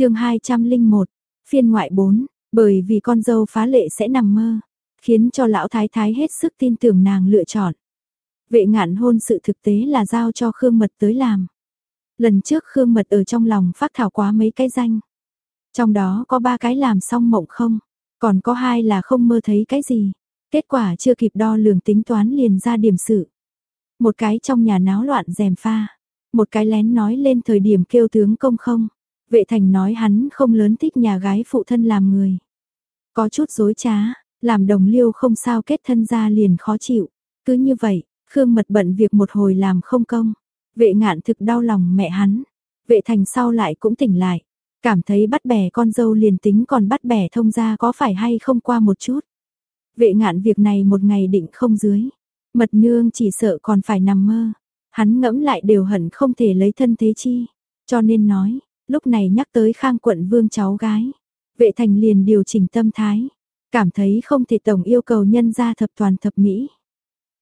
chương 201, phiên ngoại 4, bởi vì con dâu phá lệ sẽ nằm mơ, khiến cho lão thái thái hết sức tin tưởng nàng lựa chọn. Vệ ngạn hôn sự thực tế là giao cho Khương Mật tới làm. Lần trước Khương Mật ở trong lòng phát thảo quá mấy cái danh. Trong đó có ba cái làm xong mộng không, còn có hai là không mơ thấy cái gì. Kết quả chưa kịp đo lường tính toán liền ra điểm sự. Một cái trong nhà náo loạn rèm pha, một cái lén nói lên thời điểm kêu tướng công không. Vệ thành nói hắn không lớn thích nhà gái phụ thân làm người. Có chút dối trá, làm đồng liêu không sao kết thân ra liền khó chịu. Cứ như vậy, Khương Mật bận việc một hồi làm không công. Vệ ngạn thực đau lòng mẹ hắn. Vệ thành sau lại cũng tỉnh lại. Cảm thấy bắt bẻ con dâu liền tính còn bắt bẻ thông ra có phải hay không qua một chút. Vệ ngạn việc này một ngày định không dưới. Mật nương chỉ sợ còn phải nằm mơ. Hắn ngẫm lại đều hận không thể lấy thân thế chi. Cho nên nói, lúc này nhắc tới khang quận vương cháu gái. Vệ thành liền điều chỉnh tâm thái. Cảm thấy không thể tổng yêu cầu nhân gia thập toàn thập mỹ.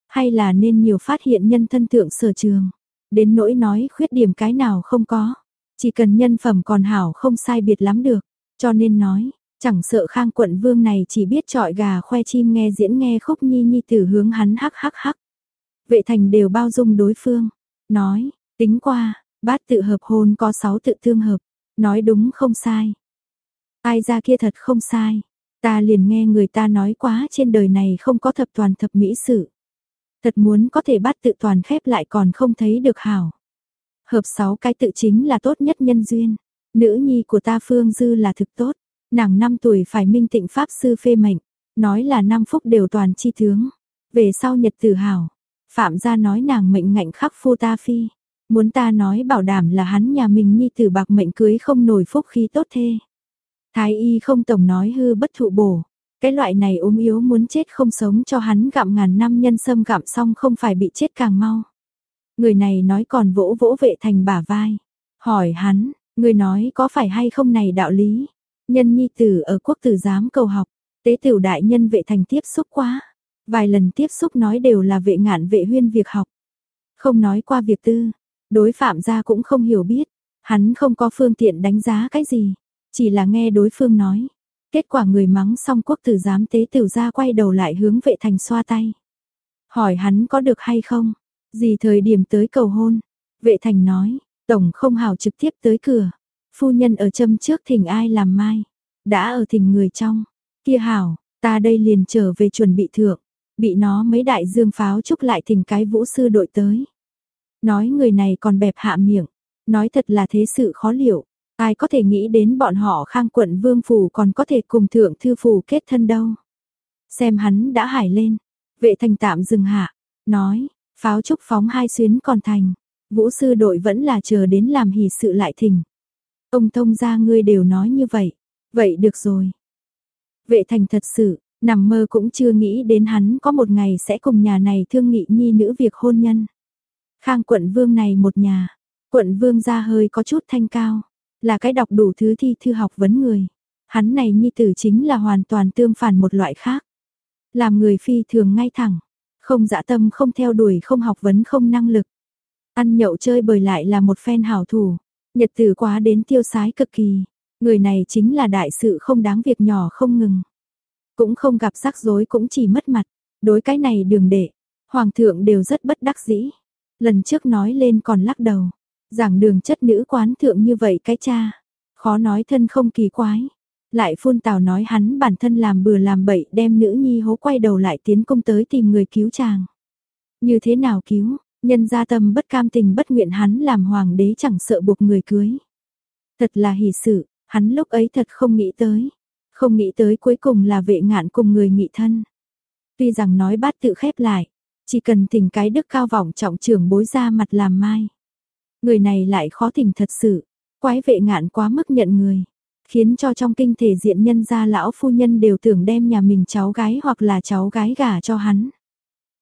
Hay là nên nhiều phát hiện nhân thân thượng sở trường. Đến nỗi nói khuyết điểm cái nào không có. Chỉ cần nhân phẩm còn hảo không sai biệt lắm được. Cho nên nói, chẳng sợ khang quận vương này chỉ biết trọi gà khoe chim nghe diễn nghe khúc nhi nhi từ hướng hắn hắc hắc hắc. Vệ thành đều bao dung đối phương. Nói, tính qua, bát tự hợp hôn có sáu tự tương hợp. Nói đúng không sai. Ai ra kia thật không sai. Ta liền nghe người ta nói quá trên đời này không có thập toàn thập mỹ sự. Thật muốn có thể bát tự toàn khép lại còn không thấy được hảo. Hợp sáu cái tự chính là tốt nhất nhân duyên. Nữ nhi của ta Phương Dư là thực tốt. Nàng 5 tuổi phải minh tịnh Pháp Sư phê mệnh. Nói là năm phúc đều toàn chi tướng. Về sau nhật tử hảo. Phạm gia nói nàng mệnh ngạnh khắc phu ta phi. Muốn ta nói bảo đảm là hắn nhà mình nhi tử bạc mệnh cưới không nổi phúc khí tốt thê. Thái y không tổng nói hư bất thụ bổ. Cái loại này ốm yếu muốn chết không sống cho hắn gặm ngàn năm nhân sâm gặm xong không phải bị chết càng mau. Người này nói còn vỗ vỗ vệ thành bả vai. Hỏi hắn, người nói có phải hay không này đạo lý. Nhân nhi tử ở quốc tử giám cầu học, tế tiểu đại nhân vệ thành tiếp xúc quá. Vài lần tiếp xúc nói đều là vệ ngạn vệ huyên việc học. Không nói qua việc tư, đối phạm gia cũng không hiểu biết. Hắn không có phương tiện đánh giá cái gì, chỉ là nghe đối phương nói. Kết quả người mắng xong quốc tử giám tế tiểu ra quay đầu lại hướng vệ thành xoa tay. Hỏi hắn có được hay không? Gì thời điểm tới cầu hôn? Vệ thành nói, tổng không hào trực tiếp tới cửa. Phu nhân ở châm trước thỉnh ai làm mai. Đã ở thỉnh người trong. Kia hảo, ta đây liền trở về chuẩn bị thượng. Bị nó mấy đại dương pháo chúc lại thỉnh cái vũ sư đội tới. Nói người này còn bẹp hạ miệng. Nói thật là thế sự khó liệu. Ai có thể nghĩ đến bọn họ khang quận vương phủ còn có thể cùng thượng thư phủ kết thân đâu. Xem hắn đã hải lên. Vệ thành tạm dừng hạ. Nói, pháo trúc phóng hai xuyến còn thành. Vũ sư đội vẫn là chờ đến làm hỷ sự lại thỉnh. Ông thông ra ngươi đều nói như vậy. Vậy được rồi. Vệ thành thật sự, nằm mơ cũng chưa nghĩ đến hắn có một ngày sẽ cùng nhà này thương nghị nhi nữ việc hôn nhân. Khang quận vương này một nhà, quận vương ra hơi có chút thanh cao. Là cái đọc đủ thứ thi thư học vấn người. Hắn này nhi tử chính là hoàn toàn tương phản một loại khác. Làm người phi thường ngay thẳng. Không dã tâm không theo đuổi không học vấn không năng lực. Ăn nhậu chơi bời lại là một phen hảo thủ. Nhật tử quá đến tiêu sái cực kỳ. Người này chính là đại sự không đáng việc nhỏ không ngừng. Cũng không gặp rắc rối cũng chỉ mất mặt. Đối cái này đường đệ. Hoàng thượng đều rất bất đắc dĩ. Lần trước nói lên còn lắc đầu. Giảng đường chất nữ quán thượng như vậy cái cha, khó nói thân không kỳ quái. Lại phun tào nói hắn bản thân làm bừa làm bậy đem nữ nhi hố quay đầu lại tiến công tới tìm người cứu chàng. Như thế nào cứu, nhân gia tâm bất cam tình bất nguyện hắn làm hoàng đế chẳng sợ buộc người cưới. Thật là hỷ sự, hắn lúc ấy thật không nghĩ tới. Không nghĩ tới cuối cùng là vệ ngạn cùng người nghị thân. Tuy rằng nói bát tự khép lại, chỉ cần thỉnh cái đức cao vọng trọng trưởng bối ra mặt làm mai. Người này lại khó thỉnh thật sự, quái vệ ngạn quá mức nhận người, khiến cho trong kinh thể diện nhân gia lão phu nhân đều tưởng đem nhà mình cháu gái hoặc là cháu gái gả cho hắn.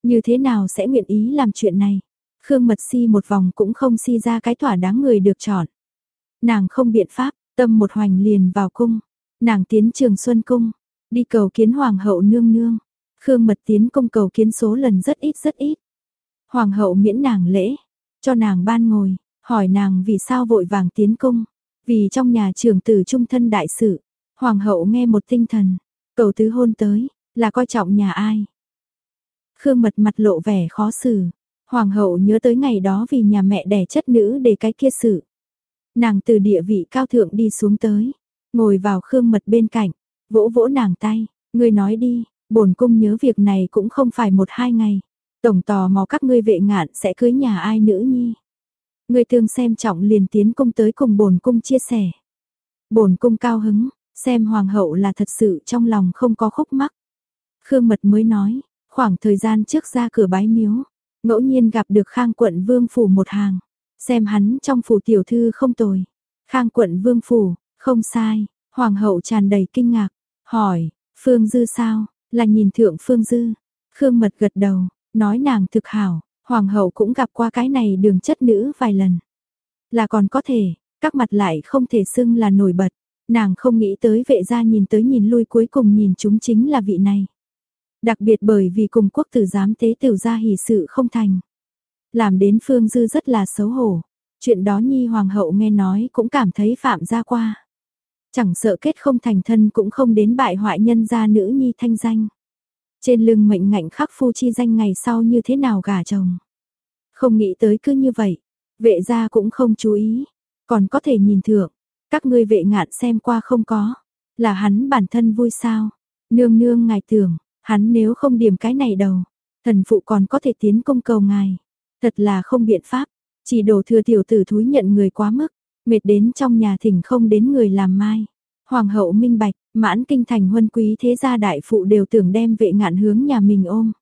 Như thế nào sẽ nguyện ý làm chuyện này? Khương Mật Si một vòng cũng không si ra cái thỏa đáng người được chọn. Nàng không biện pháp, tâm một hoành liền vào cung. Nàng tiến trường Xuân Cung, đi cầu kiến Hoàng hậu nương nương. Khương Mật tiến cung cầu kiến số lần rất ít rất ít. Hoàng hậu miễn nàng lễ, cho nàng ban ngồi, Hỏi nàng vì sao vội vàng tiến cung, Vì trong nhà trường tử trung thân đại sự, hoàng hậu nghe một tinh thần, cầu tứ hôn tới, là coi trọng nhà ai. Khương mật mặt lộ vẻ khó xử, hoàng hậu nhớ tới ngày đó vì nhà mẹ đẻ chất nữ để cái kia sự. Nàng từ địa vị cao thượng đi xuống tới, ngồi vào khương mật bên cạnh, vỗ vỗ nàng tay, ngươi nói đi, bổn cung nhớ việc này cũng không phải một hai ngày. Tổng tò mò các ngươi vệ ngạn sẽ cưới nhà ai nữ nhi. Ngươi thường xem trọng liền tiến cung tới cùng bổn cung chia sẻ. Bổn cung cao hứng, xem hoàng hậu là thật sự trong lòng không có khúc mắc. Khương Mật mới nói, khoảng thời gian trước ra cửa bái miếu, ngẫu nhiên gặp được Khang quận Vương phủ một hàng, xem hắn trong phủ tiểu thư không tồi. Khang quận Vương phủ, không sai, hoàng hậu tràn đầy kinh ngạc, hỏi, Phương Dư sao? Là nhìn thượng Phương Dư. Khương Mật gật đầu, nói nàng thực hảo, hoàng hậu cũng gặp qua cái này đường chất nữ vài lần. Là còn có thể, các mặt lại không thể xưng là nổi bật. Nàng không nghĩ tới vệ gia nhìn tới nhìn lui cuối cùng nhìn chúng chính là vị này. Đặc biệt bởi vì cùng quốc tử giám tế tiểu gia hỷ sự không thành. Làm đến Phương Dư rất là xấu hổ. Chuyện đó Nhi Hoàng hậu nghe nói cũng cảm thấy phạm ra qua. Chẳng sợ kết không thành thân cũng không đến bại hoại nhân gia nữ Nhi thanh danh. Trên lưng mệnh ngạnh khắc phu chi danh ngày sau như thế nào gả chồng. Không nghĩ tới cứ như vậy. Vệ gia cũng không chú ý. Còn có thể nhìn thượng. Các ngươi vệ ngạn xem qua không có. Là hắn bản thân vui sao. Nương nương ngài tưởng. Hắn nếu không điểm cái này đầu. Thần phụ còn có thể tiến công cầu ngài. Thật là không biện pháp. Chỉ đổ thừa tiểu tử thúi nhận người quá mức. Mệt đến trong nhà thỉnh không đến người làm mai. Hoàng hậu minh bạch, mãn kinh thành huân quý thế gia đại phụ đều tưởng đem vệ ngạn hướng nhà mình ôm.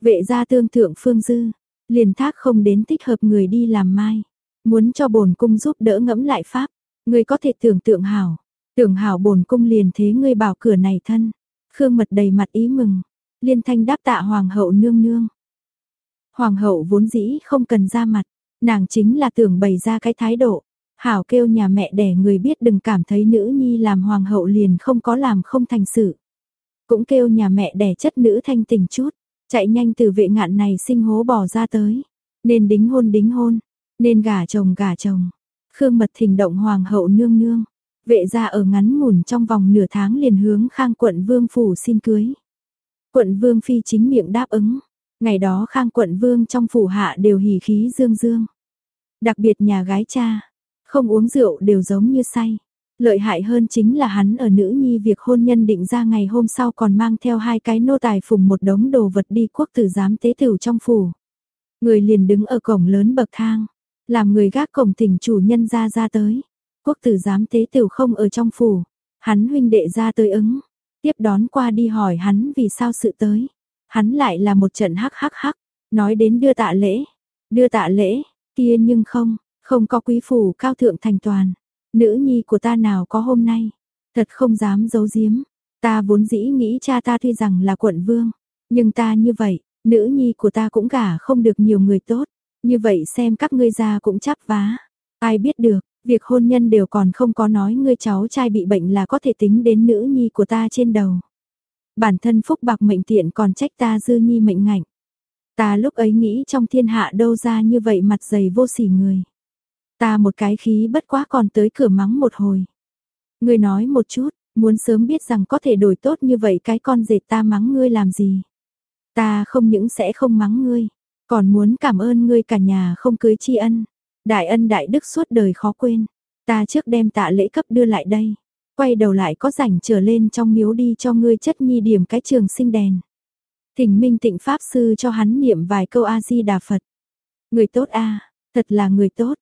Vệ gia tương thượng phương dư, liền thác không đến thích hợp người đi làm mai. Muốn cho bổn cung giúp đỡ ngẫm lại pháp, người có thể tưởng tượng hảo. Tưởng hảo bổn cung liền thế ngươi bảo cửa này thân. Khương mật đầy mặt ý mừng, liên thanh đáp tạ hoàng hậu nương nương. Hoàng hậu vốn dĩ không cần ra mặt, nàng chính là tưởng bày ra cái thái độ. Hảo kêu nhà mẹ đẻ người biết đừng cảm thấy nữ nhi làm hoàng hậu liền không có làm không thành sự. Cũng kêu nhà mẹ đẻ chất nữ thanh tình chút, chạy nhanh từ vệ ngạn này sinh hố bỏ ra tới. Nên đính hôn đính hôn, nên gả chồng gả chồng. Khương mật thình động hoàng hậu nương nương. Vệ ra ở ngắn ngủn trong vòng nửa tháng liền hướng khang quận vương phủ xin cưới. Quận vương phi chính miệng đáp ứng. Ngày đó khang quận vương trong phủ hạ đều hỉ khí dương dương. Đặc biệt nhà gái cha, không uống rượu đều giống như say. Lợi hại hơn chính là hắn ở nữ nhi việc hôn nhân định ra ngày hôm sau còn mang theo hai cái nô tài phùng một đống đồ vật đi quốc tử giám tế tửu trong phủ. Người liền đứng ở cổng lớn bậc thang, làm người gác cổng tỉnh chủ nhân ra ra tới. Quốc tử giám tế tửu không ở trong phủ, hắn huynh đệ ra tới ứng, tiếp đón qua đi hỏi hắn vì sao sự tới. Hắn lại là một trận hắc hắc hắc, nói đến đưa tạ lễ, đưa tạ lễ, kia nhưng không, không có quý phủ cao thượng thành toàn. Nữ nhi của ta nào có hôm nay. Thật không dám giấu giếm. Ta vốn dĩ nghĩ cha ta tuy rằng là quận vương. Nhưng ta như vậy, nữ nhi của ta cũng gả không được nhiều người tốt. Như vậy xem các ngươi ra cũng chắp vá. Ai biết được, việc hôn nhân đều còn không có nói ngươi cháu trai bị bệnh là có thể tính đến nữ nhi của ta trên đầu. Bản thân phúc bạc mệnh tiện còn trách ta dư nhi mệnh ngạnh. Ta lúc ấy nghĩ trong thiên hạ đâu ra như vậy mặt dày vô sỉ người. Ta một cái khí bất quá còn tới cửa mắng một hồi. Ngươi nói một chút, muốn sớm biết rằng có thể đổi tốt như vậy cái con dệt ta mắng ngươi làm gì. Ta không những sẽ không mắng ngươi, còn muốn cảm ơn ngươi cả nhà không cưới tri ân. Đại ân đại đức suốt đời khó quên. Ta trước đem tạ lễ cấp đưa lại đây. Quay đầu lại có rảnh trở lên trong miếu đi cho ngươi chất nhi điểm cái trường sinh đèn. Thỉnh minh tịnh Pháp Sư cho hắn niệm vài câu A-di-đà Phật. Người tốt a thật là người tốt.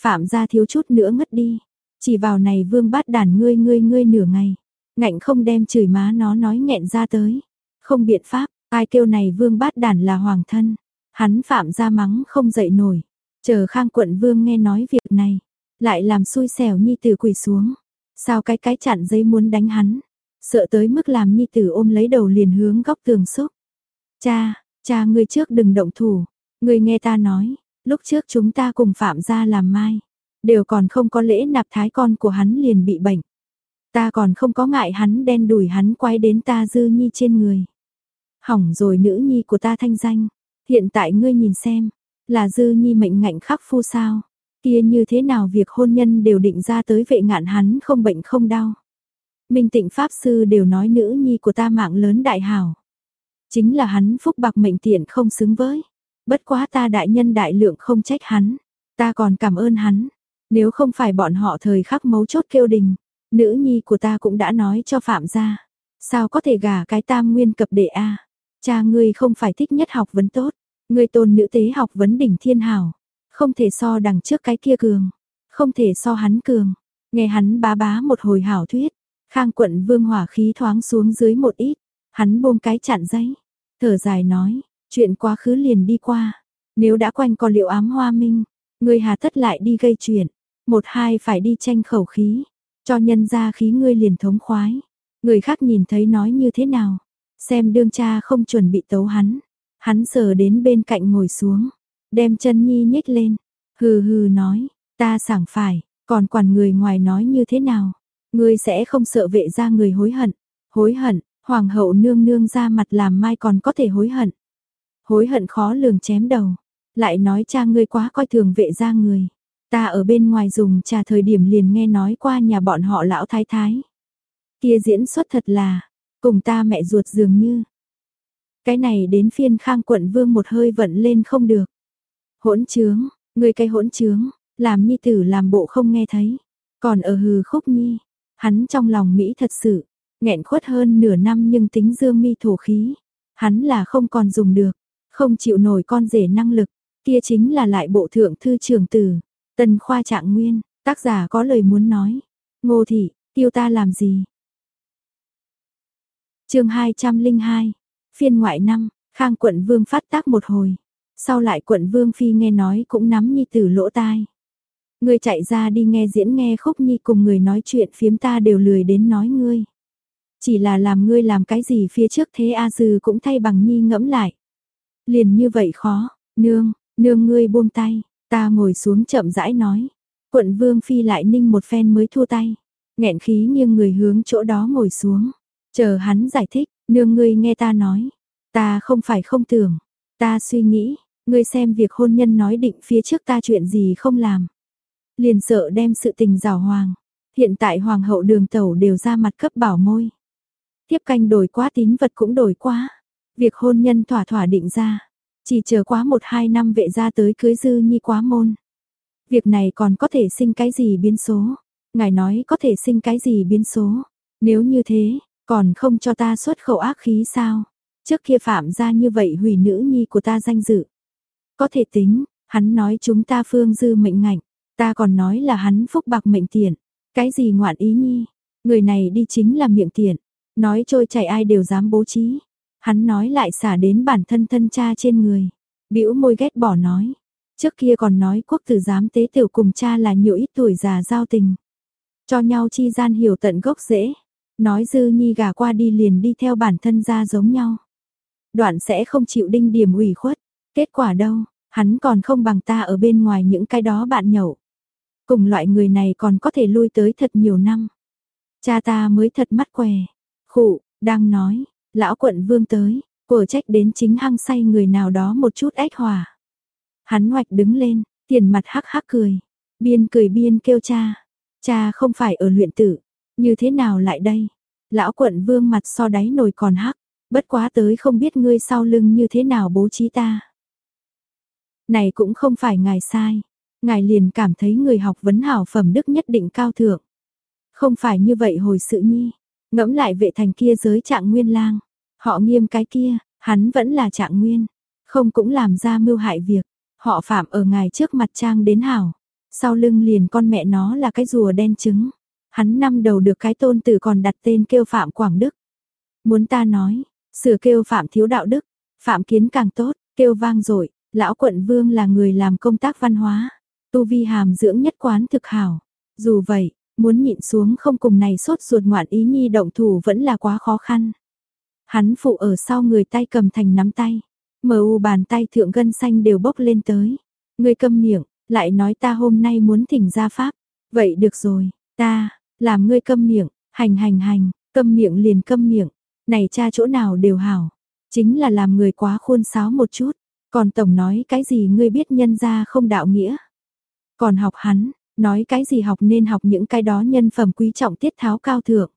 Phạm gia thiếu chút nữa ngất đi. Chỉ vào này vương bát đàn ngươi ngươi ngươi nửa ngày. Ngạnh không đem chửi má nó nói nghẹn ra tới. Không biện pháp, ai kêu này vương bát đàn là hoàng thân. Hắn phạm gia mắng không dậy nổi. Chờ khang quận vương nghe nói việc này. Lại làm xui xẻo nhi tử quỳ xuống. Sao cái cái chặn giấy muốn đánh hắn. Sợ tới mức làm nhi tử ôm lấy đầu liền hướng góc tường xúc. Cha, cha ngươi trước đừng động thủ. Ngươi nghe ta nói, Lúc trước chúng ta cùng Phạm gia làm mai, đều còn không có lễ nạp thái con của hắn liền bị bệnh. Ta còn không có ngại hắn đen đuổi hắn quay đến ta dư nhi trên người. Hỏng rồi nữ nhi của ta thanh danh, hiện tại ngươi nhìn xem, là dư nhi mệnh ngạnh khắc phu sao? Kia như thế nào việc hôn nhân đều định ra tới vệ ngạn hắn không bệnh không đau. Minh tịnh Pháp Sư đều nói nữ nhi của ta mạng lớn đại hảo. Chính là hắn phúc bạc mệnh tiện không xứng với. Bất quá ta đại nhân đại lượng không trách hắn. Ta còn cảm ơn hắn. Nếu không phải bọn họ thời khắc mấu chốt kêu đình, nữ nhi của ta cũng đã nói cho Phạm gia. Sao có thể gả cái tam nguyên cập đệ a? Cha ngươi không phải thích nhất học vấn tốt, ngươi tôn nữ tế học vấn đỉnh thiên hảo, không thể so đằng trước cái kia cường, không thể so hắn cường. Nghe hắn bá bá một hồi hảo thuyết, Khang quận vương hỏa khí thoáng xuống dưới một ít, hắn buông cái chặn giấy, thở dài nói, chuyện quá khứ liền đi qua, nếu đã quanh co liệu ám hoa minh, ngươi hà tất lại đi gây chuyện, một hai phải đi tranh khẩu khí, cho nhân ra khí ngươi liền thống khoái. Người khác nhìn thấy nói như thế nào, xem đương cha không chuẩn bị tấu hắn, hắn sờ đến bên cạnh ngồi xuống, đem chân nhi nhếch lên, hừ hừ nói, ta sảng phải, còn quản người ngoài nói như thế nào, ngươi sẽ không sợ vệ ra người hối hận, hối hận, hoàng hậu nương nương ra mặt làm mai còn có thể hối hận. Hối hận khó lường chém đầu, lại nói cha ngươi quá coi thường vệ gia người. Ta ở bên ngoài dùng trà thời điểm liền nghe nói qua nhà bọn họ lão thái thái. Kia diễn xuất thật là, cùng ta mẹ ruột dường như. Cái này đến phiên khang quận vương một hơi vận lên không được. Hỗn trướng, người cái hỗn trướng, làm nhi tử làm bộ không nghe thấy. Còn ở hừ khúc nhi, hắn trong lòng Mỹ thật sự, nghẹn khuất hơn nửa năm nhưng tính dương mi thổ khí. Hắn là không còn dùng được, không chịu nổi con rể năng lực, kia chính là lại bộ thượng thư trưởng tử. Tần khoa trạng nguyên, tác giả có lời muốn nói. Ngô thị, tiêu ta làm gì? chương 202, phiên ngoại năm, Khang quận vương phát tác một hồi. Sau lại quận vương phi nghe nói cũng nắm nhi tử lỗ tai. Ngươi chạy ra đi nghe diễn nghe khúc nhi cùng người nói chuyện phiếm ta đều lười đến nói ngươi. Chỉ là làm ngươi làm cái gì phía trước thế A Dư cũng thay bằng nhi ngẫm lại. Liền như vậy khó, nương, nương ngươi buông tay, ta ngồi xuống chậm rãi nói. Quận vương phi lại ninh một phen mới thua tay, nghẹn khí nghiêng người hướng chỗ đó ngồi xuống. Chờ hắn giải thích, nương ngươi nghe ta nói. Ta không phải không tưởng, ta suy nghĩ, ngươi xem việc hôn nhân nói định phía trước ta chuyện gì không làm. Liền sợ đem sự tình rào hoàng. Hiện tại hoàng hậu đường tẩu đều ra mặt cấp bảo môi. Tiếp canh đổi quá tín vật cũng đổi quá. Việc hôn nhân thỏa thỏa định ra. Chỉ chờ quá một hai năm vệ ra tới cưới dư nhi quá môn. Việc này còn có thể sinh cái gì biến số. Ngài nói có thể sinh cái gì biến số. Nếu như thế, còn không cho ta xuất khẩu ác khí sao? Trước kia phạm ra như vậy hủy nữ nhi của ta danh dự. Có thể tính, hắn nói chúng ta phương dư mệnh ngạnh, ta còn nói là hắn phúc bạc mệnh tiền Cái gì ngoạn ý nhi? Người này đi chính là miệng tiền nói trôi chảy ai đều dám bố trí. Hắn nói lại xả đến bản thân thân cha trên người. Bĩu môi ghét bỏ nói. Trước kia còn nói quốc tử giám tế tiểu cùng cha là nhiều ít tuổi già giao tình. Cho nhau chi gian hiểu tận gốc dễ Nói dư nhi gà qua đi liền đi theo bản thân ra giống nhau. Đoạn sẽ không chịu đinh điểm ủy khuất. Kết quả đâu, hắn còn không bằng ta ở bên ngoài những cái đó bạn nhậu. Cùng loại người này còn có thể lui tới thật nhiều năm. Cha ta mới thật mắt què. Khụ, đang nói, lão quận vương tới, cổ trách đến chính hăng say người nào đó một chút ếch hòa. Hắn hoạch đứng lên, tiền mặt hắc hắc cười. Biên cười biên kêu cha. Cha không phải ở luyện tử, như thế nào lại đây? Lão quận vương mặt so đáy nồi còn hắc, bất quá tới không biết ngươi sau lưng như thế nào bố trí ta. Này cũng không phải ngài sai, ngài liền cảm thấy người học vấn hảo phẩm đức nhất định cao thượng. Không phải như vậy hồi sự nhi, ngẫm lại vệ thành kia giới trạng nguyên lang, họ nghiêm cái kia, hắn vẫn là trạng nguyên, không cũng làm ra mưu hại việc, họ phạm ở ngài trước mặt trang đến hảo, sau lưng liền con mẹ nó là cái rùa đen trứng. Hắn năm đầu được cái tôn tử còn đặt tên kêu Phạm Quảng Đức. Muốn ta nói, sửa kêu Phạm Thiếu Đạo Đức, Phạm Kiến càng tốt, kêu vang dội. Lão quận vương là người làm công tác văn hóa, tu vi hàm dưỡng nhất quán thực hảo. Dù vậy, muốn nhịn xuống không cùng này sốt ruột ngoạn ý nhi động thủ vẫn là quá khó khăn. Hắn phụ ở sau người tay cầm thành nắm tay, mờ u bàn tay thượng gân xanh đều bốc lên tới. Người câm miệng, lại nói ta hôm nay muốn thỉnh ra pháp. Vậy được rồi, ta, làm ngươi câm miệng, hành hành hành, câm miệng liền câm miệng, này cha chỗ nào đều hảo, chính là làm người quá khuôn sáo một chút, còn tổng nói cái gì ngươi biết nhân ra không đạo nghĩa. Còn học hắn, nói cái gì học nên học những cái đó nhân phẩm quý trọng tiết tháo cao thượng.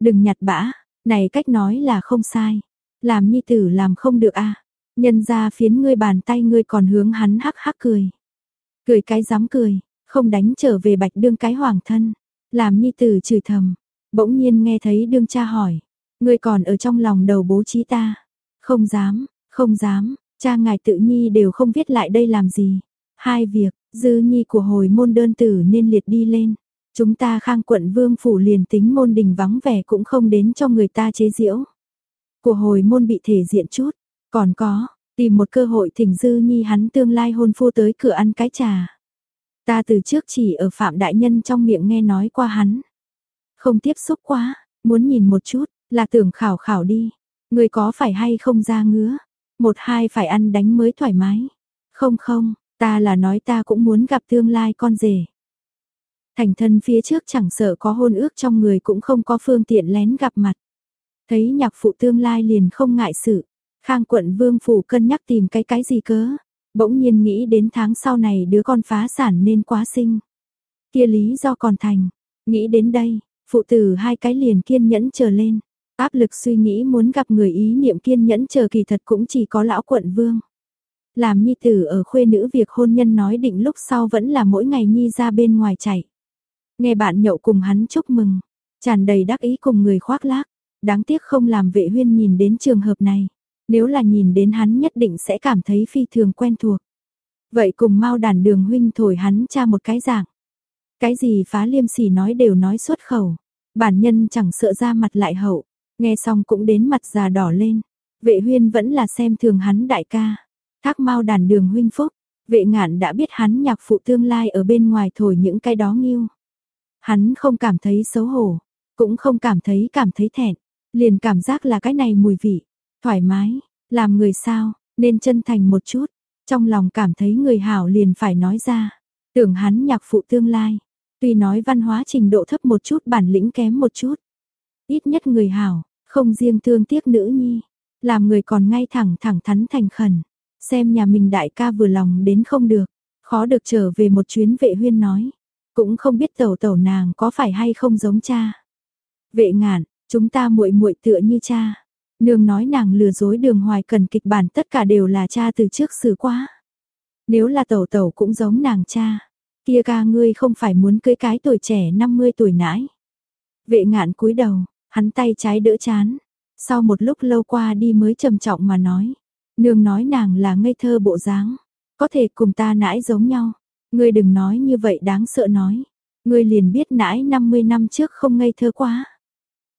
Đừng nhặt bã, này cách nói là không sai. Làm nhi tử làm không được a à. Nhân ra phiến ngươi bàn tay ngươi còn hướng hắn hắc hắc cười. Cười cái dám cười, không đánh trở về bạch đương cái hoàng thân. Làm nhi tử chửi thầm, bỗng nhiên nghe thấy đương cha hỏi. Ngươi còn ở trong lòng đầu bố trí ta. Không dám, không dám, cha ngài tự nhi đều không viết lại đây làm gì. Hai việc, dư nhi của hồi môn đơn tử nên liệt đi lên. Chúng ta khang quận vương phủ liền tính môn đình vắng vẻ cũng không đến cho người ta chế diễu. Của hồi môn bị thể diện chút, còn có, tìm một cơ hội thỉnh dư nhi hắn tương lai hôn phu tới cửa ăn cái trà. Ta từ trước chỉ ở phạm đại nhân trong miệng nghe nói qua hắn. Không tiếp xúc quá, muốn nhìn một chút, là tưởng khảo khảo đi. Người có phải hay không ra ngứa, một hai phải ăn đánh mới thoải mái. Không không, ta là nói ta cũng muốn gặp tương lai con rể. Thành thân phía trước chẳng sợ có hôn ước trong người cũng không có phương tiện lén gặp mặt. Thấy nhạc phụ tương lai liền không ngại sự. Khang quận vương phủ cân nhắc tìm cái cái gì cớ. Bỗng nhiên nghĩ đến tháng sau này đứa con phá sản nên quá sinh. Kia lý do còn thành. Nghĩ đến đây, phụ tử hai cái liền kiên nhẫn chờ lên. Áp lực suy nghĩ muốn gặp người ý niệm kiên nhẫn chờ kỳ thật cũng chỉ có lão quận vương. Làm nhi tử ở khuê nữ việc hôn nhân nói định lúc sau vẫn là mỗi ngày nhi ra bên ngoài chạy. Nghe bạn nhậu cùng hắn chúc mừng, tràn đầy đắc ý cùng người khoác lác, đáng tiếc không làm vệ huyên nhìn đến trường hợp này, nếu là nhìn đến hắn nhất định sẽ cảm thấy phi thường quen thuộc. Vậy cùng mau đàn đường huynh thổi hắn cha một cái dạng. Cái gì phá liêm sỉ nói đều nói xuất khẩu, bản nhân chẳng sợ ra mặt lại hậu, nghe xong cũng đến mặt già đỏ lên. Vệ huyên vẫn là xem thường hắn đại ca, thác mau đàn đường huynh phúc, vệ ngạn đã biết hắn nhạc phụ tương lai ở bên ngoài thổi những cái đó nghiêu. Hắn không cảm thấy xấu hổ, cũng không cảm thấy cảm thấy thẹn, liền cảm giác là cái này mùi vị, thoải mái, làm người sao, nên chân thành một chút, trong lòng cảm thấy người hảo liền phải nói ra, tưởng hắn nhạc phụ tương lai, tuy nói văn hóa trình độ thấp một chút bản lĩnh kém một chút, ít nhất người hảo, không riêng thương tiếc nữ nhi, làm người còn ngay thẳng thẳng thắn thành khẩn, xem nhà mình đại ca vừa lòng đến không được, khó được trở về một chuyến vệ huyên nói, cũng không biết tẩu tẩu nàng có phải hay không giống cha. Vệ ngạn, chúng ta muội muội tựa như cha. Nương nói nàng lừa dối đường hoài cần kịch bản tất cả đều là cha từ trước xử quá. Nếu là tẩu tẩu cũng giống nàng cha, kia ca ngươi không phải muốn cưới cái tuổi trẻ 50 tuổi nãi. Vệ ngạn cúi đầu, hắn tay trái đỡ chán. Sau một lúc lâu qua đi mới trầm trọng mà nói. Nương nói nàng là ngây thơ bộ dáng, có thể cùng ta nãi giống nhau. Ngươi đừng nói như vậy đáng sợ nói. Ngươi liền biết nãi 50 năm trước không ngây thơ quá.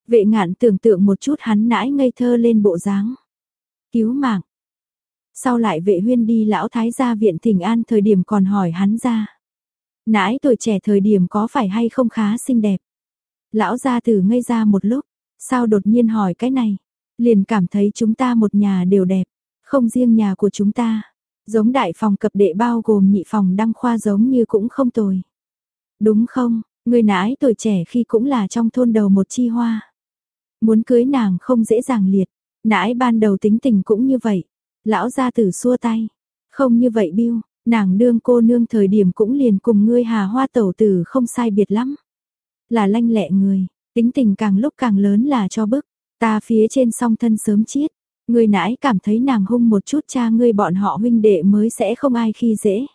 Vệ ngạn tưởng tượng một chút hắn nãi ngây thơ lên bộ dáng. Cứu mạng. Sau lại vệ huyên đi lão thái gia viện thỉnh an thời điểm còn hỏi hắn ra. Nãi tuổi trẻ thời điểm có phải hay không khá xinh đẹp. Lão gia tử ngây ra một lúc. Sao đột nhiên hỏi cái này. Liền cảm thấy chúng ta một nhà đều đẹp. Không riêng nhà của chúng ta. Giống đại phòng cập đệ bao gồm nhị phòng đăng khoa giống như cũng không tồi. Đúng không, người nãi tuổi trẻ khi cũng là trong thôn đầu một chi hoa. Muốn cưới nàng không dễ dàng liệt, nãi ban đầu tính tình cũng như vậy. Lão gia tử xua tay, không như vậy biêu, nàng đương cô nương thời điểm cũng liền cùng ngươi hà hoa tẩu tử không sai biệt lắm. Là lanh lẹ người, tính tình càng lúc càng lớn là cho bức, ta phía trên song thân sớm chiết, Người nãi cảm thấy nàng hung một chút cha ngươi bọn họ huynh đệ mới sẽ không ai khi dễ.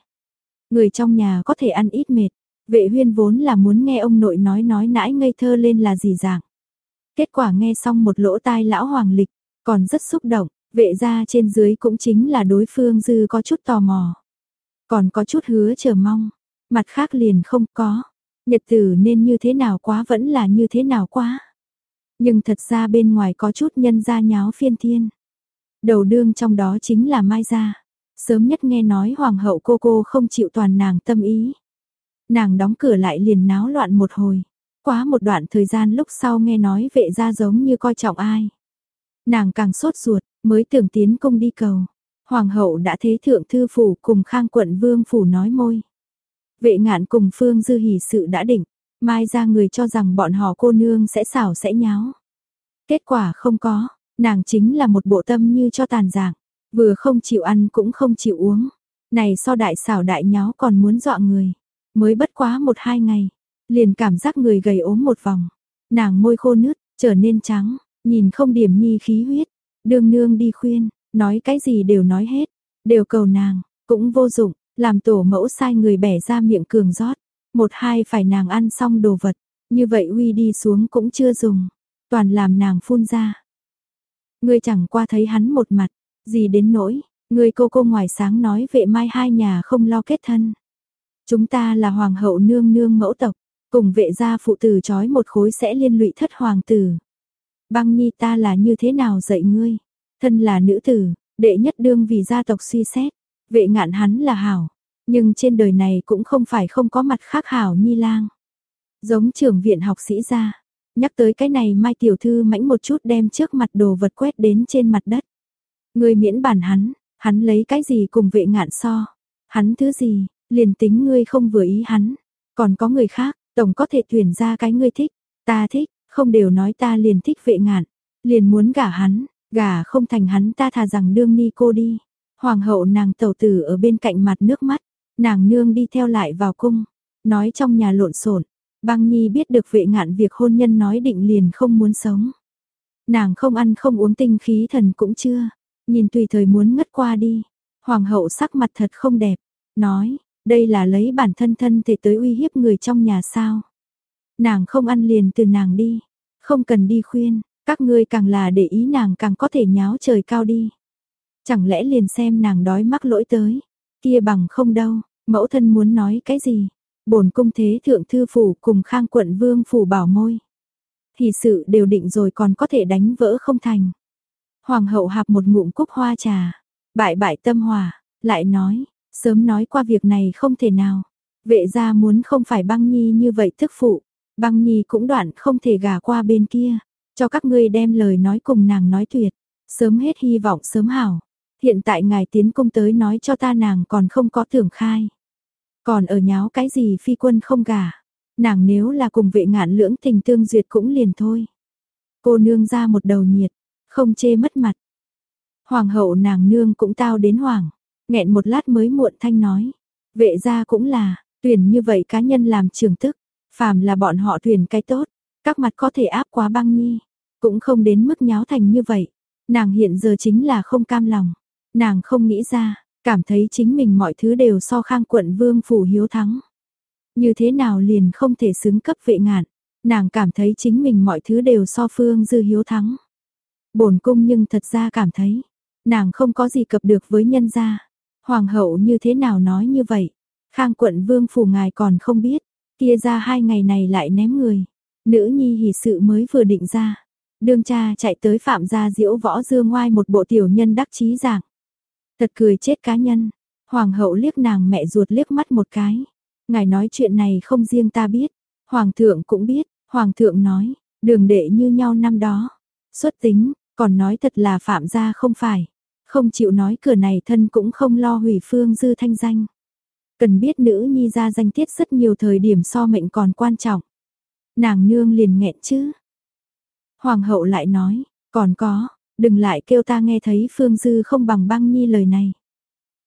Người trong nhà có thể ăn ít mệt. Vệ huyên vốn là muốn nghe ông nội nói nói nãi ngây thơ lên là gì dạng. Kết quả nghe xong một lỗ tai lão hoàng lịch, còn rất xúc động, vệ ra trên dưới cũng chính là đối phương dư có chút tò mò. Còn có chút hứa chờ mong, mặt khác liền không có. Nhật tử nên như thế nào quá vẫn là như thế nào quá. Nhưng thật ra bên ngoài có chút nhân gia nháo phiên thiên. Đầu đương trong đó chính là Mai Gia. Sớm nhất nghe nói hoàng hậu cô cô không chịu toàn nàng tâm ý. Nàng đóng cửa lại liền náo loạn một hồi. Quá một đoạn thời gian lúc sau nghe nói vệ gia giống như coi trọng ai. Nàng càng sốt ruột, mới tưởng tiến công đi cầu. Hoàng hậu đã thế thượng thư phủ cùng khang quận vương phủ nói môi. Vệ ngạn cùng phương dư hỷ sự đã định, mai ra người cho rằng bọn họ cô nương sẽ xảo sẽ nháo. Kết quả không có, Nàng chính là một bộ tâm như cho tàn dạng, vừa không chịu ăn cũng không chịu uống. Này so đại xảo đại nháo còn muốn dọa người. mới bất quá một hai ngày, liền cảm giác người gầy ốm một vòng, nàng môi khô nứt, trở nên trắng, nhìn không điểm nhi khí huyết, đương nương đi khuyên, nói cái gì đều nói hết, đều cầu nàng, cũng vô dụng, làm tổ mẫu sai người bẻ ra miệng cường rót, một hai phải nàng ăn xong đồ vật, như vậy uy đi xuống cũng chưa dùng, toàn làm nàng phun ra. Ngươi chẳng qua thấy hắn một mặt, gì đến nỗi, ngươi cô cô ngoài sáng nói vệ mai hai nhà không lo kết thân. Chúng ta là hoàng hậu nương nương mẫu tộc, cùng vệ gia phụ tử trói một khối sẽ liên lụy thất hoàng tử. Băng nhi ta là như thế nào dạy ngươi, thân là nữ tử, đệ nhất đương vì gia tộc suy xét, vệ ngạn hắn là hảo, nhưng trên đời này cũng không phải không có mặt khác hảo nhi lang. Giống trưởng viện học sĩ gia nhắc tới cái này Mai Tiểu Thư mãnh một chút đem trước mặt đồ vật quét đến trên mặt đất. Người miễn bản hắn, hắn lấy cái gì cùng vệ ngạn so, hắn thứ gì, liền tính ngươi không vừa ý hắn, còn có người khác, tổng có thể tuyển ra cái ngươi thích, ta thích, không đều nói ta liền thích vệ ngạn, liền muốn gả hắn, gả không thành hắn ta thà rằng đương ni cô đi. Hoàng hậu nàng tẩu tử ở bên cạnh mặt nước mắt, nàng nương đi theo lại vào cung, nói trong nhà lộn xộn, Băng Nhi biết được vệ ngạn việc hôn nhân nói định liền không muốn sống. Nàng không ăn không uống tinh khí thần cũng chưa, nhìn tùy thời muốn ngất qua đi. Hoàng hậu sắc mặt thật không đẹp, nói, đây là lấy bản thân thân thể tới uy hiếp người trong nhà sao. Nàng không ăn liền từ nàng đi, không cần đi khuyên, các ngươi càng là để ý nàng càng có thể nháo trời cao đi. Chẳng lẽ liền xem nàng đói mắc lỗi tới, kia bằng không đâu, mẫu thân muốn nói cái gì, bổn cung thế thượng thư phủ cùng khang quận vương phủ bảo môi. Thì sự đều định rồi còn có thể đánh vỡ không thành. Hoàng hậu hạp một ngụm cúc hoa trà, bại bại tâm hòa, lại nói, sớm nói qua việc này không thể nào. Vệ gia muốn không phải băng nhi như vậy thức phụ, băng nhi cũng đoạn không thể gả qua bên kia, cho các ngươi đem lời nói cùng nàng nói tuyệt, sớm hết hy vọng sớm hảo. Hiện tại ngài tiến công tới nói cho ta nàng còn không có tưởng khai. Còn ở nháo cái gì phi quân không gả. Nàng nếu là cùng vệ ngạn lưỡng tình tương duyệt cũng liền thôi. Cô nương ra một đầu nhiệt, không chê mất mặt. Hoàng hậu nàng nương cũng tao đến hoàng, nghẹn một lát mới muộn thanh nói. Vệ ra cũng là, tuyển như vậy cá nhân làm trường tức, phàm là bọn họ tuyển cái tốt, các mặt có thể áp quá băng nhi, cũng không đến mức nháo thành như vậy. Nàng hiện giờ chính là không cam lòng, nàng không nghĩ ra, Cảm thấy chính mình mọi thứ đều so khang quận vương phủ hiếu thắng. Như thế nào liền không thể xứng cấp vệ ngạn. Nàng cảm thấy chính mình mọi thứ đều so phương dư hiếu thắng. bổn cung nhưng thật ra cảm thấy. Nàng không có gì cập được với nhân gia. Hoàng hậu như thế nào nói như vậy. Khang quận vương phủ ngài còn không biết. Kia ra hai ngày này lại ném người. Nữ nhi hỷ sự mới vừa định ra. Đương cha chạy tới phạm gia diễu võ dương ngoai một bộ tiểu nhân đắc chí giảng. Thật cười chết cá nhân. Hoàng hậu liếc nàng mẹ ruột liếc mắt một cái. Ngài nói chuyện này không riêng ta biết. Hoàng thượng cũng biết. Hoàng thượng nói, đường đệ như nhau năm đó. Xuất tính, còn nói thật là phạm gia không phải. Không chịu nói cửa này thân cũng không lo hủy phương dư thanh danh. Cần biết nữ nhi ra danh tiết rất nhiều thời điểm so mệnh còn quan trọng. Nàng nương liền nghẹn chứ. Hoàng hậu lại nói, còn có, Đừng lại kêu ta nghe thấy Phương Dư không bằng băng nhi lời này.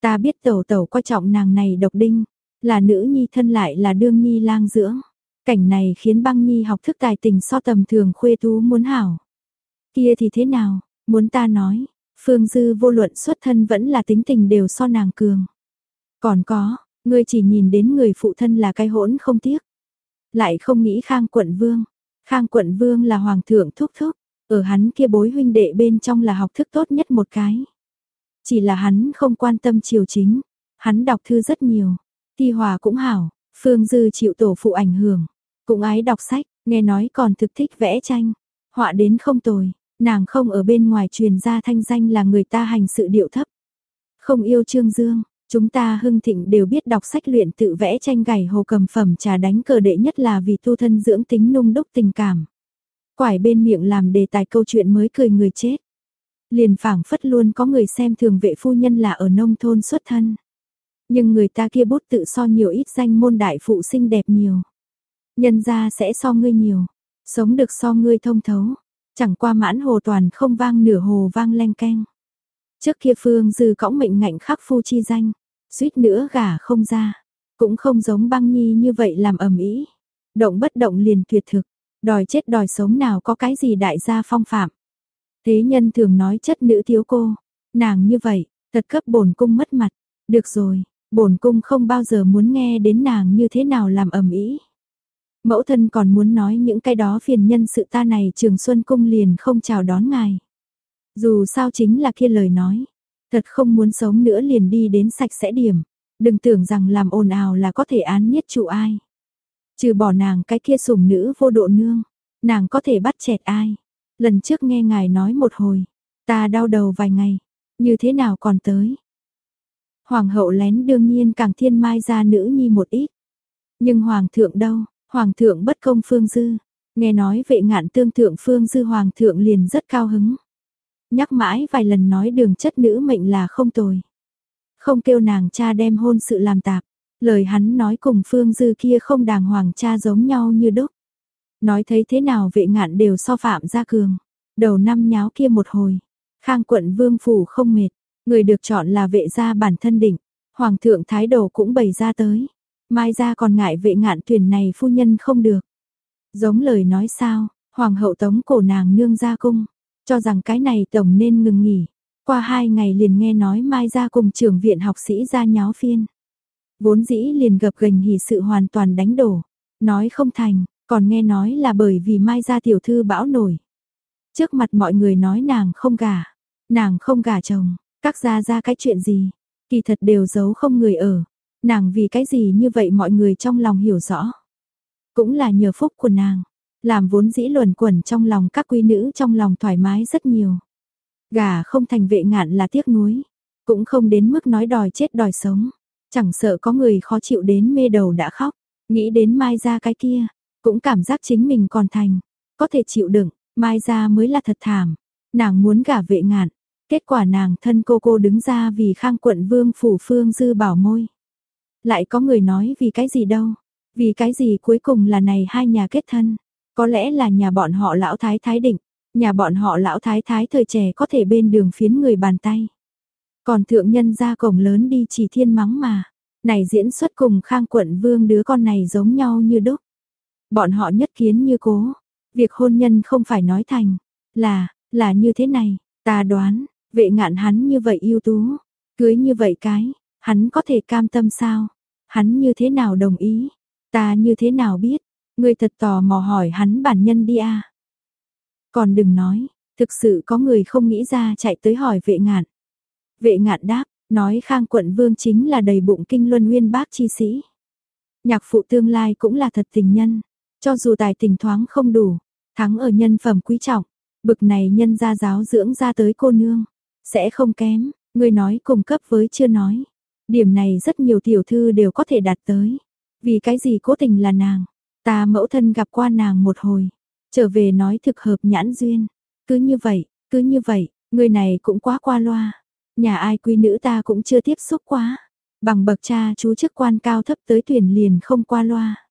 Ta biết tẩu tẩu coi trọng nàng này độc đinh, là nữ nhi thân lại là đương nhi lang dưỡng. Cảnh này khiến băng nhi học thức tài tình so tầm thường khuê tú muốn hảo. Kia thì thế nào, muốn ta nói, Phương Dư vô luận xuất thân vẫn là tính tình đều so nàng cường. Còn có, ngươi chỉ nhìn đến người phụ thân là cái hỗn không tiếc. Lại không nghĩ Khang quận vương. Khang quận vương là hoàng thượng thúc thúc. Ở hắn kia bối huynh đệ bên trong là học thức tốt nhất một cái. Chỉ là hắn không quan tâm triều chính, hắn đọc thư rất nhiều, thi hòa cũng hảo, Phương Dư chịu tổ phụ ảnh hưởng, cũng ái đọc sách, nghe nói còn thực thích vẽ tranh, họa đến không tồi, nàng không ở bên ngoài truyền ra thanh danh là người ta hành sự điệu thấp. Không yêu Trương Dương, chúng ta hưng thịnh đều biết đọc sách luyện tự vẽ tranh gảy hồ cầm phẩm trà đánh cờ đệ nhất là vì tu thân dưỡng tính nung đúc tình cảm. Quải bên miệng làm đề tài câu chuyện mới cười người chết. Liền phảng phất luôn có người xem thường vệ phu nhân là ở nông thôn xuất thân. Nhưng người ta kia bút tự so nhiều ít danh môn đại phụ xinh đẹp nhiều. Nhân ra sẽ so ngươi nhiều. Sống được so ngươi thông thấu. Chẳng qua mãn hồ toàn không vang nửa hồ vang len keng. Trước kia phương dư cõng mệnh ngạnh khắc phu chi danh. Suýt nữa gả không ra. cũng không giống băng nhi như vậy làm ầm ĩ. Động bất động liền tuyệt thực, đòi chết đòi sống nào có cái gì đại gia phong phạm. Thế nhân thường nói chất nữ thiếu cô, nàng như vậy, thật cấp bổn cung mất mặt. Được rồi, bổn cung không bao giờ muốn nghe đến nàng như thế nào làm ầm ĩ. Mẫu thân còn muốn nói những cái đó phiền nhân sự ta này Trường Xuân cung liền không chào đón ngài. Dù sao chính là kia lời nói, thật không muốn sống nữa liền đi đến sạch sẽ điểm, đừng tưởng rằng làm ồn ào là có thể án niết trụ ai. Trừ bỏ nàng cái kia sủng nữ vô độ nương, nàng có thể bắt chẹt ai. Lần trước nghe ngài nói một hồi, ta đau đầu vài ngày, như thế nào còn tới. Hoàng hậu lén đương nhiên càng thiên mai ra nữ nhi một ít. Nhưng hoàng thượng đâu, hoàng thượng bất công phương dư, nghe nói vệ ngạn tương thượng phương dư hoàng thượng liền rất cao hứng. Nhắc mãi vài lần nói đường chất nữ mệnh là không tồi. Không kêu nàng cha đem hôn sự làm tạp, lời hắn nói cùng phương dư kia không đàng hoàng cha giống nhau như đúc. Nói thấy thế nào vệ ngạn đều so phạm ra cường. Đầu năm nháo kia một hồi. Khang quận vương phủ không mệt. Người được chọn là vệ gia bản thân định. Hoàng thượng thái độ cũng bày ra tới. Mai ra còn ngại vệ ngạn thuyền này phu nhân không được. Giống lời nói sao, hoàng hậu tống cổ nàng nương ra cung. Cho rằng cái này tổng nên ngừng nghỉ. Qua hai ngày liền nghe nói Mai ra cùng trưởng viện học sĩ ra nháo phiên. Vốn dĩ liền gập gành hỉ sự hoàn toàn đánh đổ. Nói không thành, còn nghe nói là bởi vì Mai gia tiểu thư bão nổi. Trước mặt mọi người nói nàng không gả, nàng không gả chồng, các gia ra cái chuyện gì, kỳ thật đều giấu không người ở. Nàng vì cái gì như vậy mọi người trong lòng hiểu rõ. Cũng là nhờ phúc của nàng, làm vốn dĩ luẩn quẩn trong lòng các quý nữ trong lòng thoải mái rất nhiều. Gà không thành vệ ngạn là tiếc nuối, cũng không đến mức nói đòi chết đòi sống, chẳng sợ có người khó chịu đến mê đầu đã khóc, nghĩ đến mai ra cái kia, cũng cảm giác chính mình còn thành, có thể chịu đựng, mai ra mới là thật thảm. Nàng muốn gả vệ ngạn, kết quả nàng thân cô cô đứng ra vì khang quận vương phủ phương dư bảo môi. Lại có người nói vì cái gì đâu, vì cái gì cuối cùng là này hai nhà kết thân, có lẽ là nhà bọn họ lão thái thái định, nhà bọn họ lão thái thái thời trẻ có thể bên đường phiến người bàn tay. Còn thượng nhân ra cổng lớn đi chỉ thiên mắng mà, này diễn xuất cùng khang quận vương đứa con này giống nhau như đúc. Bọn họ nhất kiến như cố. Việc hôn nhân không phải nói thành. Là, là như thế này. Ta đoán, vệ ngạn hắn như vậy ưu tú. Cưới như vậy cái, hắn có thể cam tâm sao? Hắn như thế nào đồng ý? Ta như thế nào biết? Người thật tò mò hỏi hắn bản nhân đi à? Còn đừng nói, thực sự có người không nghĩ ra chạy tới hỏi vệ ngạn. Vệ ngạn đáp, nói khang quận vương chính là đầy bụng kinh luân nguyên bác chi sĩ. Nhạc phụ tương lai cũng là thật tình nhân, cho dù tài tình thoáng không đủ, thắng ở nhân phẩm quý trọng, bực này nhân gia giáo dưỡng ra tới cô nương, sẽ không kém, người nói cùng cấp với chưa nói. Điểm này rất nhiều tiểu thư đều có thể đạt tới. Vì cái gì cố tình là nàng, ta mẫu thân gặp qua nàng một hồi, trở về nói thực hợp nhãn duyên. Cứ như vậy, cứ như vậy, người này cũng quá qua loa. Nhà ai quý nữ ta cũng chưa tiếp xúc quá. Bằng bậc cha chú chức quan cao thấp tới tuyển liền không qua loa.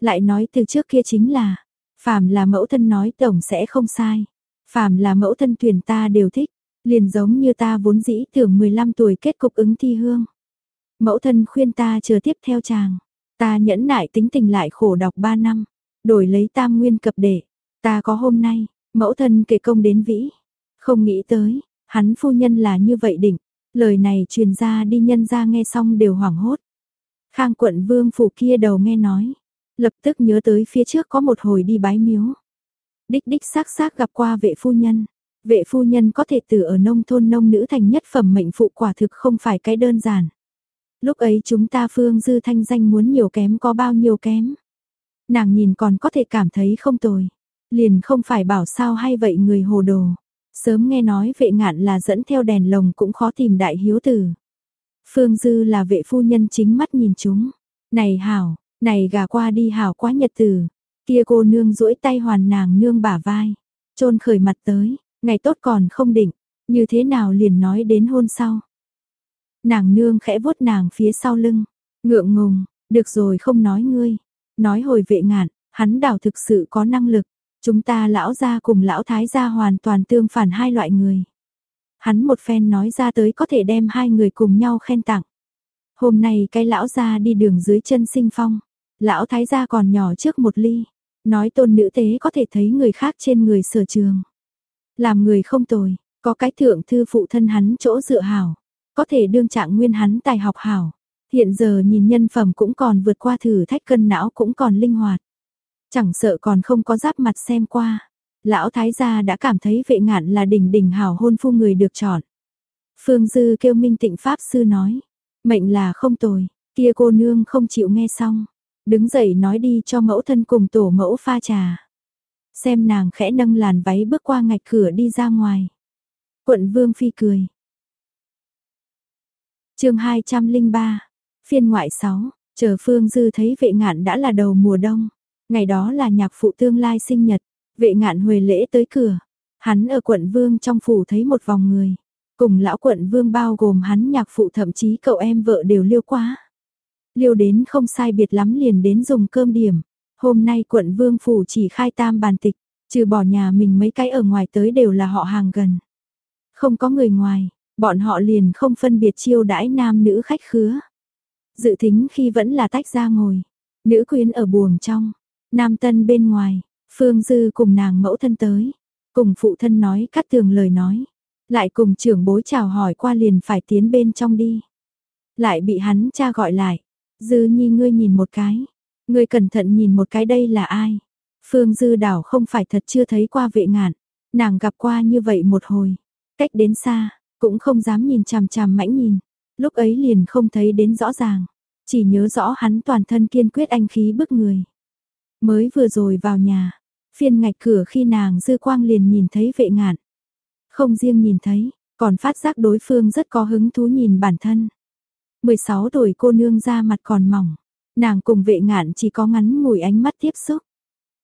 Lại nói từ trước kia chính là, phàm là mẫu thân nói tổng sẽ không sai. Phàm là mẫu thân tuyển ta đều thích, liền giống như ta vốn dĩ tưởng 15 tuổi kết cục ứng thi hương. Mẫu thân khuyên ta chờ tiếp theo chàng, ta nhẫn nại tính tình lại khổ đọc 3 năm, đổi lấy tam nguyên cập để, ta có hôm nay, mẫu thân kể công đến vĩ, không nghĩ tới, hắn phu nhân là như vậy định lời này truyền ra đi nhân ra nghe xong đều hoảng hốt. Khang quận vương phủ kia đầu nghe nói, lập tức nhớ tới phía trước có một hồi đi bái miếu. Đích đích xác xác gặp qua vệ phu nhân. Vệ phu nhân có thể từ ở nông thôn nông nữ thành nhất phẩm mệnh phụ quả thực không phải cái đơn giản. Lúc ấy chúng ta phương dư thanh danh muốn nhiều kém có bao nhiêu kém. Nàng nhìn còn có thể cảm thấy không tồi. Liền không phải bảo sao hay vậy người hồ đồ. Sớm nghe nói vệ ngạn là dẫn theo đèn lồng cũng khó tìm đại hiếu tử. Phương Dư là vệ phu nhân chính mắt nhìn chúng. Này hảo, này gà qua đi hảo quá nhật tử. Kia cô nương duỗi tay hoàn nàng nương bả vai. Trôn khởi mặt tới, ngày tốt còn không định. Như thế nào liền nói đến hôn sau. Nàng nương khẽ vuốt nàng phía sau lưng. Ngượng ngùng, được rồi không nói ngươi. Nói hồi vệ ngạn, hắn đảo thực sự có năng lực. Chúng ta lão gia cùng lão thái gia hoàn toàn tương phản hai loại người. Hắn một phen nói ra tới có thể đem hai người cùng nhau khen tặng. Hôm nay cái lão gia đi đường dưới chân sinh phong, lão thái gia còn nhỏ trước một ly, nói tôn nữ tế có thể thấy người khác trên người sở trường. Làm người không tồi, có cái thượng thư phụ thân hắn chỗ dựa hảo, có thể đương trạng nguyên hắn tài học hảo. Hiện giờ nhìn nhân phẩm cũng còn vượt qua thử thách cân não cũng còn linh hoạt. Chẳng sợ còn không có giáp mặt xem qua. Lão thái gia đã cảm thấy vệ ngạn là đỉnh đỉnh hảo hôn phu người được chọn. Phương Dư kêu Minh Tịnh Pháp Sư nói. Mệnh là không tồi, kia cô nương không chịu nghe xong. Đứng dậy nói đi cho mẫu thân cùng tổ mẫu pha trà. Xem nàng khẽ nâng làn váy bước qua ngạch cửa đi ra ngoài. Quận Vương Phi cười. chương 203, phiên ngoại 6, chờ Phương Dư thấy vệ ngạn đã là đầu mùa đông. Ngày đó là nhạc phụ tương lai sinh nhật, vệ ngạn huề lễ tới cửa. Hắn ở quận Vương trong phủ thấy một vòng người. Cùng lão quận Vương bao gồm hắn nhạc phụ thậm chí cậu em vợ đều liêu quá. Liêu đến không sai biệt lắm liền đến dùng cơm điểm. Hôm nay quận Vương phủ chỉ khai tam bàn tịch, trừ bỏ nhà mình mấy cái ở ngoài tới đều là họ hàng gần. Không có người ngoài, bọn họ liền không phân biệt chiêu đãi nam nữ khách khứa. Dự tính khi vẫn là tách ra ngồi, nữ quyến ở buồng trong, nam tân bên ngoài, Phương Dư cùng nàng mẫu thân tới, cùng phụ thân nói cắt tường lời nói, lại cùng trưởng bối chào hỏi qua liền phải tiến bên trong đi. Lại bị hắn cha gọi lại, Dư Nhi ngươi nhìn một cái, ngươi cẩn thận nhìn một cái đây là ai? Phương Dư đảo không phải thật chưa thấy qua vệ ngạn, nàng gặp qua như vậy một hồi, cách đến xa, cũng không dám nhìn chằm chằm mãnh nhìn, lúc ấy liền không thấy đến rõ ràng, chỉ nhớ rõ hắn toàn thân kiên quyết anh khí bức người. Mới vừa rồi vào nhà, phiên ngạch cửa khi nàng dư quang liền nhìn thấy vệ ngạn. Không riêng nhìn thấy, còn phát giác đối phương rất có hứng thú nhìn bản thân. 16 tuổi cô nương ra mặt còn mỏng, nàng cùng vệ ngạn chỉ có ngắn ngủi ánh mắt tiếp xúc.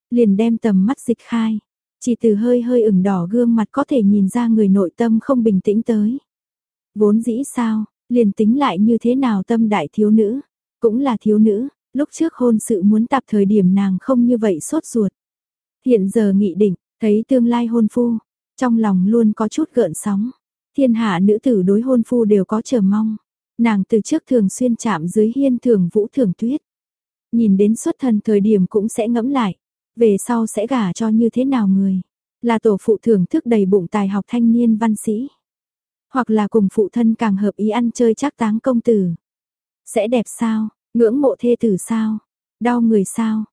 Liền đem tầm mắt dịch khai, chỉ từ hơi hơi ửng đỏ gương mặt có thể nhìn ra người nội tâm không bình tĩnh tới. Vốn dĩ sao, liền tính lại như thế nào tâm đại thiếu nữ, cũng là thiếu nữ, lúc trước hôn sự muốn tập thời điểm nàng không như vậy sốt ruột. Hiện giờ nghị định, thấy tương lai hôn phu, trong lòng luôn có chút gợn sóng. Thiên hạ nữ tử đối hôn phu đều có chờ mong. Nàng từ trước thường xuyên chạm dưới hiên thường vũ thường tuyết. Nhìn đến xuất thân thời điểm cũng sẽ ngẫm lại. Về sau sẽ gả cho như thế nào người. Là tổ phụ thưởng thức đầy bụng tài học thanh niên văn sĩ. Hoặc là cùng phụ thân càng hợp ý ăn chơi chắc táng công tử. Sẽ đẹp sao, ngưỡng mộ thê tử sao, đau người sao.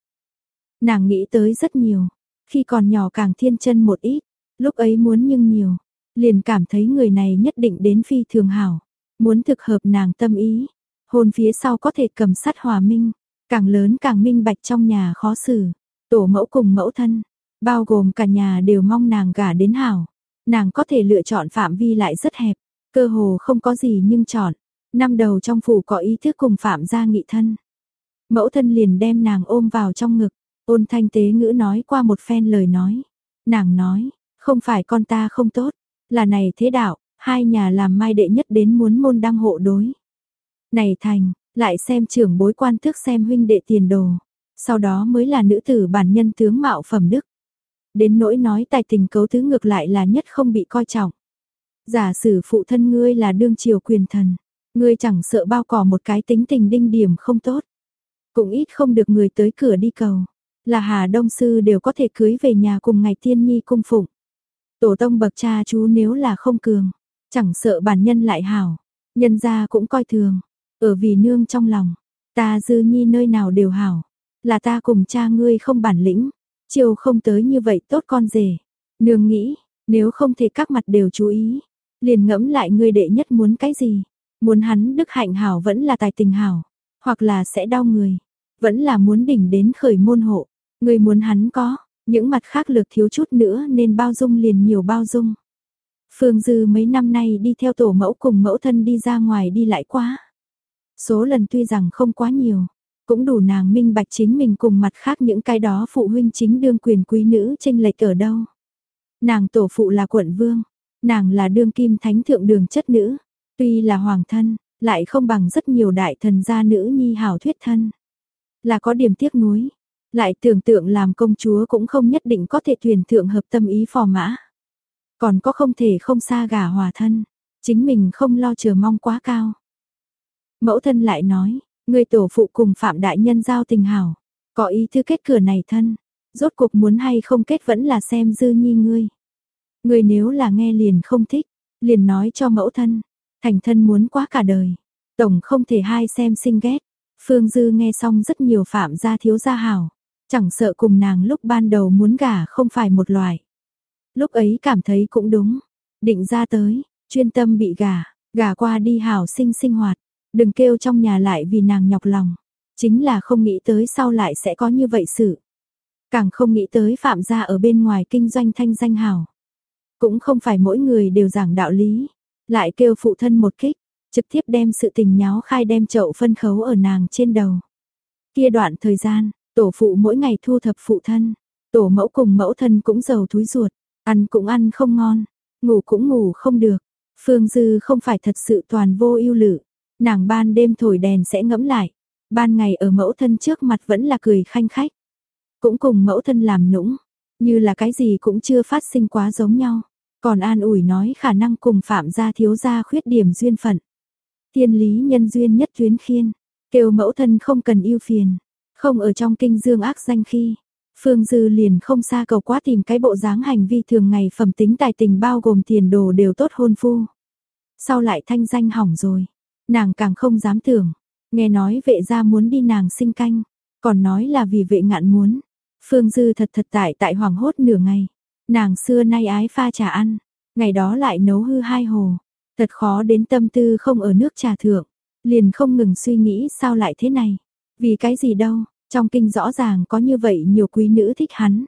Nàng nghĩ tới rất nhiều, khi còn nhỏ càng thiên chân một ít, lúc ấy muốn nhưng nhiều, liền cảm thấy người này nhất định đến phi thường hảo, muốn thực hợp nàng tâm ý, hôn phía sau có thể cầm sắt hòa minh, càng lớn càng minh bạch trong nhà khó xử, tổ mẫu cùng mẫu thân, bao gồm cả nhà đều mong nàng gả đến hảo, nàng có thể lựa chọn phạm vi lại rất hẹp, cơ hồ không có gì nhưng chọn, năm đầu trong phủ có ý thức cùng phạm gia nghị thân. Mẫu thân liền đem nàng ôm vào trong ngực, ôn thanh tế ngữ nói qua một phen lời nói. Nàng nói, không phải con ta không tốt, là này thế đạo, hai nhà làm mai đệ nhất đến muốn môn đăng hộ đối. Này thành, lại xem trưởng bối quan thức xem huynh đệ tiền đồ, sau đó mới là nữ tử bản nhân tướng mạo phẩm đức. Đến nỗi nói tài tình cấu thứ ngược lại là nhất không bị coi trọng. Giả sử phụ thân ngươi là đương triều quyền thần, ngươi chẳng sợ bao cỏ một cái tính tình đinh điểm không tốt. Cũng ít không được người tới cửa đi cầu, là Hà Đông Sư đều có thể cưới về nhà cùng ngày tiên nhi cung phụng. Tổ tông bậc cha chú nếu là không cường, chẳng sợ bản nhân lại hảo, nhân gia cũng coi thường, ở vì nương trong lòng, ta dư nhi nơi nào đều hảo, là ta cùng cha ngươi không bản lĩnh, chiều không tới như vậy tốt con rể. Nương nghĩ, nếu không thể các mặt đều chú ý, liền ngẫm lại ngươi đệ nhất muốn cái gì, muốn hắn đức hạnh hảo vẫn là tài tình hảo, hoặc là sẽ đau người, vẫn là muốn đỉnh đến khởi môn hộ, người muốn hắn có, những mặt khác lược thiếu chút nữa nên bao dung liền nhiều bao dung. Phương Dư mấy năm nay đi theo tổ mẫu cùng mẫu thân đi ra ngoài đi lại quá. Số lần tuy rằng không quá nhiều, cũng đủ nàng minh bạch chính mình cùng mặt khác những cái đó phụ huynh chính đương quyền quý nữ tranh lệch ở đâu. Nàng tổ phụ là quận vương, nàng là đương kim thánh thượng đường chất nữ, tuy là hoàng thân, lại không bằng rất nhiều đại thần gia nữ nhi hảo thuyết thân. Là có điểm tiếc nuối, lại tưởng tượng làm công chúa cũng không nhất định có thể thuyền thượng hợp tâm ý phò mã. Còn có không thể không xa gả hòa thân, chính mình không lo chờ mong quá cao. Mẫu thân lại nói, người tổ phụ cùng Phạm Đại Nhân giao tình hảo, có ý thư kết cửa này thân, rốt cuộc muốn hay không kết vẫn là xem dư nhi ngươi. Ngươi nếu là nghe liền không thích, liền nói cho mẫu thân, thành thân muốn quá cả đời, tổng không thể hai xem sinh ghét. Phương Dư nghe xong rất nhiều phạm gia thiếu gia hảo, chẳng sợ cùng nàng lúc ban đầu muốn gả không phải một loài. Lúc ấy cảm thấy cũng đúng, định ra tới, chuyên tâm bị gả, gả qua đi hảo sinh sinh hoạt, đừng kêu trong nhà lại vì nàng nhọc lòng. Chính là không nghĩ tới sau lại sẽ có như vậy sự. Càng không nghĩ tới phạm gia ở bên ngoài kinh doanh thanh danh hảo. Cũng không phải mỗi người đều giảng đạo lý, lại kêu phụ thân một kích, trực tiếp đem sự tình nháo khai đem chậu phân khấu ở nàng trên đầu. Kia đoạn thời gian, tổ phụ mỗi ngày thu thập phụ thân, tổ mẫu cùng mẫu thân cũng giàu túi ruột, ăn cũng ăn không ngon, ngủ cũng ngủ không được. Phương Dư không phải thật sự toàn vô ưu lự, nàng ban đêm thổi đèn sẽ ngẫm lại, ban ngày ở mẫu thân trước mặt vẫn là cười khanh khách. Cũng cùng mẫu thân làm nũng, như là cái gì cũng chưa phát sinh quá giống nhau. Còn an ủi nói khả năng cùng phạm gia thiếu gia khuyết điểm duyên phận. Thiên lý nhân duyên nhất tuyến khiên, kêu mẫu thân không cần yêu phiền, không ở trong kinh dương ác danh khi. Phương Dư liền không xa cầu quá tìm cái bộ dáng hành vi thường ngày phẩm tính tài tình bao gồm tiền đồ đều tốt hôn phu. Sau lại thanh danh hỏng rồi, nàng càng không dám tưởng, nghe nói vệ gia muốn đi nàng sinh canh, còn nói là vì vệ ngạn muốn. Phương Dư thật thật tại tại hoàng hốt nửa ngày, nàng xưa nay ái pha trà ăn, ngày đó lại nấu hư hai hồ, Thật khó đến tâm tư không ở nước trà thượng, liền không ngừng suy nghĩ sao lại thế này. Vì cái gì đâu, trong kinh rõ ràng có như vậy nhiều quý nữ thích hắn.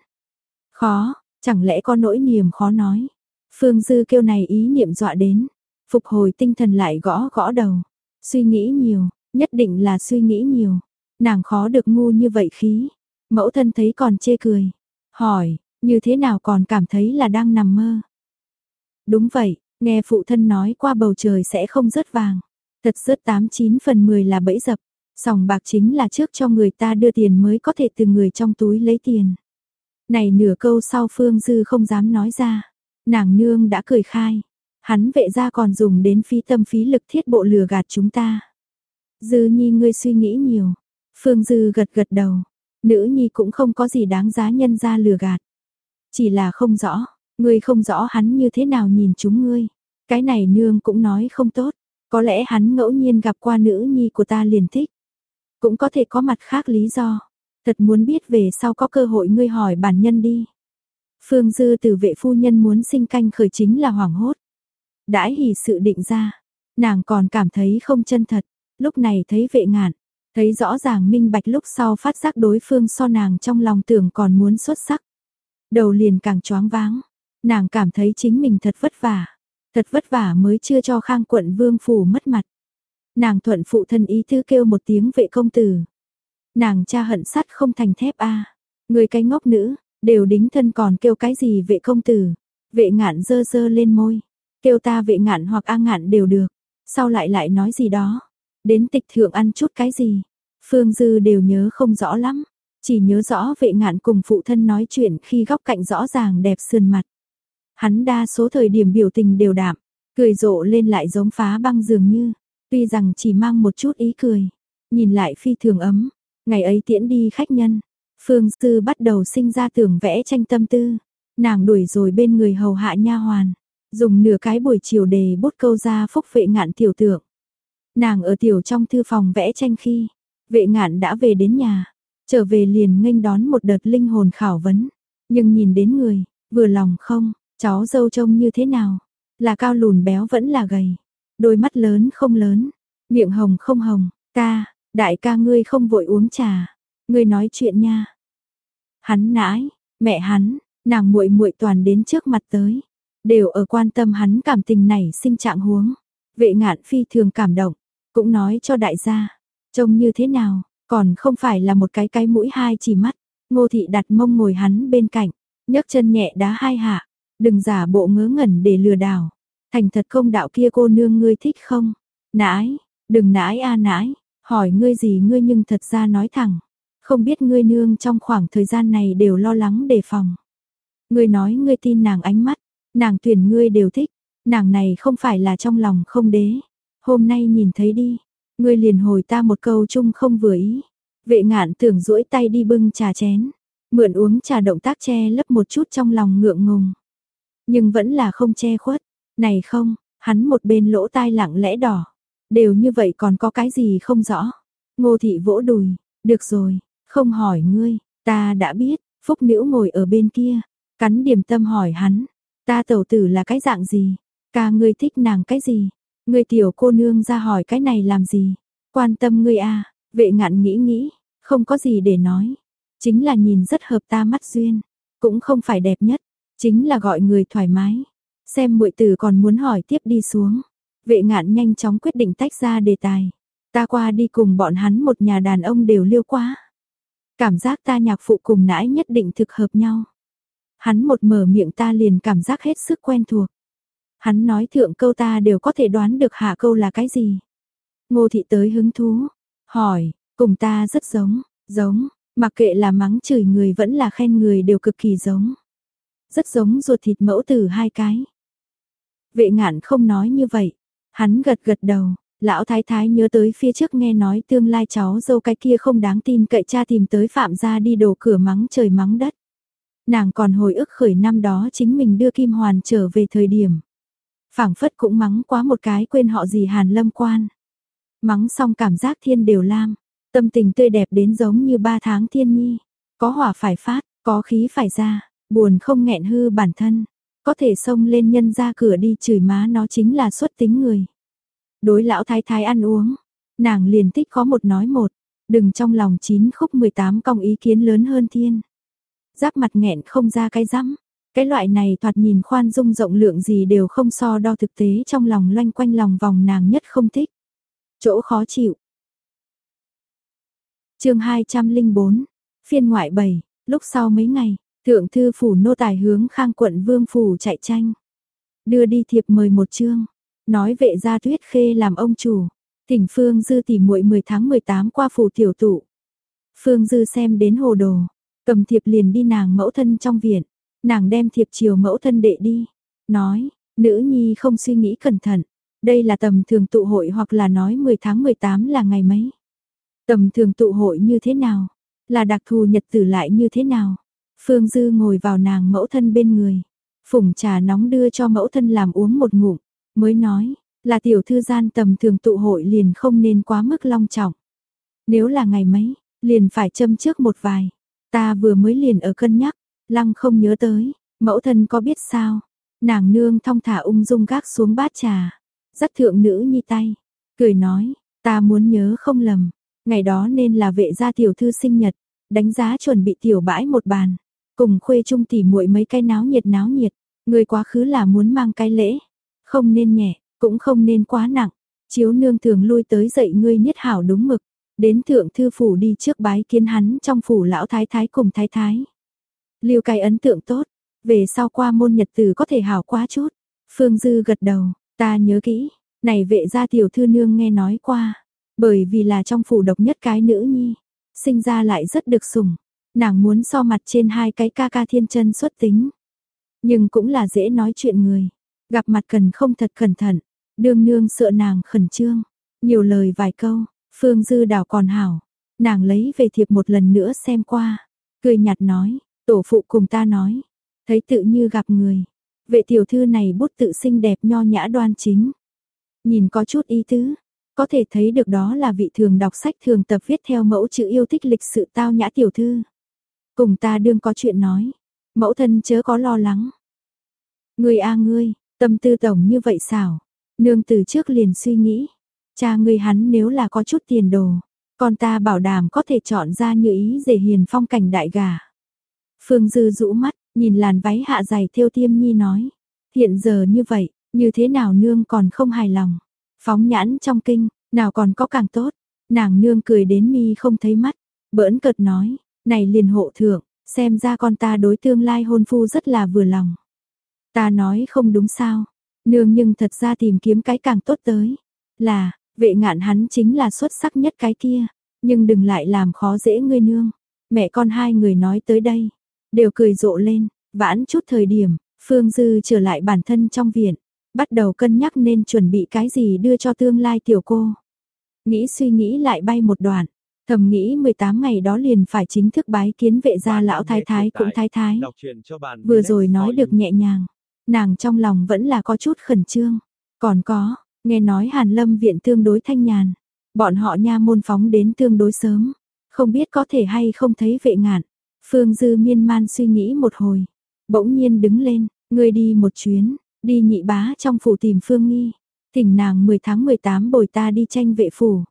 Khó, chẳng lẽ có nỗi niềm khó nói. Phương Dư kêu này ý niệm dọa đến, phục hồi tinh thần lại gõ gõ đầu. Suy nghĩ nhiều, nhất định là suy nghĩ nhiều. Nàng khó được ngu như vậy khí. Mẫu thân thấy còn chê cười. Hỏi, như thế nào còn cảm thấy là đang nằm mơ? Đúng vậy, Nghe phụ thân nói qua bầu trời sẽ không rớt vàng. Thật rớt 89 phần 10 là bẫy dập. Sòng bạc chính là trước cho người ta đưa tiền mới có thể từ người trong túi lấy tiền. Này nửa câu sau Phương Dư không dám nói ra. Nàng nương đã cười khai. Hắn vệ ra còn dùng đến phí tâm phí lực thiết bộ lừa gạt chúng ta. Dư nhi ngươi suy nghĩ nhiều. Phương Dư gật gật đầu. Nữ nhi cũng không có gì đáng giá nhân ra lừa gạt. Chỉ là không rõ. Ngươi không rõ hắn như thế nào nhìn chúng ngươi. Cái này nương cũng nói không tốt. Có lẽ hắn ngẫu nhiên gặp qua nữ nhi của ta liền thích. Cũng có thể có mặt khác lý do. Thật muốn biết về sau có cơ hội ngươi hỏi bản nhân đi. Phương Dư từ vệ phu nhân muốn sinh canh khởi chính là hoảng hốt. Đãi hỉ sự định ra. Nàng còn cảm thấy không chân thật. Lúc này thấy vệ ngạn. Thấy rõ ràng minh bạch lúc sau phát giác đối phương so nàng trong lòng tưởng còn muốn xuất sắc. Đầu liền càng choáng váng. Nàng cảm thấy chính mình thật vất vả, thật vất vả mới chưa cho Khang quận vương phủ mất mặt. Nàng thuận phụ thân ý thư kêu một tiếng vệ công tử. Nàng cha hận sắt không thành thép a. Người cái ngốc nữ, đều đính thân còn kêu cái gì vệ công tử. Vệ ngạn dơ dơ lên môi, kêu ta vệ ngạn hoặc a ngạn đều được. Sau lại lại nói gì đó, đến tịch thượng ăn chút cái gì. Phương Dư đều nhớ không rõ lắm, chỉ nhớ rõ vệ ngạn cùng phụ thân nói chuyện khi góc cạnh rõ ràng đẹp sườn mặt. Hắn đa số thời điểm biểu tình đều đạm, cười rộ lên lại giống phá băng dường như, tuy rằng chỉ mang một chút ý cười, nhìn lại phi thường ấm. Ngày ấy tiễn đi khách nhân, Phương Sư bắt đầu sinh ra tưởng vẽ tranh tâm tư, nàng đuổi rồi bên người hầu hạ nha hoàn, dùng nửa cái buổi chiều đề bút câu ra phúc vệ ngạn tiểu tượng. Nàng ở tiểu trong thư phòng vẽ tranh khi, vệ ngạn đã về đến nhà, trở về liền nghênh đón một đợt linh hồn khảo vấn, nhưng nhìn đến người, vừa lòng không, Cháu dâu trông như thế nào? Là cao lùn béo vẫn là gầy. Đôi mắt lớn không lớn, miệng hồng không hồng, ca, đại ca ngươi không vội uống trà, ngươi nói chuyện nha. Hắn nãi, mẹ hắn, nàng muội muội toàn đến trước mặt tới, đều ở quan tâm hắn cảm tình này sinh trạng huống. Vệ ngạn phi thường cảm động, cũng nói cho đại gia, trông như thế nào, còn không phải là một cái cái mũi hai chỉ mắt. Ngô thị đặt mông ngồi hắn bên cạnh, nhấc chân nhẹ đá hai hạ, Đừng giả bộ ngớ ngẩn để lừa đảo. Thành thật không đạo kia cô nương ngươi thích không? Nãi, đừng nãi a à nãi, hỏi ngươi gì ngươi nhưng thật ra nói thẳng. Không biết ngươi nương trong khoảng thời gian này đều lo lắng đề phòng. Ngươi nói ngươi tin nàng ánh mắt, nàng tuyển ngươi đều thích, nàng này không phải là trong lòng không đế. Hôm nay nhìn thấy đi, ngươi liền hồi ta một câu chung không vừa ý. Vệ ngạn tưởng duỗi tay đi bưng trà chén, mượn uống trà động tác che lấp một chút trong lòng ngượng ngùng. Nhưng vẫn là không che khuất, này không, hắn một bên lỗ tai lặng lẽ đỏ. Đều như vậy còn có cái gì không rõ. Ngô thị vỗ đùi, được rồi, không hỏi ngươi, ta đã biết, phúc nữ ngồi ở bên kia, cắn điểm tâm hỏi hắn, ta tẩu tử là cái dạng gì, ca ngươi thích nàng cái gì, ngươi tiểu cô nương ra hỏi cái này làm gì, quan tâm ngươi à, vệ ngạn nghĩ nghĩ, không có gì để nói, chính là nhìn rất hợp ta mắt duyên, cũng không phải đẹp nhất, chính là gọi người thoải mái. Xem muội tử còn muốn hỏi tiếp đi xuống. Vệ ngạn nhanh chóng quyết định tách ra đề tài. Ta qua đi cùng bọn hắn một nhà đàn ông đều liêu quá. Cảm giác ta nhạc phụ cùng nãi nhất định thực hợp nhau. Hắn một mở miệng ta liền cảm giác hết sức quen thuộc. Hắn nói thượng câu ta đều có thể đoán được hạ câu là cái gì. Ngô thị tới hứng thú, hỏi, cùng ta rất giống, giống, mặc kệ là mắng chửi người vẫn là khen người đều cực kỳ giống. Rất giống ruột thịt mẫu tử hai cái. Vệ ngạn không nói như vậy, hắn gật gật đầu, lão thái thái nhớ tới phía trước nghe nói tương lai cháu dâu cái kia không đáng tin cậy cha tìm tới phạm gia đi đổ cửa mắng trời mắng đất. Nàng còn hồi ức khởi năm đó chính mình đưa Kim Hoàn trở về thời điểm phảng phất cũng mắng quá một cái quên họ gì Hàn Lâm Quan. Mắng xong cảm giác thiên đều lam, tâm tình tươi đẹp đến giống như ba tháng thiên nhi. Có hỏa phải phát, có khí phải ra, buồn không nghẹn hư bản thân. Có thể xông lên nhân ra cửa đi chửi má nó chính là xuất tính người. Đối lão thái thái ăn uống, nàng liền thích có một nói một, đừng trong lòng chín khúc 18 cong ý kiến lớn hơn thiên. Giáp mặt nghẹn không ra cái rắm, cái loại này thoạt nhìn khoan dung rộng lượng gì đều không so đo thực tế trong lòng loanh quanh lòng vòng nàng nhất không thích. Chỗ khó chịu. chương 204, phiên ngoại 7, lúc sau mấy ngày, thượng thư phủ nô tài hướng khang quận vương phủ chạy tranh. Đưa đi thiệp mời một chương, nói vệ gia tuyết khê làm ông chủ, thỉnh Phương Dư tỉ muội 10 tháng 18 qua phủ tiểu tụ. Phương Dư xem đến hồ đồ, cầm thiệp liền đi nàng mẫu thân trong viện, nàng đem thiệp chiều mẫu thân đệ đi, nói, nữ nhi không suy nghĩ cẩn thận, đây là tầm thường tụ hội hoặc là nói 10 tháng 18 là ngày mấy. Tầm thường tụ hội như thế nào, là đặc thù nhật tử lại như thế nào. Phương Dư ngồi vào nàng mẫu thân bên người, phủng trà nóng đưa cho mẫu thân làm uống một ngụm, mới nói, là tiểu thư gian tầm thường tụ hội liền không nên quá mức long trọng. Nếu là ngày mấy, liền phải châm trước một vài. Ta vừa mới liền ở cân nhắc, lăng không nhớ tới, mẫu thân có biết sao? Nàng nương thong thả ung dung gác xuống bát trà, dắt thượng nữ nhi tay, cười nói, ta muốn nhớ không lầm, ngày đó nên là vệ gia tiểu thư sinh nhật, đánh giá chuẩn bị tiểu bãi một bàn, cùng khuê trung tỉ muội mấy cái náo nhiệt náo nhiệt, người quá khứ là muốn mang cái lễ, không nên nhẹ, cũng không nên quá nặng. Chiếu nương thường lui tới dậy ngươi nhất hảo đúng mực, đến thượng thư phủ đi trước bái kiến hắn trong phủ lão thái thái cùng thái thái. Lưu cái ấn tượng tốt, về sau qua môn nhật tử có thể hảo quá chút. Phương Dư gật đầu, ta nhớ kỹ, này vệ gia tiểu thư nương nghe nói qua, bởi vì là trong phủ độc nhất cái nữ nhi, sinh ra lại rất được sủng, nàng muốn so mặt trên hai cái ca ca thiên chân xuất tính, nhưng cũng là dễ nói chuyện người, Gặp mặt cần không thật cẩn thận, đương nương sợ nàng khẩn trương, nhiều lời vài câu, Phương Dư đảo còn hảo, nàng lấy về thiệp một lần nữa xem qua, cười nhạt nói, tổ phụ cùng ta nói, thấy tự như gặp người, vệ tiểu thư này bút tự xinh đẹp nho nhã đoan chính, nhìn có chút ý tứ, có thể thấy được đó là vị thường đọc sách thường tập viết theo mẫu chữ yêu thích lịch sự tao nhã tiểu thư. Cùng ta đương có chuyện nói, mẫu thân chớ có lo lắng. Ngươi a ngươi, Tâm tư tổng như vậy xảo, nương từ trước liền suy nghĩ, cha ngươi hắn nếu là có chút tiền đồ, con ta bảo đảm có thể chọn ra như ý dễ hiền phong cảnh đại gà. Phương Dư rũ mắt, nhìn làn váy hạ dày theo tiêm nhi nói, hiện giờ như vậy, như thế nào nương còn không hài lòng, phóng nhãn trong kinh, nào còn có càng tốt, nàng nương cười đến mi không thấy mắt, bỡn cợt nói, này liền hộ thượng, xem ra con ta đối tương lai hôn phu rất là vừa lòng. Ta nói không đúng sao, nương nhưng thật ra tìm kiếm cái càng tốt tới. Là, vệ ngạn hắn chính là xuất sắc nhất cái kia, nhưng đừng lại làm khó dễ ngươi nương. Mẹ con hai người nói tới đây, đều cười rộ lên, vãn chút thời điểm, Phương Dư trở lại bản thân trong viện, bắt đầu cân nhắc nên chuẩn bị cái gì đưa cho tương lai tiểu cô. nghĩ suy nghĩ lại bay một đoạn, thầm nghĩ 18 ngày đó liền phải chính thức bái kiến vệ gia lão thái thái cũng thái thái. Vừa rồi nói được nhẹ nhàng, nàng trong lòng vẫn là có chút khẩn trương. Còn có, nghe nói Hàn Lâm viện tương đối thanh nhàn, bọn họ nha môn phóng đến tương đối sớm, không biết có thể hay không thấy vệ ngạn. Phương Dư miên man suy nghĩ một hồi, bỗng nhiên đứng lên, ngươi đi một chuyến, đi nhị bá trong phủ tìm Phương Nghi, thỉnh nàng 10 tháng 18 bồi ta đi tranh vệ phủ.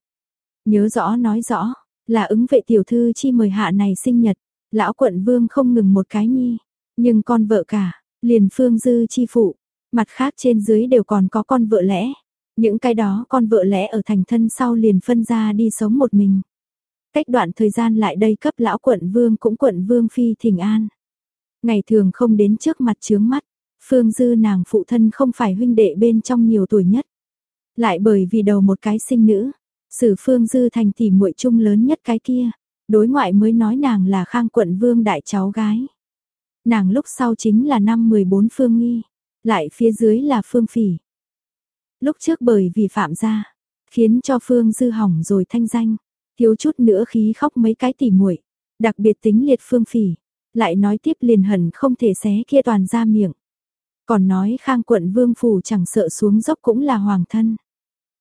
Nhớ rõ nói rõ, là ứng vệ tiểu thư chi mời hạ này sinh nhật, lão quận vương không ngừng một cái nhi, nhưng con vợ cả, liền Phương Dư chi phụ, mặt khác trên dưới đều còn có con vợ lẽ. Những cái đó con vợ lẽ ở thành thân sau liền phân ra đi sống một mình. Cách đoạn thời gian lại đây cấp lão quận vương cũng quận vương phi thỉnh an. Ngày thường không đến trước mặt chướng mắt, Phương Dư nàng phụ thân không phải huynh đệ bên trong nhiều tuổi nhất. Lại bởi vì đầu một cái sinh nữ, sử Phương Dư thành tỷ muội chung lớn nhất cái kia, đối ngoại mới nói nàng là khang quận vương đại cháu gái. Nàng lúc sau chính là năm 14 Phương Nghi, lại phía dưới là Phương Phỉ. Lúc trước bởi vì phạm gia, khiến cho Phương Dư hỏng rồi thanh danh, thiếu chút nữa khí khóc mấy cái tỉ muội, đặc biệt tính liệt Phương Phỉ, lại nói tiếp liền hẳn không thể xé kia toàn ra miệng. Còn nói Khang quận Vương phủ chẳng sợ xuống dốc cũng là hoàng thân.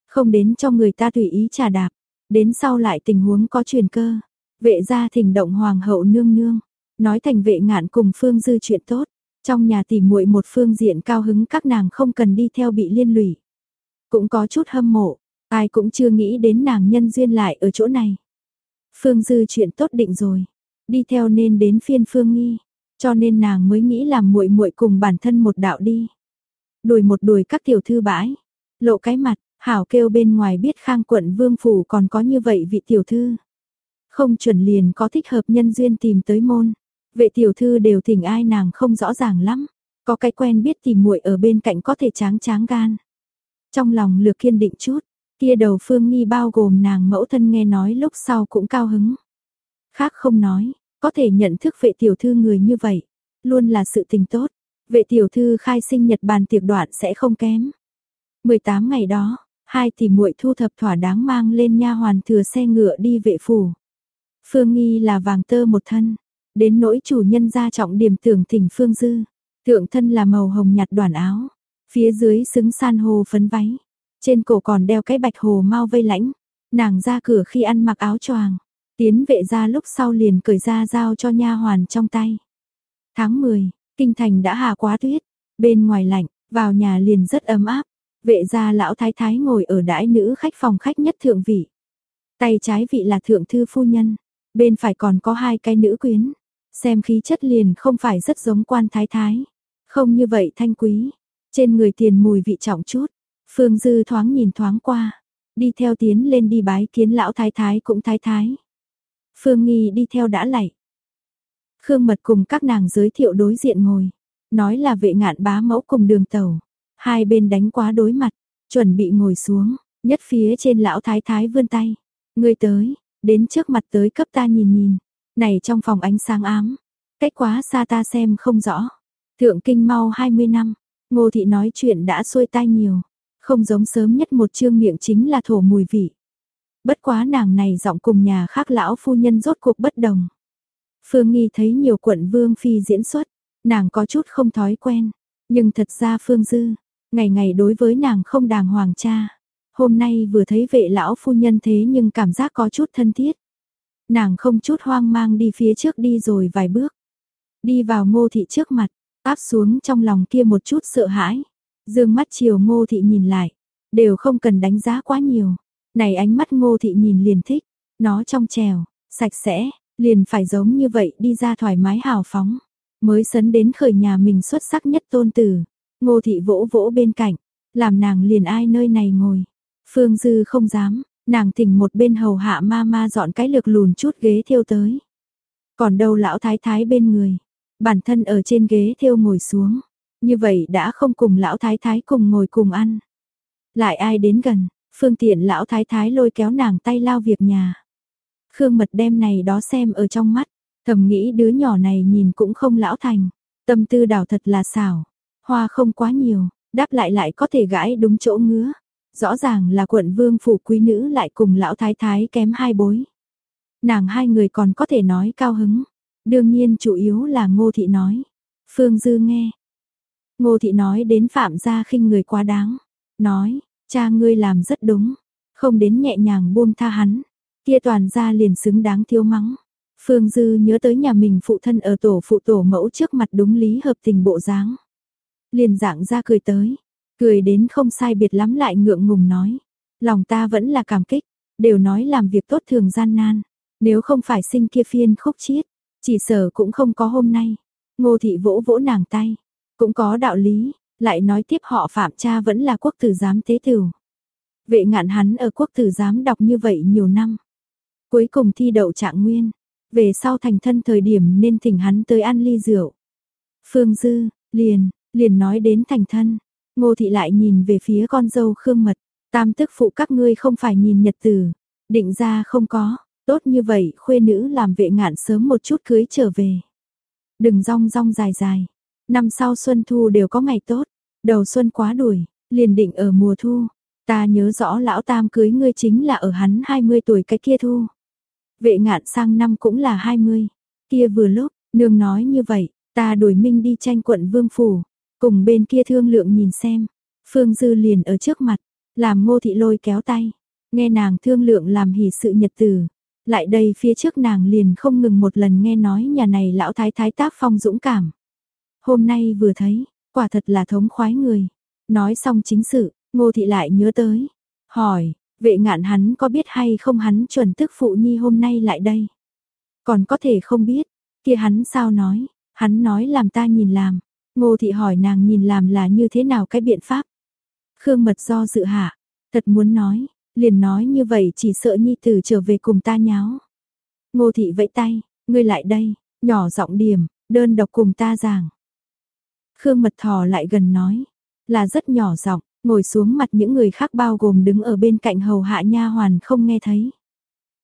Không đến cho người ta tùy ý trà đạp, đến sau lại tình huống có truyền cơ, vệ gia thỉnh động hoàng hậu nương nương, nói thành vệ ngạn cùng Phương Dư chuyện tốt, trong nhà tỉ muội một phương diện cao hứng các nàng không cần đi theo bị liên lụy. Cũng có chút hâm mộ, ai cũng chưa nghĩ đến nàng nhân duyên lại ở chỗ này. Phương Dư chuyện tốt định rồi, đi theo nên đến phiên Phương Nghi, cho nên nàng mới nghĩ làm muội muội cùng bản thân một đạo đi. Đuổi một đuổi các tiểu thư bãi, lộ cái mặt, hảo kêu bên ngoài biết Khang quận Vương phủ còn có như vậy vị tiểu thư. Không chuẩn liền có thích hợp nhân duyên tìm tới môn. Vệ tiểu thư đều thỉnh ai nàng không rõ ràng lắm, có cái quen biết tìm muội ở bên cạnh có thể tráng tráng gan. Trong lòng lược kiên định chút, kia đầu phương nghi bao gồm nàng mẫu thân nghe nói lúc sau cũng cao hứng. Khác không nói, có thể nhận thức vệ tiểu thư người như vậy, luôn là sự tình tốt. Vệ tiểu thư khai sinh nhật bàn tiệc đoạn sẽ không kém. 18 ngày đó, hai tỷ muội thu thập thỏa đáng mang lên nha hoàn thừa xe ngựa đi vệ phủ. Phương Nghi là vàng tơ một thân, Đến nỗi chủ nhân gia trọng điểm tưởng thỉnh phương dư. Thượng thân là màu hồng nhạt đoàn áo. Phía dưới xứng san hô phấn váy. Trên cổ còn đeo cái bạch hồ mau vây lãnh. Nàng ra cửa khi ăn mặc áo choàng. Tiến vệ ra lúc sau liền cởi ra giao cho nha hoàn trong tay. Tháng 10, kinh thành đã hạ quá tuyết. Bên ngoài lạnh, vào nhà liền rất ấm áp. Vệ gia lão thái thái ngồi ở đãi nữ khách phòng khách nhất thượng vị. Tay trái vị là thượng thư phu nhân, bên phải còn có hai cái nữ quyến. Xem khí chất liền không phải rất giống quan thái thái. Không như vậy thanh quý. Trên người tiền mùi vị trọng chút. Phương Dư thoáng nhìn thoáng qua. Đi theo tiến lên đi bái kiến lão thái thái cũng thái thái. Phương Nghi đi theo đã lạy. Khương Mật cùng các nàng giới thiệu đối diện ngồi. Nói là vệ ngạn bá mẫu cùng đường tàu. Hai bên đánh quá đối mặt. Chuẩn bị ngồi xuống. Nhất phía trên lão thái thái vươn tay. Người tới. Đến trước mặt tới cấp ta nhìn nhìn. Này trong phòng ánh sáng ám, cách quá xa ta xem không rõ. Thượng kinh mau 20 năm, ngô thị nói chuyện đã xuôi tai nhiều, không giống sớm nhất một chương miệng chính là thổ mùi vị. Bất quá nàng này giọng cùng nhà khác lão phu nhân rốt cuộc bất đồng. Phương Nghi thấy nhiều quận vương phi diễn xuất, nàng có chút không thói quen, nhưng thật ra Phương Dư, ngày ngày đối với nàng không đàng hoàng cha. Hôm nay vừa thấy vệ lão phu nhân thế nhưng cảm giác có chút thân thiết. Nàng không chút hoang mang đi phía trước đi rồi vài bước. Đi vào ngô thị trước mặt, áp xuống trong lòng kia một chút sợ hãi. Dương mắt chiều ngô thị nhìn lại, đều không cần đánh giá quá nhiều. Này ánh mắt ngô thị nhìn liền thích, nó trong trèo, sạch sẽ, liền phải giống như vậy đi ra thoải mái hào phóng. Mới sấn đến khởi nhà mình xuất sắc nhất tôn tử. Ngô thị vỗ vỗ bên cạnh, làm nàng liền ai nơi này ngồi. Phương Dư không dám, Nàng thỉnh một bên hầu hạ ma ma dọn cái lược lùn chút ghế thiêu tới. Còn đâu lão thái thái bên người, bản thân ở trên ghế thiêu ngồi xuống. Như vậy đã không cùng lão thái thái cùng ngồi cùng ăn. Lại ai đến gần, phương tiện lão thái thái lôi kéo nàng tay lao việc nhà. Khương mật đem này đó xem ở trong mắt, thầm nghĩ đứa nhỏ này nhìn cũng không lão thành. Tâm tư đào thật là xảo, hoa không quá nhiều, đáp lại lại có thể gãi đúng chỗ ngứa. Rõ ràng là quận vương phủ quý nữ lại cùng lão thái thái kém hai bối. Nàng hai người còn có thể nói cao hứng. Đương nhiên chủ yếu là ngô thị nói. Phương Dư nghe. Ngô thị nói đến phạm gia khinh người quá đáng. Nói, cha ngươi làm rất đúng. Không đến nhẹ nhàng buông tha hắn. Kia toàn gia liền xứng đáng thiếu mắng. Phương Dư nhớ tới nhà mình phụ thân ở tổ phụ tổ mẫu trước mặt đúng lý hợp tình bộ dáng. Liền dạng ra cười tới, cười đến không sai biệt lắm lại ngượng ngùng nói. Lòng ta vẫn là cảm kích, đều nói làm việc tốt thường gian nan. Nếu không phải sinh kia phiên khúc chiết, chỉ sở cũng không có hôm nay. Ngô thị vỗ vỗ nàng tay, cũng có đạo lý, lại nói tiếp họ phạm cha vẫn là quốc tử giám tế tử. Vệ ngạn hắn ở quốc tử giám đọc như vậy nhiều năm. Cuối cùng thi đậu trạng nguyên, về sau thành thân thời điểm nên thỉnh hắn tới ăn ly rượu. Phương Dư, liền, liền nói đến thành thân. Ngô thị lại nhìn về phía con dâu Khương Mật, tam tức phụ các ngươi không phải nhìn nhật tử, định ra không có, tốt như vậy khuê nữ làm vệ ngạn sớm một chút cưới trở về. Đừng rong rong dài dài, năm sau xuân thu đều có ngày tốt, đầu xuân quá đuổi, liền định ở mùa thu. Ta nhớ rõ lão tam cưới ngươi chính là ở hắn 20 tuổi cái kia thu. Vệ ngạn sang năm cũng là 20. Kia vừa lúc, nương nói như vậy, ta đuổi minh đi tranh quận vương phủ. Cùng bên kia thương lượng nhìn xem. Phương Dư liền ở trước mặt, làm ngô thị lôi kéo tay. Nghe nàng thương lượng làm hỷ sự nhật tử. Lại đây phía trước nàng liền không ngừng một lần nghe nói nhà này lão thái thái tác phong dũng cảm. Hôm nay vừa thấy, quả thật là thống khoái người. Nói xong chính sự, ngô thị lại nhớ tới. Hỏi, Vệ ngạn hắn có biết hay không hắn chuẩn tức phụ nhi hôm nay lại đây. Còn có thể không biết, kia hắn sao nói, hắn nói làm ta nhìn làm. Ngô thị hỏi nàng nhìn làm là như thế nào cái biện pháp. Khương mật do dự hạ, thật muốn nói, liền nói như vậy chỉ sợ nhi tử trở về cùng ta nháo. Ngô thị vẫy tay, ngươi lại đây, nhỏ giọng điểm, đơn độc cùng ta giảng. Khương mật thò lại gần nói, là rất nhỏ giọng, Ngồi xuống mặt những người khác bao gồm đứng ở bên cạnh hầu hạ nha hoàn không nghe thấy.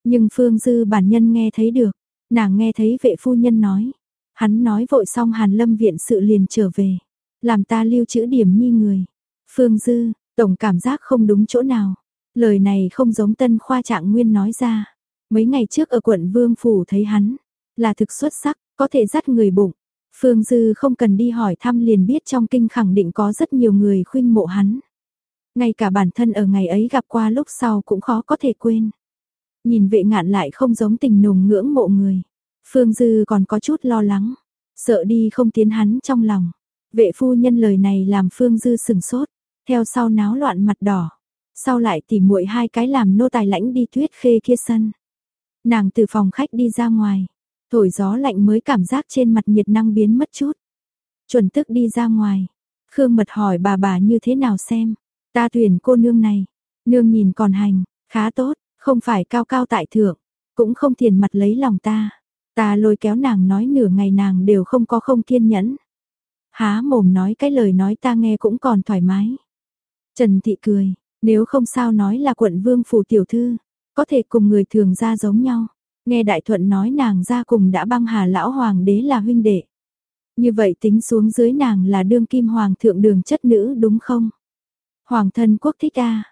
Nhưng Phương Dư bản nhân nghe thấy được, nàng nghe thấy vệ phu nhân nói. Hắn nói vội xong Hàn Lâm viện sự liền trở về, làm ta lưu trữ điểm nhi người. Phương Dư, tổng cảm giác không đúng chỗ nào. Lời này không giống tân khoa trạng nguyên nói ra. Mấy ngày trước ở quận Vương Phủ thấy hắn, là thực xuất sắc, có thể dắt người bụng. Phương Dư không cần đi hỏi thăm liền biết trong kinh khẳng định có rất nhiều người khuyên mộ hắn. Ngay cả bản thân ở ngày ấy gặp qua lúc sau cũng khó có thể quên. Nhìn vệ ngạn lại không giống tình nùng ngưỡng mộ người. Phương Dư còn có chút lo lắng. Sợ đi không tiến hắn trong lòng. Vệ phu nhân lời này làm Phương Dư sừng sốt. Theo sau náo loạn mặt đỏ. Sau lại tỉ muội hai cái làm nô tài lãnh đi tuyết khê kia sân. Nàng từ phòng khách đi ra ngoài. Thổi gió lạnh mới cảm giác trên mặt nhiệt năng biến mất chút. Chuẩn tức đi ra ngoài. Khương mật hỏi bà bà như thế nào xem. Ta tuyển cô nương này, nương nhìn còn hành, khá tốt, không phải cao cao tại thượng, cũng không thiền mặt lấy lòng ta. Ta lôi kéo nàng nói nửa ngày nàng đều không có không kiên nhẫn. Há mồm nói cái lời nói ta nghe cũng còn thoải mái. Trần Thị cười, nếu không sao nói là quận vương phủ tiểu thư, có thể cùng người thường ra giống nhau. Nghe Đại Thuận nói nàng ra cùng đã băng hà lão hoàng đế là huynh đệ. Như vậy tính xuống dưới nàng là đương kim hoàng thượng đường chất nữ đúng không? Hoàng thân quốc thích a.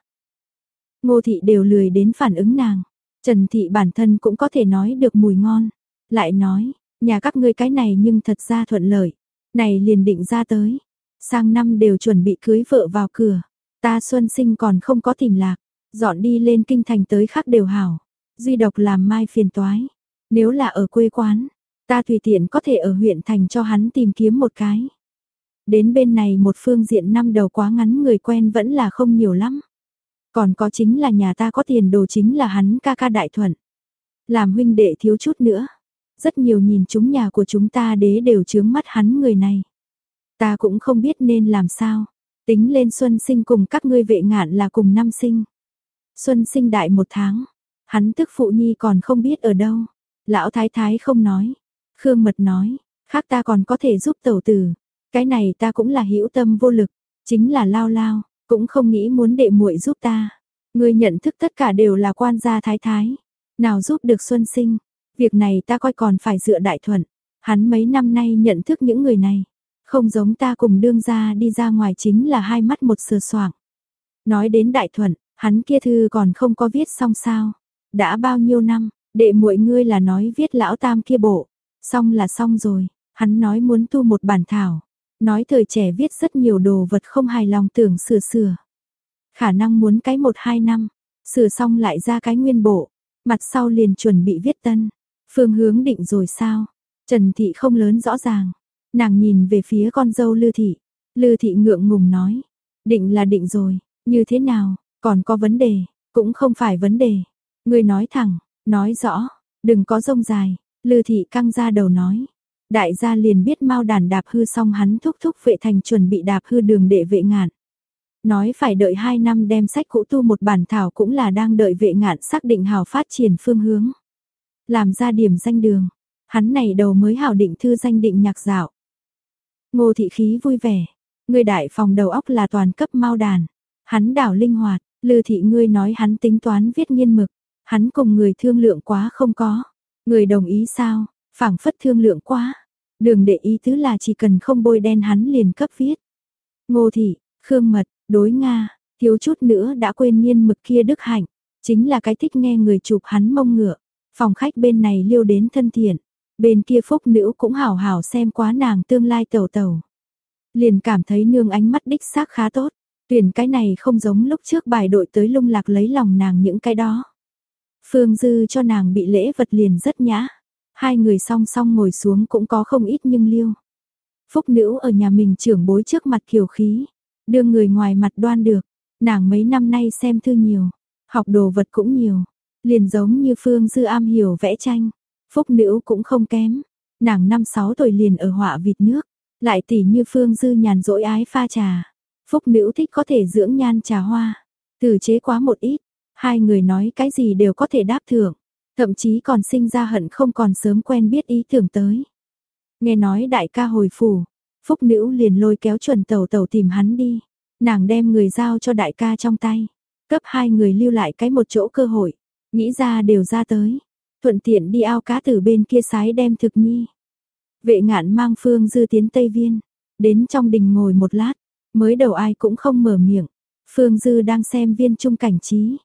Ngô thị đều lười đến phản ứng nàng. Trần thị bản thân cũng có thể nói được mùi ngon. Lại nói, nhà các ngươi cái này nhưng thật ra thuận lợi. Này liền định ra tới. Sang năm đều chuẩn bị cưới vợ vào cửa. Ta xuân sinh còn không có tìm lạc. Dọn đi lên kinh thành tới khác đều hảo. Duy độc làm mai phiền toái. Nếu là ở quê quán, ta tùy tiện có thể ở huyện thành cho hắn tìm kiếm một cái. Đến bên này một phương diện năm đầu quá ngắn người quen vẫn là không nhiều lắm. Còn có chính là nhà ta có tiền đồ chính là hắn ca ca đại thuận. Làm huynh đệ thiếu chút nữa. Rất nhiều nhìn chúng nhà của chúng ta đế đều chướng mắt hắn người này. Ta cũng không biết nên làm sao. Tính lên xuân sinh cùng các ngươi vệ ngạn là cùng năm sinh. Xuân sinh đại một tháng. Hắn tức phụ nhi còn không biết ở đâu. Lão thái thái không nói. Khương mật nói. Khác ta còn có thể giúp tẩu tử. Cái này ta cũng là hữu tâm vô lực, chính là lao lao, cũng không nghĩ muốn đệ muội giúp ta. Ngươi nhận thức tất cả đều là quan gia thái thái, nào giúp được Xuân Sinh, việc này ta coi còn phải dựa đại thuận. Hắn mấy năm nay nhận thức những người này, không giống ta cùng đương gia đi ra ngoài chính là hai mắt một sờ soạng. Nói đến đại thuận, hắn kia thư còn không có viết xong sao? Đã bao nhiêu năm, đệ muội ngươi là nói viết lão tam kia bộ, xong là xong rồi, hắn nói muốn tu một bản thảo, nói thời trẻ viết rất nhiều đồ vật không hài lòng tưởng sửa sửa. Khả năng muốn cái một hai năm, sửa xong lại ra cái nguyên bộ, mặt sau liền chuẩn bị viết tân. Phương hướng định rồi sao? Trần Thị không lớn rõ ràng. Nàng nhìn về phía con dâu Lư Thị. Lư Thị ngượng ngùng nói. Định là định rồi, như thế nào, còn có vấn đề, cũng không phải vấn đề. Người nói thẳng, nói rõ, đừng có rông dài. Lư Thị căng ra đầu nói. Đại gia liền biết mau đàn đạp hư xong hắn thúc thúc vệ thành chuẩn bị đạp hư đường để vệ ngạn. Nói phải đợi 2 năm đem sách cũ tu một bản thảo cũng là đang đợi vệ ngạn xác định hào phát triển phương hướng. Làm ra điểm danh đường, hắn này đầu mới hào định thư danh định nhạc dạo. Ngô thị khí vui vẻ, người đại phòng đầu óc là toàn cấp mau đàn. Hắn đảo linh hoạt, lư thị ngươi nói hắn tính toán viết nghiên mực, hắn cùng người thương lượng quá không có. Người đồng ý sao, phảng phất thương lượng quá. Đường để ý tứ là chỉ cần không bôi đen hắn liền cấp viết. Ngô thị, Khương Mật, đối Nga, thiếu chút nữa đã quên nhiên mực kia đức hạnh, chính là cái thích nghe người chụp hắn mông ngựa. Phòng khách bên này liêu đến thân thiện, bên kia phúc nữ cũng hảo hảo xem quá nàng tương lai tẩu tẩu. Liền cảm thấy nương ánh mắt đích xác khá tốt, tuyển cái này không giống lúc trước bài đội tới lung lạc lấy lòng nàng những cái đó. Phương Dư cho nàng bị lễ vật liền rất nhã, hai người song song ngồi xuống cũng có không ít nhưng liêu. Phúc nữ ở nhà mình trưởng bối trước mặt kiều khí, đưa người ngoài mặt đoan được, nàng mấy năm nay xem thư nhiều, học đồ vật cũng nhiều, liền giống như Phương Dư am hiểu vẽ tranh, phúc nữ cũng không kém, nàng năm sáu tuổi liền ở họa vịt nước, lại tỉ như Phương Dư nhàn rỗi ái pha trà, phúc nữ thích có thể dưỡng nhan trà hoa, từ chế quá một ít, hai người nói cái gì đều có thể đáp thưởng, thậm chí còn sinh ra hận không còn sớm quen biết ý tưởng tới. Nghe nói đại ca hồi phủ, phúc nữ liền lôi kéo chuẩn tàu tàu tìm hắn đi, nàng đem người giao cho đại ca trong tay, cấp hai người lưu lại cái một chỗ cơ hội. Nghĩ ra đều ra tới. Thuận tiện đi ao cá từ bên kia sái đem thực nhi. Vệ ngạn mang Phương Dư tiến Tây Viên. Đến trong đình ngồi một lát. Mới đầu ai cũng không mở miệng. Phương Dư đang xem viên trung cảnh trí.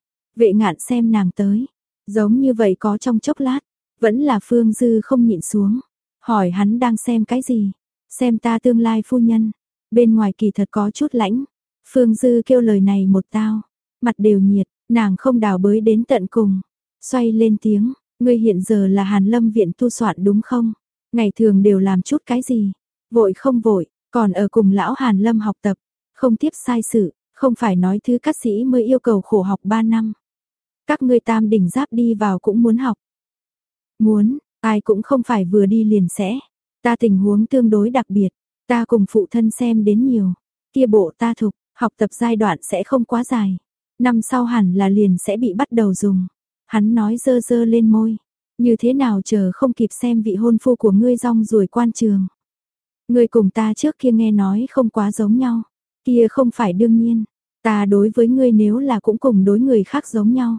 Vệ ngạn xem nàng tới. Giống như vậy có trong chốc lát. Vẫn là Phương Dư không nhịn xuống. Hỏi hắn đang xem cái gì. Xem ta tương lai phu nhân. Bên ngoài kỳ thật có chút lãnh. Phương Dư kêu lời này một tao. Mặt đều nhiệt. Nàng không đào bới đến tận cùng, xoay lên tiếng, ngươi hiện giờ là Hàn Lâm viện tu soạn đúng không? Ngày thường đều làm chút cái gì? Vội không vội, còn ở cùng lão Hàn Lâm học tập, không tiếp sai sự, không phải nói thứ cát sĩ mới yêu cầu khổ học 3 năm. Các ngươi tam đỉnh giáp đi vào cũng muốn học. Muốn, ai cũng không phải vừa đi liền sẽ. Ta tình huống tương đối đặc biệt, ta cùng phụ thân xem đến nhiều. Kia bộ ta thục, học tập giai đoạn sẽ không quá dài. Năm sau hẳn là liền sẽ bị bắt đầu dùng. Hắn nói dơ dơ lên môi. Như thế nào chờ không kịp xem vị hôn phu của ngươi rong rồi quan trường. Ngươi cùng ta trước kia nghe nói không quá giống nhau. Kia không phải đương nhiên. Ta đối với ngươi nếu là cũng cùng đối người khác giống nhau.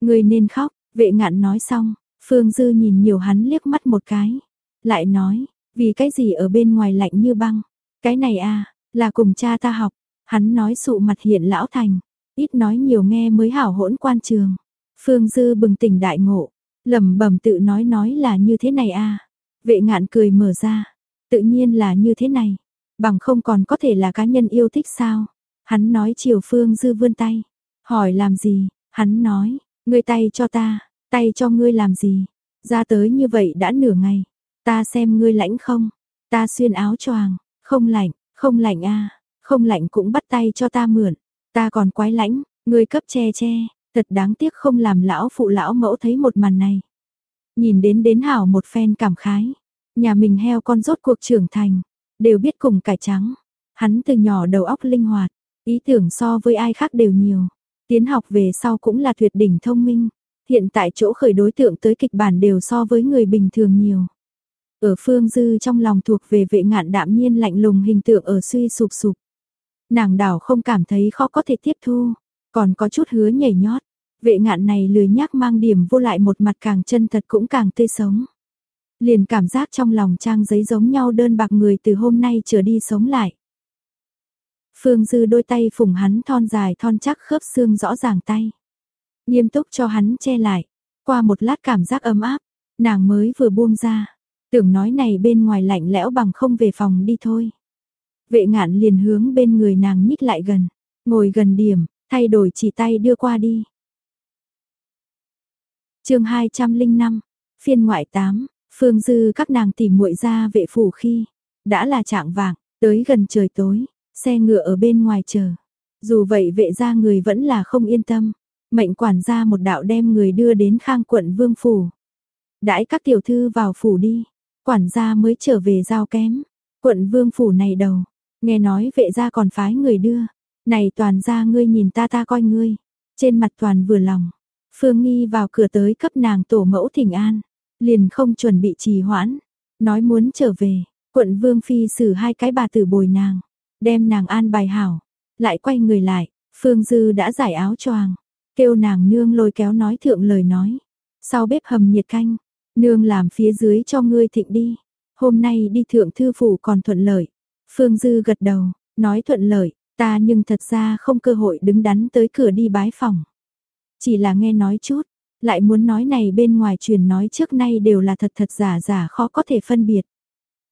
Ngươi nên khóc, vệ ngạn nói xong. Phương Dư nhìn nhiều hắn liếc mắt một cái. Lại nói, vì cái gì ở bên ngoài lạnh như băng. Cái này à, là cùng cha ta học. Hắn nói sụ mặt hiện lão thành. Ít nói nhiều nghe mới hảo hỗn quan trường. Phương Dư bừng tỉnh đại ngộ, lẩm bẩm tự nói nói là như thế này a. À. Vệ ngạn cười mở ra, tự nhiên là như thế này, bằng không còn có thể là cá nhân yêu thích sao? Hắn nói chiều Phương Dư vươn tay, hỏi làm gì? Hắn nói, ngươi tay cho ta, tay cho ngươi làm gì? Ra tới như vậy đã nửa ngày, ta xem ngươi lạnh không? Ta xuyên áo choàng, không lạnh, không lạnh a, không lạnh cũng bắt tay cho ta mượn. Ta còn quái lãnh, ngươi cấp che che, thật đáng tiếc không làm lão phụ lão mẫu thấy một màn này. Nhìn đến đến hảo một phen cảm khái, nhà mình heo con rốt cuộc trưởng thành, đều biết cùng cải trắng. Hắn từ nhỏ đầu óc linh hoạt, ý tưởng so với ai khác đều nhiều. Tiến học về sau cũng là tuyệt đỉnh thông minh. Hiện tại chỗ khởi đối tượng tới kịch bản đều so với người bình thường nhiều. Ở phương dư trong lòng thuộc về vệ ngạn đạm nhiên lạnh lùng hình tượng ở suy sụp sụp. Nàng đảo không cảm thấy khó có thể tiếp thu, còn có chút hứa nhảy nhót. Vệ ngạn này lười nhác mang điểm vô lại một mặt càng chân thật cũng càng tươi sống. Liền cảm giác trong lòng trang giấy giống nhau đơn bạc người từ hôm nay trở đi sống lại. Phương Dư đôi tay phùng hắn thon dài thon chắc khớp xương rõ ràng tay. Nghiêm túc cho hắn che lại. Qua một lát cảm giác ấm áp, nàng mới vừa buông ra. Tưởng nói này bên ngoài lạnh lẽo bằng không về phòng đi thôi. Vệ ngạn liền hướng bên người nàng nhích lại gần. Ngồi gần điểm, thay đổi chỉ tay đưa qua đi. chương 205, phiên ngoại 8, Phương Dư các nàng tìm muội ra vệ phủ khi, đã là trạng vàng, tới gần trời tối, xe ngựa ở bên ngoài chờ. Dù vậy vệ gia người vẫn là không yên tâm, mệnh quản gia một đạo đem người đưa đến khang quận vương phủ. Đãi các tiểu thư vào phủ đi, quản gia mới trở về giao kém, quận vương phủ này đầu, nghe nói vệ gia còn phái người đưa, này toàn gia ngươi nhìn ta ta coi ngươi, trên mặt toàn vừa lòng, phương nghi vào cửa tới cấp nàng tổ mẫu thỉnh an, liền không chuẩn bị trì hoãn, nói muốn trở về, quận vương phi xử hai cái bà tử bồi nàng, đem nàng an bài hảo, lại quay người lại, phương dư đã giải áo choàng, kêu nàng nương lôi kéo nói thượng lời nói, sau bếp hầm nhiệt canh, nương làm phía dưới cho ngươi thịnh đi, hôm nay đi thượng thư phủ còn thuận lợi, phương dư gật đầu, nói thuận lợi, ta nhưng thật ra không cơ hội đứng đắn tới cửa đi bái phòng. Chỉ là nghe nói chút, lại muốn nói này bên ngoài truyền nói trước nay đều là thật thật giả giả khó có thể phân biệt.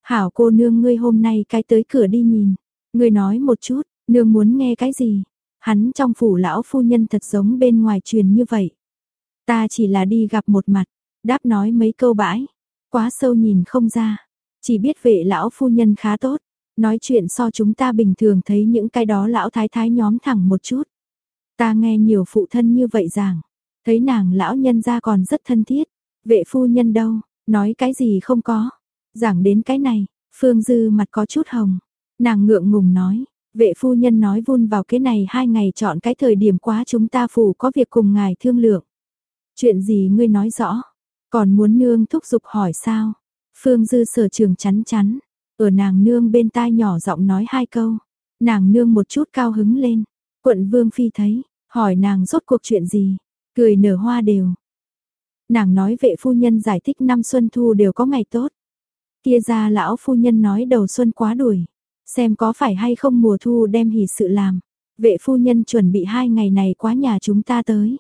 Hảo cô nương ngươi hôm nay cái tới cửa đi nhìn, ngươi nói một chút, nương muốn nghe cái gì? Hắn trong phủ lão phu nhân thật giống bên ngoài truyền như vậy. Ta chỉ là đi gặp một mặt, đáp nói mấy câu bãi, quá sâu nhìn không ra, chỉ biết vệ lão phu nhân khá tốt, nói chuyện so chúng ta bình thường thấy những cái đó lão thái thái nhóm thẳng một chút. Ta nghe nhiều phụ thân như vậy rằng, Thấy nàng lão nhân ra còn rất thân thiết, vệ phu nhân đâu, nói cái gì không có. Giảng đến cái này, Phương Dư mặt có chút hồng. Nàng ngượng ngùng nói, vệ phu nhân nói vun vào cái này hai ngày chọn cái thời điểm quá chúng ta phủ có việc cùng ngài thương lượng. Chuyện gì ngươi nói rõ, còn muốn nương thúc giục hỏi sao? Phương Dư sở trường chắn chắn, ở nàng nương bên tai nhỏ giọng nói hai câu. Nàng nương một chút cao hứng lên, quận vương phi thấy, hỏi nàng rốt cuộc chuyện gì, cười nở hoa đều. Nàng nói vệ phu nhân giải thích năm xuân thu đều có ngày tốt. Kia ra lão phu nhân nói đầu xuân quá đuổi, xem có phải hay không mùa thu đem hỷ sự làm. Vệ phu nhân chuẩn bị hai ngày này quá nhà chúng ta tới.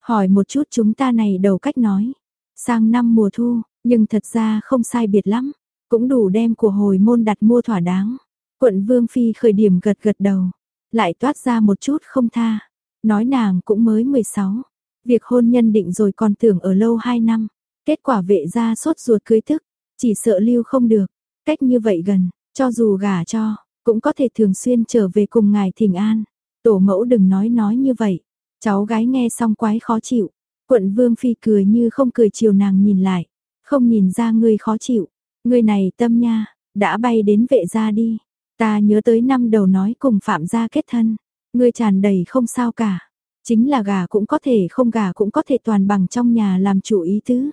Hỏi một chút chúng ta này đầu cách nói. Sang năm mùa thu, nhưng thật ra không sai biệt lắm. Cũng đủ đem của hồi môn đặt mua thỏa đáng. Quận Vương Phi khởi điểm gật gật đầu. Lại toát ra một chút không tha. Nói nàng cũng mới 16. Việc hôn nhân định rồi còn tưởng ở lâu 2 năm, kết quả vệ ra sốt ruột cưới thức, chỉ sợ lưu không được, cách như vậy gần, cho dù gả cho, cũng có thể thường xuyên trở về cùng ngài thỉnh an. Tổ mẫu đừng nói nói như vậy, cháu gái nghe xong quái khó chịu, quận vương phi cười như không cười chiều nàng nhìn lại, không nhìn ra ngươi khó chịu, ngươi này tâm nha, đã bay đến vệ gia đi, ta nhớ tới năm đầu nói cùng phạm gia kết thân, ngươi tràn đầy không sao cả. Chính là gà cũng có thể không gà cũng có thể toàn bằng trong nhà làm chủ ý tứ.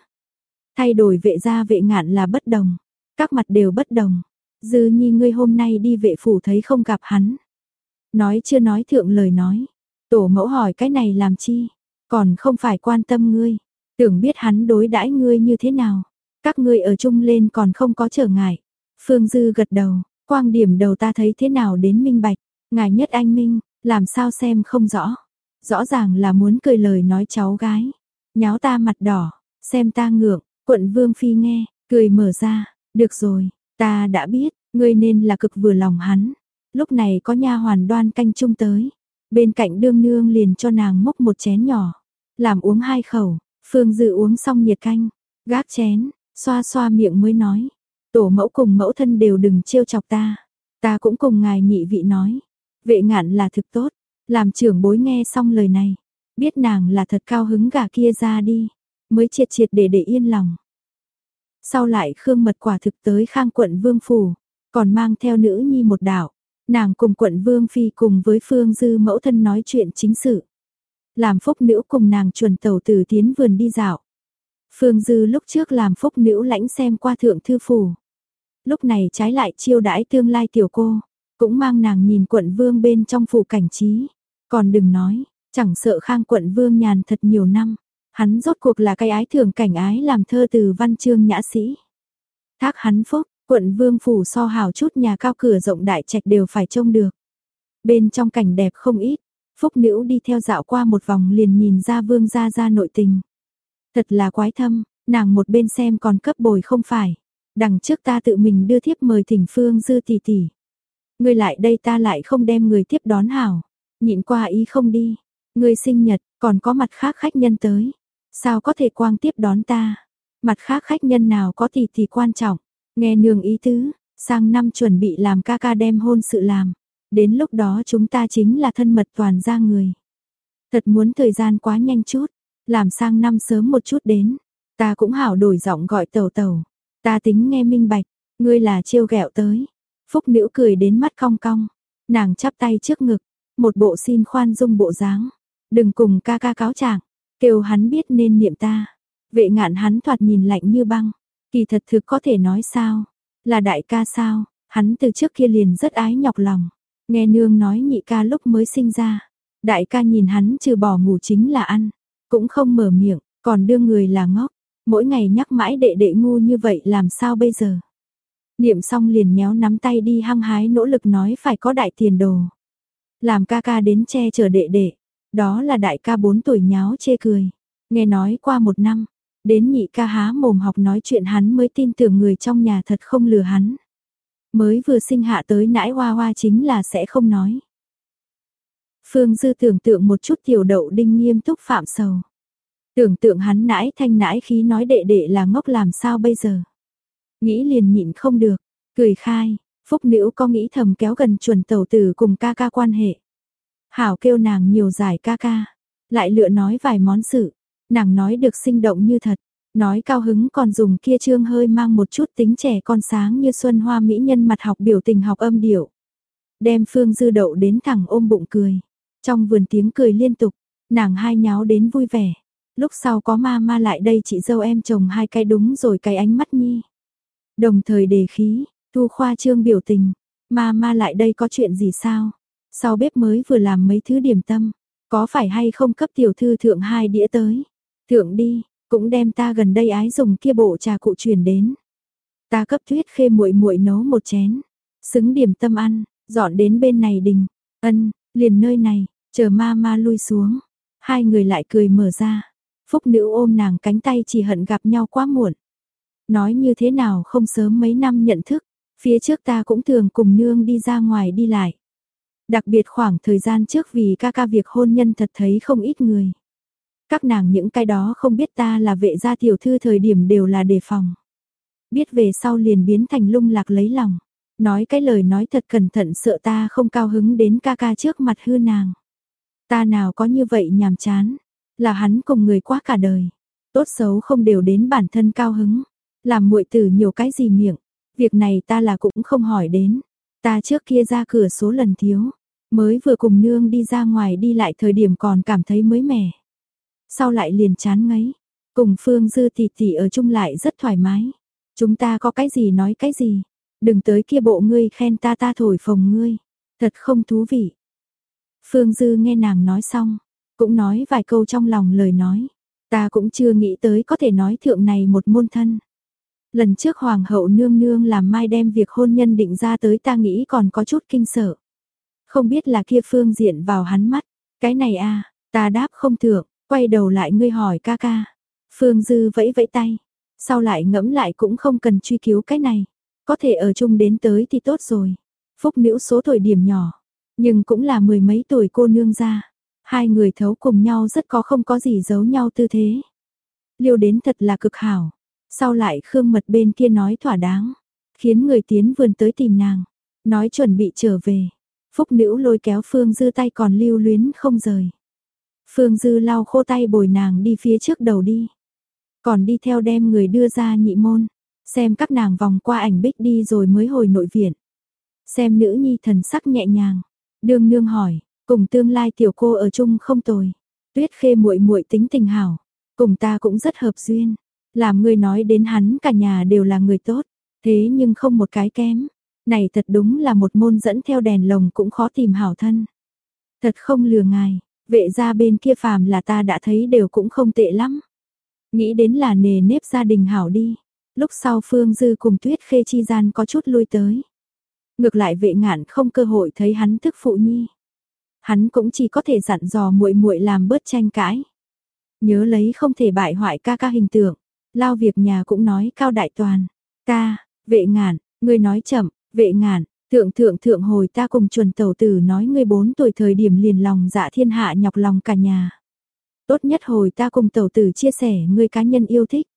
Thay đổi vệ gia vệ ngạn là bất đồng. Các mặt đều bất đồng. Dư nhi ngươi hôm nay đi vệ phủ thấy không gặp hắn. Nói chưa nói thượng lời nói. Tổ mẫu hỏi cái này làm chi. Còn không phải quan tâm ngươi. Tưởng biết hắn đối đãi ngươi như thế nào. Các ngươi ở chung lên còn không có trở ngại. Phương Dư gật đầu. Quang điểm đầu ta thấy thế nào đến minh bạch. Ngài nhất anh minh, làm sao xem không rõ. Rõ ràng là muốn cười lời nói cháu gái. Nháo ta mặt đỏ, xem ta ngượng, quận vương phi nghe, cười mở ra, được rồi, ta đã biết, ngươi nên là cực vừa lòng hắn. Lúc này có nha hoàn đoan canh chung tới, bên cạnh đương nương liền cho nàng múc một chén nhỏ, làm uống hai khẩu, phương dự uống xong nhiệt canh, gác chén, xoa xoa miệng mới nói, tổ mẫu cùng mẫu thân đều đừng trêu chọc ta, ta cũng cùng ngài nhị vị nói, vệ ngạn là thực tốt, làm trưởng bối nghe xong lời này, biết nàng là thật cao hứng gà kia ra đi, mới triệt triệt để để yên lòng. Sau lại Khương Mật quả thực tới khang quận Vương Phủ, còn mang theo nữ nhi một đạo, nàng cùng quận Vương Phi cùng với Phương Dư mẫu thân nói chuyện chính sự. Làm phúc nữ cùng nàng chuẩn tàu từ tiến vườn đi dạo. Phương Dư lúc trước làm phúc nữ lãnh xem qua thượng thư phủ. Lúc này trái lại chiêu đãi tương lai tiểu cô, cũng mang nàng nhìn quận vương bên trong phủ cảnh trí. Còn đừng nói, chẳng sợ khang quận vương nhàn thật nhiều năm, hắn rốt cuộc là cái ái thường cảnh ái làm thơ từ văn chương nhã sĩ. Thác hắn phúc, quận vương phủ so hào chút nhà cao cửa rộng đại trạch đều phải trông được. Bên trong cảnh đẹp không ít, Phúc Nữ đi theo dạo qua một vòng liền nhìn ra vương gia gia nội tình. Thật là quái thâm, nàng một bên xem còn cấp bồi không phải. Đằng trước ta tự mình đưa thiếp mời thỉnh phương dư tỷ tỷ. Ngươi lại đây ta lại không đem người tiếp đón hảo. Nhịn qua ý không đi. Ngươi sinh nhật, còn có mặt khác khách nhân tới. Sao có thể quang tiếp đón ta? Mặt khác khách nhân nào có thì thì quan trọng. Nghe nương ý tứ, sang năm chuẩn bị làm ca ca đem hôn sự làm. Đến lúc đó chúng ta chính là thân mật toàn ra người. Thật muốn thời gian quá nhanh chút, làm sang năm sớm một chút đến. Ta cũng hảo đổi giọng gọi tàu tàu. Ta tính nghe minh bạch, ngươi là trêu ghẹo tới. Phúc nữ cười đến mắt cong cong. Nàng chắp tay trước ngực, một bộ xin khoan dung bộ dáng. Đừng cùng ca ca cáo trạng, kêu hắn biết nên niệm ta. Vệ ngạn hắn thoạt nhìn lạnh như băng, kỳ thật thực có thể nói sao, là đại ca sao, hắn từ trước kia liền rất ái nhọc lòng. Nghe nương nói nhị ca lúc mới sinh ra, đại ca nhìn hắn trừ bỏ ngủ chính là ăn, cũng không mở miệng, còn đưa người là ngốc, mỗi ngày nhắc mãi đệ đệ ngu như vậy làm sao bây giờ. Niệm xong liền nhéo nắm tay đi hăng hái nỗ lực nói phải có đại tiền đồ. Làm ca ca đến che chở đệ đệ, đó là đại ca 4 tuổi nháo chê cười. Nghe nói qua một năm, đến nhị ca há mồm học nói chuyện hắn mới tin tưởng người trong nhà thật không lừa hắn. Mới vừa sinh hạ tới nãi hoa hoa chính là sẽ không nói. Phương Dư tưởng tượng một chút tiểu đậu đinh nghiêm túc phạm sầu. Tưởng tượng hắn nãi thanh nãi khí nói đệ đệ là ngốc làm sao bây giờ. Nghĩ liền nhịn không được, cười khai, phúc nữ có nghĩ thầm kéo gần chuẩn tẩu tử cùng ca ca quan hệ. Hảo kêu nàng nhiều giải ca ca, lại lựa nói vài món sự, nàng nói được sinh động như thật, nói cao hứng còn dùng kia trương hơi mang một chút tính trẻ con sáng như xuân hoa mỹ nhân mặt học biểu tình học âm điệu. Đem phương dư đậu đến thẳng ôm bụng cười, trong vườn tiếng cười liên tục, nàng hai nháo đến vui vẻ. Lúc sau có ma ma lại đây chị dâu em chồng hai cái đúng rồi cái ánh mắt nhi. Đồng thời đề khí, thu khoa trương biểu tình, ma ma lại đây có chuyện gì sao? Sau bếp mới vừa làm mấy thứ điểm tâm, có phải hay không cấp tiểu thư thượng hai đĩa tới? Thượng đi, cũng đem ta gần đây ái dùng kia bộ trà cụ truyền đến. Ta cấp thuyết khê muội muội nấu một chén, xứng điểm tâm ăn, dọn đến bên này đình. Ân, liền nơi này, chờ ma ma lui xuống. Hai người lại cười mở ra. Phúc nữ ôm nàng cánh tay chỉ hận gặp nhau quá muộn. Nói như thế nào không sớm mấy năm nhận thức, phía trước ta cũng thường cùng nương đi ra ngoài đi lại. Đặc biệt khoảng thời gian trước vì ca ca việc hôn nhân thật thấy không ít người. Các nàng những cái đó không biết ta là vệ gia tiểu thư thời điểm đều là đề phòng. Biết về sau liền biến thành lung lạc lấy lòng. Nói cái lời nói thật cẩn thận sợ ta không cao hứng đến ca ca trước mặt hư nàng. Ta nào có như vậy nhàm chán. Là hắn cùng người quá cả đời. Tốt xấu không đều đến bản thân cao hứng. Làm muội tử nhiều cái gì miệng. Việc này ta là cũng không hỏi đến. Ta trước kia ra cửa số lần thiếu. Mới vừa cùng nương đi ra ngoài đi lại thời điểm còn cảm thấy mới mẻ. Sau lại liền chán ngấy. Cùng Phương Dư tỷ tỷ ở chung lại rất thoải mái. Chúng ta có cái gì nói cái gì. Đừng tới kia bộ ngươi khen ta ta thổi phồng ngươi. Thật không thú vị. Phương Dư nghe nàng nói xong. Cũng nói vài câu trong lòng lời nói. Ta cũng chưa nghĩ tới có thể nói thượng này một môn thân. Lần trước Hoàng hậu nương nương làm mai đem việc hôn nhân định ra tới ta nghĩ còn có chút kinh sợ. Không biết là kia phương diện vào hắn mắt. Cái này à, ta đáp không thượng, quay đầu lại ngươi hỏi ca ca. Phương Dư vẫy vẫy tay. Sau lại ngẫm lại cũng không cần truy cứu cái này. Có thể ở chung đến tới thì tốt rồi. Phúc nữ số tuổi điểm nhỏ. Nhưng cũng là mười mấy tuổi cô nương ra. Hai người thấu cùng nhau rất có không có gì giấu nhau tư thế. Liêu đến thật là cực hảo. Sau lại Khương Mật bên kia nói thỏa đáng, khiến người tiến vườn tới tìm nàng, nói chuẩn bị trở về. Phúc nữ lôi kéo Phương Dư tay còn lưu luyến không rời. Phương Dư lau khô tay bồi nàng đi phía trước đầu đi. Còn đi theo đem người đưa ra nhị môn, xem các nàng vòng qua ảnh bích đi rồi mới hồi nội viện. Xem nữ nhi thần sắc nhẹ nhàng, đương nương hỏi, cùng tương lai tiểu cô ở chung không tồi. Tuyết khê muội muội tính tình hảo, cùng ta cũng rất hợp duyên. Làm người nói đến hắn cả nhà đều là người tốt, thế nhưng không một cái kém. Này thật đúng là một môn dẫn theo đèn lồng cũng khó tìm hảo thân. Thật không lừa ngài, vệ gia bên kia phàm là ta đã thấy đều cũng không tệ lắm. Nghĩ đến là nề nếp gia đình hảo đi. Lúc sau Phương Dư cùng Tuyết Khê chi gian có chút lui tới. Ngược lại vệ ngạn không cơ hội thấy hắn thức phụ nhi. Hắn cũng chỉ có thể dặn dò muội muội làm bớt tranh cãi. Nhớ lấy không thể bại hoại ca ca hình tượng. Lao việc nhà cũng nói cao đại toàn. ta vệ ngạn, ngươi nói chậm, vệ ngạn, thượng thượng thượng hồi ta cùng chuẩn tẩu tử nói ngươi bốn tuổi thời điểm liền lòng dạ thiên hạ nhọc lòng cả nhà. Tốt nhất hồi ta cùng tẩu tử chia sẻ ngươi cá nhân yêu thích.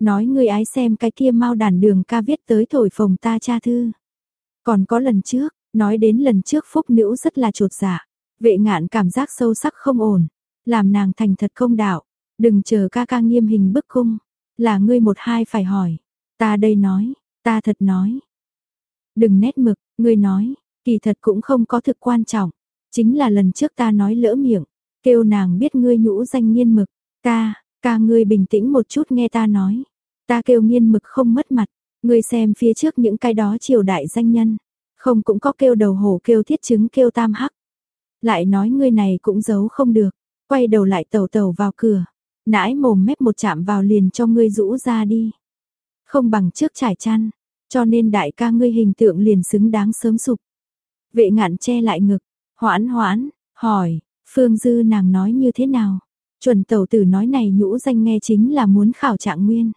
Nói ngươi ái xem cái kia mau đàn đường ca viết tới thổi phồng ta cha thư. Còn có lần trước, nói đến lần trước phúc nữ rất là trột dạ. Vệ ngạn cảm giác sâu sắc không ổn. Làm nàng thành thật không đạo. Đừng chờ ca ca nghiêm hình bức cung. Là ngươi một hai phải hỏi. Ta đây nói, ta thật nói. Đừng nét mực, ngươi nói, kỳ thật cũng không có thực quan trọng. Chính là lần trước ta nói lỡ miệng, kêu nàng biết ngươi nhũ danh nghiên mực. Ca, ca ngươi bình tĩnh một chút nghe ta nói. Ta kêu nghiên mực không mất mặt, ngươi xem phía trước những cái đó triều đại danh nhân. Không cũng có kêu đầu hổ kêu thiết chứng kêu tam hắc. Lại nói ngươi này cũng giấu không được, quay đầu lại tẩu tẩu vào cửa. Nãi mồm mép một chạm vào liền cho ngươi rũ ra đi. Không bằng trước trải chăn, cho nên đại ca ngươi hình tượng liền xứng đáng sớm sụp. Vệ ngạn che lại ngực, hoãn hoãn, hỏi, Phương Dư nàng nói như thế nào? Chuẩn tẩu tử nói này nhũ danh nghe chính là muốn khảo trạng nguyên.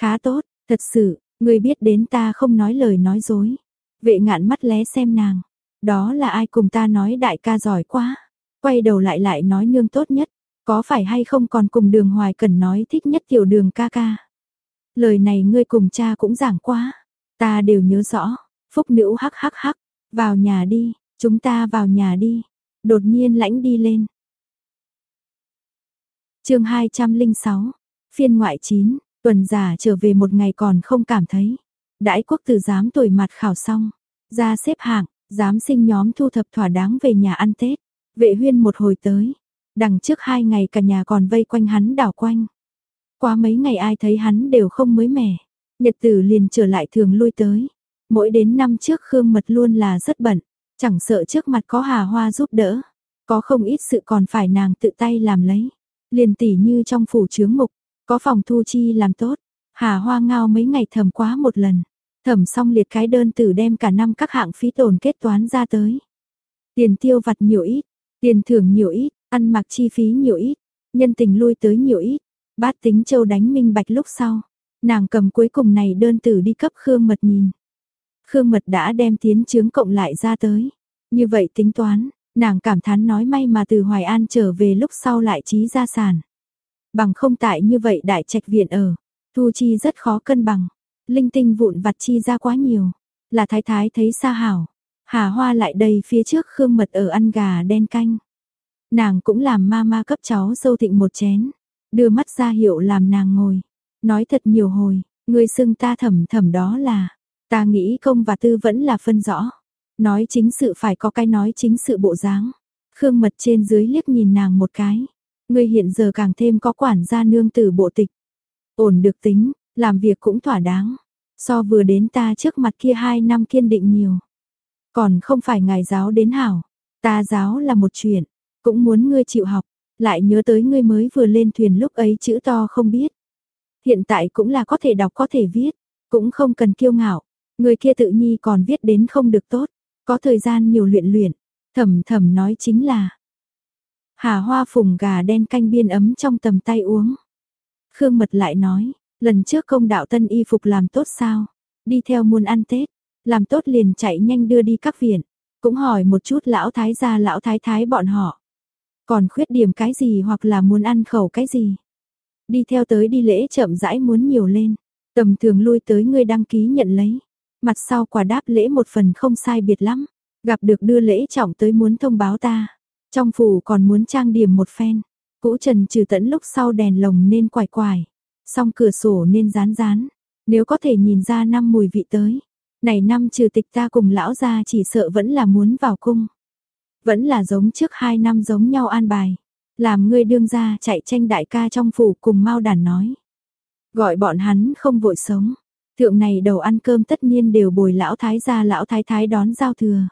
Khá tốt, thật sự, ngươi biết đến ta không nói lời nói dối. Vệ ngạn mắt lé xem nàng, đó là ai cùng ta nói đại ca giỏi quá. Quay đầu lại lại nói nương tốt nhất, có phải hay không còn cùng đường hoài cần nói thích nhất tiểu đường ca ca. Lời này ngươi cùng cha cũng giảng quá. Ta đều nhớ rõ. Phúc nữ hắc hắc hắc. Vào nhà đi. Chúng ta vào nhà đi. Đột nhiên lãnh đi lên. chương 206. Phiên ngoại 9. Tuần giả trở về một ngày còn không cảm thấy. Đãi quốc tử giám tuổi mặt khảo xong. Ra xếp hạng. Giám sinh nhóm thu thập thỏa đáng về nhà ăn Tết. Vệ huyên một hồi tới. Đằng trước hai ngày cả nhà còn vây quanh hắn đảo quanh. Qua mấy ngày ai thấy hắn đều không mới mẻ. Nhật tử liền trở lại thường lui tới. Mỗi đến năm trước Khương Mật luôn là rất bận. Chẳng sợ trước mặt có hà hoa giúp đỡ. Có không ít sự còn phải nàng tự tay làm lấy. Liền tỉ như trong phủ chướng mục. Có phòng thu chi làm tốt. Hà hoa ngao mấy ngày thầm quá một lần. Thẩm xong liệt cái đơn tử đem cả năm các hạng phí tổn kết toán ra tới. Tiền tiêu vặt nhiều ít, tiền thưởng nhiều ít, ăn mặc chi phí nhiều ít, nhân tình lui tới nhiều ít, Bát tính châu đánh minh bạch lúc sau, nàng cầm cuối cùng này đơn tử đi cấp Khương Mật nhìn. Khương Mật đã đem tiến chứng cộng lại ra tới. Như vậy tính toán, nàng cảm thán nói may mà từ Hoài An trở về lúc sau lại trí gia sản. Bằng không tại như vậy đại trạch viện ở, thu chi rất khó cân bằng. Linh tinh vụn vặt chi ra quá nhiều, là thái thái thấy xa hảo. Hà hoa lại đầy phía trước Khương Mật ở ăn gà đen canh. Nàng cũng làm ma ma cấp cháu dâu thịnh một chén. Đưa mắt ra hiệu làm nàng ngồi, nói thật nhiều hồi, người xưng ta thầm thầm đó là, ta nghĩ công và tư vẫn là phân rõ, nói chính sự phải có cái nói chính sự bộ dáng. Khương Mật trên dưới liếc nhìn nàng một cái, người hiện giờ càng thêm có quản gia nương tử bộ tịch. Ổn được tính, làm việc cũng thỏa đáng, so vừa đến ta trước mặt kia hai năm kiên định nhiều. Còn không phải ngài giáo đến hảo, ta giáo là một chuyện, cũng muốn ngươi chịu học, lại nhớ tới ngươi mới vừa lên thuyền lúc ấy chữ to không biết. Hiện tại cũng là có thể đọc có thể viết, cũng không cần kiêu ngạo. Người kia tự nhi còn viết đến không được tốt, có thời gian nhiều luyện luyện. Thầm thầm nói chính là Hà hoa phùng gà đen canh biên ấm trong tầm tay uống. Khương Mật lại nói, lần trước công đạo tân y phục làm tốt sao? Đi theo muôn ăn Tết, làm tốt liền chạy nhanh đưa đi các viện. Cũng hỏi một chút lão thái gia lão thái thái bọn họ. Còn khuyết điểm cái gì hoặc là muốn ăn khẩu cái gì. Đi theo tới đi lễ chậm rãi muốn nhiều lên. Tầm thường lui tới người đăng ký nhận lấy. Mặt sau quả đáp lễ một phần không sai biệt lắm. Gặp được đưa lễ trọng tới muốn thông báo ta. Trong phủ còn muốn trang điểm một phen. Cũ trần trừ tẫn lúc sau đèn lồng nên quải quải. Xong cửa sổ nên rán rán. Nếu có thể nhìn ra năm mùi vị tới. Này năm trừ tịch ta cùng lão gia chỉ sợ vẫn là muốn vào cung. Vẫn là giống trước hai năm giống nhau an bài. Làm ngươi đương ra chạy tranh đại ca trong phủ cùng mau đàn nói. Gọi bọn hắn không vội sống. Thượng này đầu ăn cơm tất nhiên đều bồi lão thái gia lão thái thái đón giao thừa.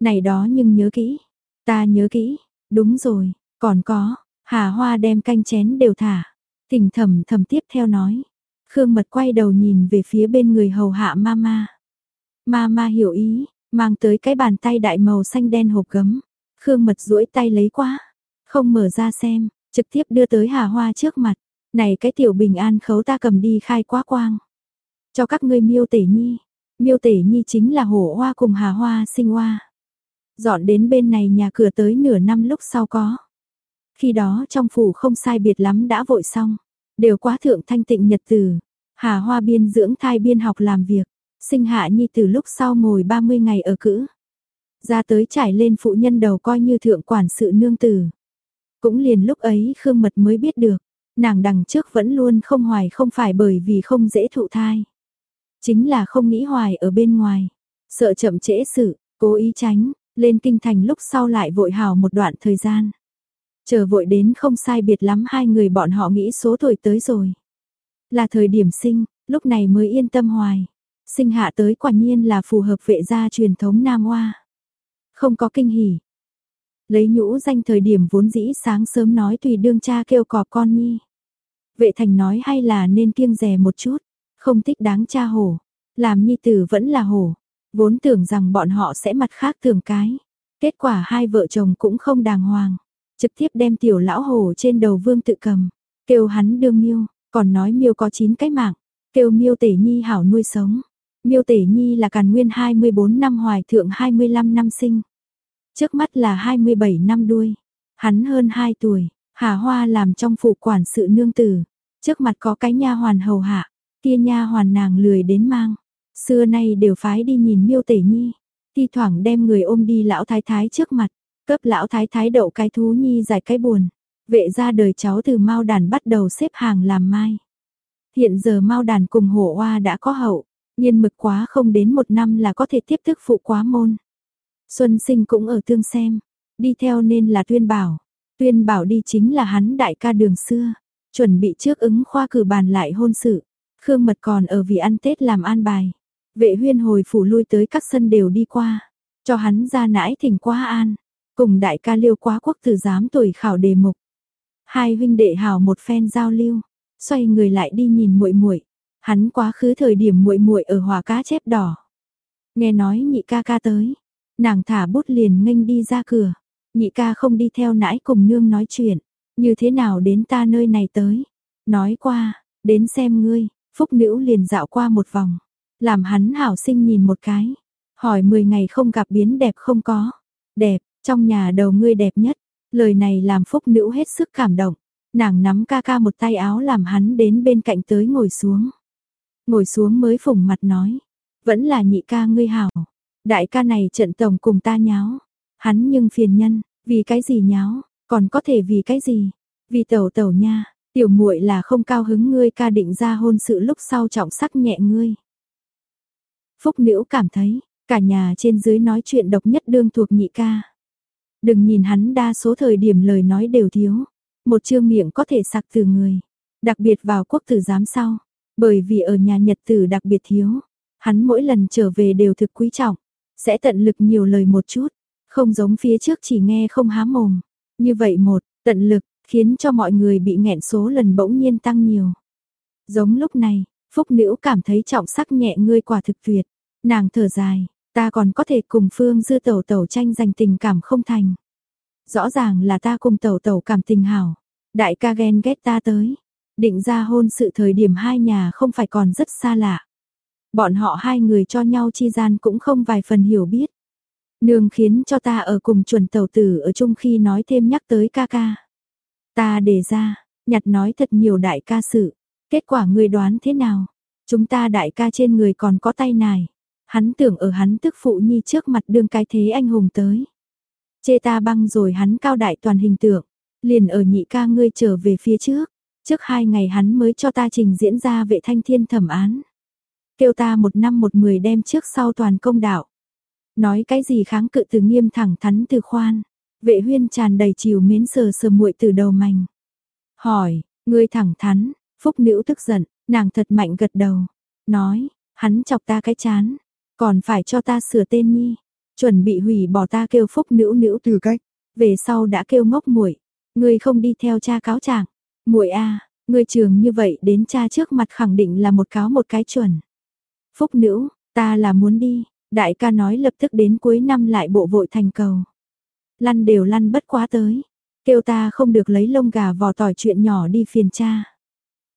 Này đó nhưng nhớ kỹ. Ta nhớ kỹ. Đúng rồi. Còn có. Hà hoa đem canh chén đều thả. Thỉnh thầm thầm tiếp theo nói. Khương mật quay đầu nhìn về phía bên người hầu hạ mama. Mama hiểu ý, mang tới cái bàn tay đại màu xanh đen hộp gấm. Khương Mật duỗi tay lấy quá, không mở ra xem, trực tiếp đưa tới Hà Hoa trước mặt. Này cái tiểu bình an khấu ta cầm đi khai quá quang. Cho các ngươi miêu tể nhi. Miêu tể nhi chính là hổ hoa cùng Hà Hoa sinh hoa. Dọn đến bên này nhà cửa tới nửa năm lúc sau có. Khi đó trong phủ không sai biệt lắm đã vội xong. Đều quá thượng thanh tịnh nhật tử. Hà Hoa biên dưỡng thai biên học làm việc. Sinh hạ nhi từ lúc sau ngồi 30 ngày ở cữ. Ra tới trải lên phụ nhân đầu coi như thượng quản sự nương tử. Cũng liền lúc ấy Khương Mật mới biết được, nàng đằng trước vẫn luôn không hoài không phải bởi vì không dễ thụ thai. Chính là không nghĩ hoài ở bên ngoài, sợ chậm trễ sự, cố ý tránh, lên kinh thành lúc sau lại vội hào một đoạn thời gian. Chờ vội đến không sai biệt lắm hai người bọn họ nghĩ số tuổi tới rồi. Là thời điểm sinh, lúc này mới yên tâm hoài. Sinh hạ tới quả nhiên là phù hợp vệ gia truyền thống Nam Hoa. Không có kinh hỉ. Lấy nhũ danh thời điểm vốn dĩ sáng sớm nói tùy đương cha kêu cọp con nhi. Vệ thành nói hay là nên kiêng rè một chút, không thích đáng cha hổ. Làm nhi tử vẫn là hổ, vốn tưởng rằng bọn họ sẽ mặt khác thường cái. Kết quả hai vợ chồng cũng không đàng hoàng, trực tiếp đem tiểu lão hổ trên đầu vương tự cầm, kêu hắn đương miêu, còn nói miêu có chín cái mạng, kêu miêu tể nhi hảo nuôi sống. Miêu Tể Nhi là càn nguyên 24 năm hoài thượng 25 năm sinh. Trước mắt là 27 năm đuôi. Hắn hơn 2 tuổi, Hà Hoa làm trong phủ quản sự nương tử. Trước mặt có cái nha hoàn hầu hạ, kia nha hoàn nàng lười đến mang. Xưa nay đều phái đi nhìn Miêu Tể Nhi, thi thoảng đem người ôm đi lão thái thái trước mặt, cấp lão thái thái đậu cái thú nhi giải cái buồn. Vệ ra đời cháu từ Mao đàn bắt đầu xếp hàng làm mai. Hiện giờ Mao đàn cùng hổ oa đã có hậu, nhiên mực quá không đến một năm là có thể tiếp thức phụ quá môn. Xuân sinh cũng ở tương xem, đi theo nên là tuyên bảo. Tuyên bảo đi chính là hắn đại ca đường xưa, chuẩn bị trước ứng khoa cử bàn lại hôn sự. Khương Mật còn ở vì ăn Tết làm an bài. Vệ huyên hồi phủ lui tới các sân đều đi qua, cho hắn ra nãi thỉnh quá an, cùng đại ca liêu quá quốc tử giám tuổi khảo đề mục. Hai huynh đệ hào một phen giao lưu, xoay người lại đi nhìn muội muội Hắn quá khứ thời điểm muội muội ở hòa cá chép đỏ. Nghe nói nhị ca ca tới, nàng thả bút liền nghênh đi ra cửa. Nhị ca không đi theo nãi cùng nương nói chuyện, như thế nào đến ta nơi này tới. Nói qua, đến xem ngươi, phúc nữ liền dạo qua một vòng, làm hắn hảo sinh nhìn một cái. Hỏi 10 ngày không gặp biến đẹp không có. Đẹp, trong nhà đầu ngươi đẹp nhất. Lời này làm phúc nữ hết sức cảm động. Nàng nắm ca ca một tay áo làm hắn đến bên cạnh tới ngồi xuống. Ngồi xuống mới phủng mặt nói. Vẫn là nhị ca ngươi hảo. Đại ca này trận tổng cùng ta nháo. Hắn nhưng phiền nhân, vì cái gì nháo, còn có thể vì cái gì? Vì tẩu tẩu nha, tiểu muội là không cao hứng ngươi ca định ra hôn sự lúc sau trọng sắc nhẹ ngươi. Phúc Liễu cảm thấy, cả nhà trên dưới nói chuyện độc nhất đương thuộc nhị ca. Đừng nhìn hắn đa số thời điểm lời nói đều thiếu, một chương miệng có thể sặc từ người, đặc biệt vào quốc tử giám sau, bởi vì ở nhà nhật tử đặc biệt thiếu, hắn mỗi lần trở về đều thực quý trọng, sẽ tận lực nhiều lời một chút, không giống phía trước chỉ nghe không há mồm. Như vậy một, tận lực, khiến cho mọi người bị nghẹn số lần bỗng nhiên tăng nhiều. Giống lúc này, Phúc Nữ cảm thấy trọng sắc nhẹ ngươi quả thực tuyệt. Nàng thở dài, ta còn có thể cùng Phương Dư Tẩu Tẩu tranh giành tình cảm không thành. Rõ ràng là ta cùng Tẩu Tẩu cảm tình hảo. Đại ca ghen ghét ta tới. Định ra hôn sự thời điểm hai nhà không phải còn rất xa lạ. Bọn họ hai người cho nhau chi gian cũng không vài phần hiểu biết. Nương khiến cho ta ở cùng chuẩn tàu tử ở chung khi nói thêm nhắc tới ca ca. Ta đề ra, nhặt nói thật nhiều đại ca sự. Kết quả người đoán thế nào? Chúng ta đại ca trên người còn có tay này. Hắn tưởng ở hắn tức phụ nhi trước mặt đương cái thế anh hùng tới. Chê ta băng rồi hắn cao đại toàn hình tượng. Liền ở nhị ca ngươi trở về phía trước. Trước hai ngày hắn mới cho ta trình diễn ra vệ thanh thiên thẩm án. Kêu ta một năm một mười đem trước sau toàn công đạo. Nói cái gì kháng cự từ nghiêm thẳng thắn từ khoan. Vệ huyên tràn đầy chiều mến sờ sờ muội từ đầu mảnh. Hỏi, ngươi thẳng thắn, phúc nữ tức giận, nàng thật mạnh gật đầu. Nói, hắn chọc ta cái chán, còn phải cho ta sửa tên nhi. Chuẩn bị hủy bỏ ta kêu phúc nữ nữ từ cách. Về sau đã kêu ngốc muội ngươi không đi theo cha cáo trạng muội a, ngươi trường như vậy đến cha trước mặt khẳng định là một cáo một cái chuẩn. Phúc nữ, ta là muốn đi, đại ca nói lập tức đến cuối năm lại bộ vội thành cầu. lăn đều lăn bất quá tới. Kêu ta không được lấy lông gà vò tỏi chuyện nhỏ đi phiền cha.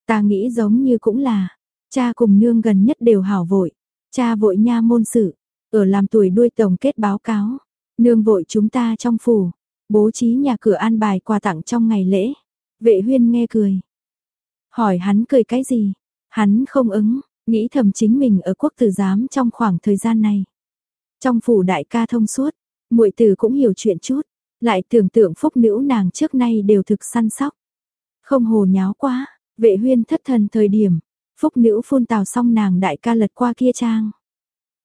Ta nghĩ giống như cũng là, cha cùng nương gần nhất đều hảo vội. Cha vội nha môn sự, ở làm tuổi đuôi tổng kết báo cáo. Nương vội chúng ta trong phủ, bố trí nhà cửa an bài quà tặng trong ngày lễ. Vệ huyên nghe cười. Hỏi hắn cười cái gì? Hắn không ứng, nghĩ thầm chính mình ở quốc tử giám trong khoảng thời gian này. Trong phủ đại ca thông suốt, muội tử cũng hiểu chuyện chút, lại tưởng tượng phúc nữ nàng trước nay đều thực săn sóc. Không hồ nháo quá, vệ huyên thất thần thời điểm, phúc nữ phun tào xong nàng đại ca lật qua kia trang.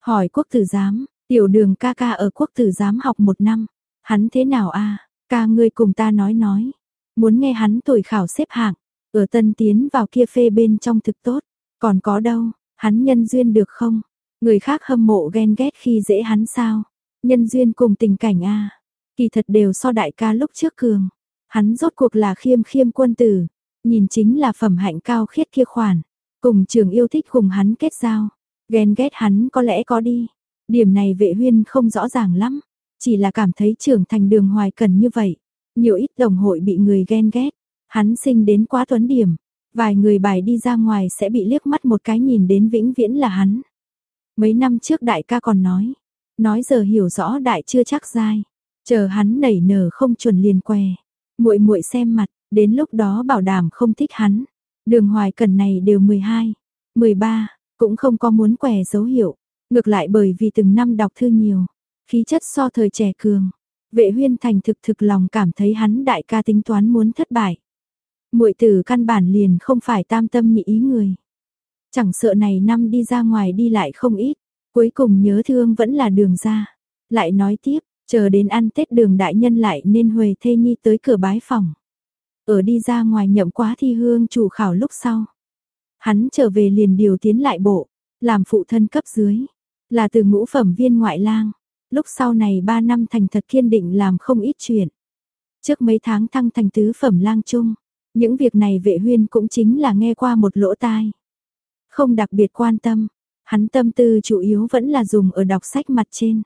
Hỏi quốc tử giám, tiểu đường ca ca ở quốc tử giám học một năm, hắn thế nào a ca ngươi cùng ta nói nói, muốn nghe hắn tuổi khảo xếp hạng, ở tân tiến vào kia phê bên trong thực tốt, còn có đâu, hắn nhân duyên được không? Người khác hâm mộ ghen ghét khi dễ hắn sao? Nhân duyên cùng tình cảnh a kỳ thật đều so đại ca lúc trước cường. Hắn rốt cuộc là khiêm khiêm quân tử, nhìn chính là phẩm hạnh cao khiết kia khoản, cùng trường yêu thích cùng hắn kết giao, ghen ghét hắn có lẽ có đi. Điểm này vệ huyên không rõ ràng lắm, chỉ là cảm thấy trưởng thành đường hoài cần như vậy. Nhiều ít đồng hội bị người ghen ghét, hắn sinh đến quá tuấn điểm, vài người bài đi ra ngoài sẽ bị liếc mắt một cái nhìn đến vĩnh viễn là hắn. Mấy năm trước đại ca còn nói, nói giờ hiểu rõ đại chưa chắc dai, chờ hắn nảy nở không chuẩn liền què. Muội muội xem mặt, đến lúc đó bảo đảm không thích hắn. Đường Hoài Cần này đều 12, 13, cũng không có muốn què dấu hiệu, ngược lại bởi vì từng năm đọc thư nhiều, khí chất so thời trẻ cường. Vệ Huyên Thành thực thực lòng cảm thấy hắn đại ca tính toán muốn thất bại. Muội tử căn bản liền không phải tam tâm nhị ý người. Chẳng sợ này năm đi ra ngoài đi lại không ít, cuối cùng nhớ thương vẫn là đường ra. Lại nói tiếp, chờ đến ăn Tết đường đại nhân lại nên huề Thê Nhi tới cửa bái phòng. Ở đi ra ngoài nhậm quá thi hương chủ khảo lúc sau. Hắn trở về liền điều tiến lại bộ, làm phụ thân cấp dưới, là từ ngũ phẩm viên ngoại lang. Lúc sau này 3 năm thành thật kiên định làm không ít chuyện. Trước mấy tháng thăng thành tứ phẩm lang trung, những việc này vệ huyên cũng chính là nghe qua một lỗ tai. Không đặc biệt quan tâm, hắn tâm tư chủ yếu vẫn là dùng ở đọc sách mặt trên.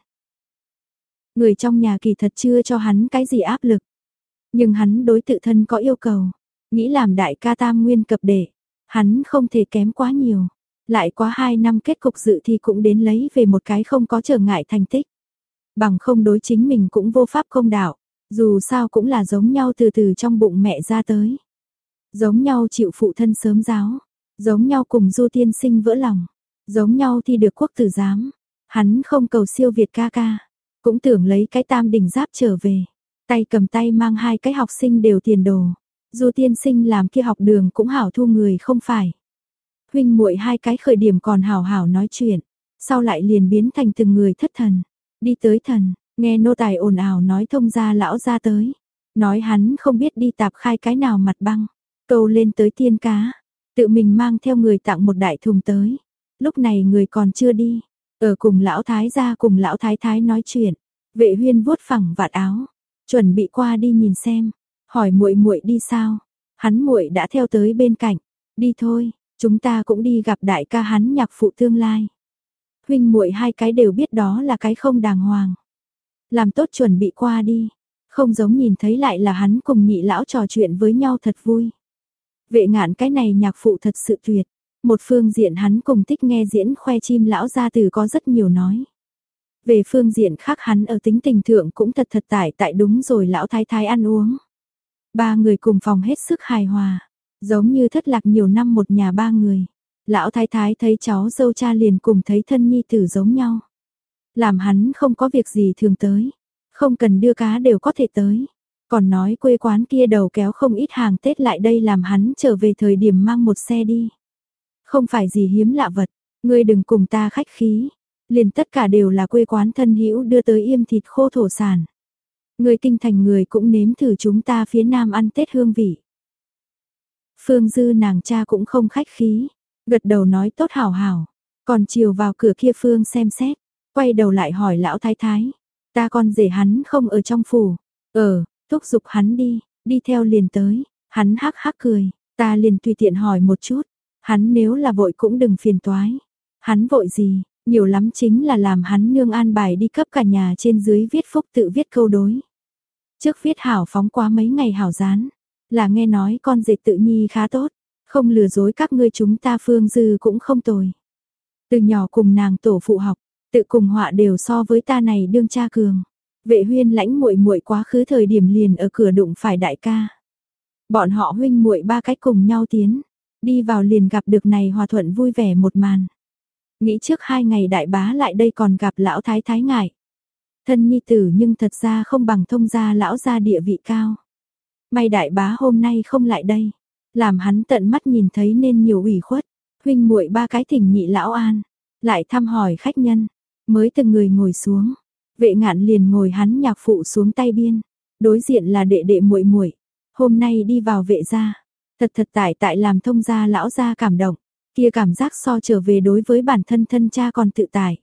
Người trong nhà kỳ thật chưa cho hắn cái gì áp lực. Nhưng hắn đối tự thân có yêu cầu, nghĩ làm đại ca tam nguyên cập đệ, hắn không thể kém quá nhiều. Lại quá 2 năm kết cục dự thì cũng đến lấy về một cái không có trở ngại thành tích. Bằng không đối chính mình cũng vô pháp công đạo, dù sao cũng là giống nhau từ từ trong bụng mẹ ra tới. Giống nhau chịu phụ thân sớm giáo, giống nhau cùng du tiên sinh vỡ lòng, giống nhau thi được quốc tử giám. Hắn không cầu siêu Việt ca ca, cũng tưởng lấy cái tam đỉnh giáp trở về. Tay cầm tay mang hai cái học sinh đều tiền đồ. Du tiên sinh làm kia học đường cũng hảo thu người không phải. Huynh muội hai cái khởi điểm còn hảo hảo nói chuyện, sau lại liền biến thành từng người thất thần. Đi tới thần, nghe nô tài ồn ào nói thông gia lão ra tới. Nói hắn không biết đi tạp khai cái nào mặt băng. Câu lên tới tiên cá, tự mình mang theo người tặng một đại thùng tới. Lúc này người còn chưa đi, ở cùng lão thái gia cùng lão thái thái nói chuyện. Vệ huyên vuốt phẳng vạt áo, chuẩn bị qua đi nhìn xem, hỏi muội muội đi sao? Hắn muội đã theo tới bên cạnh, đi thôi, chúng ta cũng đi gặp đại ca hắn nhạc phụ tương lai. Huynh muội hai cái đều biết đó là cái không đàng hoàng. Làm tốt chuẩn bị qua đi, không giống nhìn thấy lại là hắn cùng nhị lão trò chuyện với nhau thật vui. Vệ ngạn cái này nhạc phụ thật sự tuyệt. Một phương diện hắn cùng thích nghe diễn khoe chim lão gia tử có rất nhiều nói. Về phương diện khác hắn ở tính tình thượng cũng thật thật tải tại đúng rồi lão thái thái ăn uống. Ba người cùng phòng hết sức hài hòa, giống như thất lạc nhiều năm một nhà ba người. Lão thái thái thấy cháu dâu cha liền cùng thấy thân nhi tử giống nhau. Làm hắn không có việc gì thường tới, không cần đưa cá đều có thể tới. Còn nói quê quán kia đầu kéo không ít hàng Tết lại đây làm hắn trở về thời điểm mang một xe đi. Không phải gì hiếm lạ vật, ngươi đừng cùng ta khách khí. Liền tất cả đều là quê quán thân hữu đưa tới yêm thịt khô thổ sản. Người kinh thành người cũng nếm thử chúng ta phía nam ăn Tết hương vị. Phương Dư nàng cha cũng không khách khí, gật đầu nói tốt hảo hảo, còn chiều vào cửa kia Phương xem xét, quay đầu lại hỏi lão thái thái, ta con rể hắn không ở trong phủ, ở, Thúc giục hắn đi, đi theo liền tới, hắn hắc hắc cười, ta liền tùy tiện hỏi một chút, hắn nếu là vội cũng đừng phiền toái. Hắn vội gì, nhiều lắm chính là làm hắn nương an bài đi cấp cả nhà trên dưới viết phúc tự viết câu đối. Trước viết hảo phóng quá mấy ngày hảo rán, là nghe nói con dệt tự nhi khá tốt, không lừa dối các ngươi chúng ta phương dư cũng không tồi. Từ nhỏ cùng nàng tổ phụ học, tự cùng họa đều so với ta này đương cha cường. Vệ huyên lãnh muội muội quá khứ thời điểm liền ở cửa đụng phải đại ca. Bọn họ huynh muội ba cách cùng nhau tiến, đi vào liền gặp được này hòa thuận vui vẻ một màn. Nghĩ trước hai ngày đại bá lại đây còn gặp lão thái thái ngại. Thân nhi tử nhưng thật ra không bằng thông gia lão gia địa vị cao. May đại bá hôm nay không lại đây, làm hắn tận mắt nhìn thấy nên nhiều ủy khuất, huynh muội ba cái thỉnh nhị lão an, lại thăm hỏi khách nhân, mới từng người ngồi xuống, vệ ngạn liền ngồi hắn nhạc phụ xuống tay biên, đối diện là đệ đệ muội muội, hôm nay đi vào vệ gia, thật thật tại tại làm thông gia lão gia cảm động, kia cảm giác so trở về đối với bản thân thân cha còn tự tại.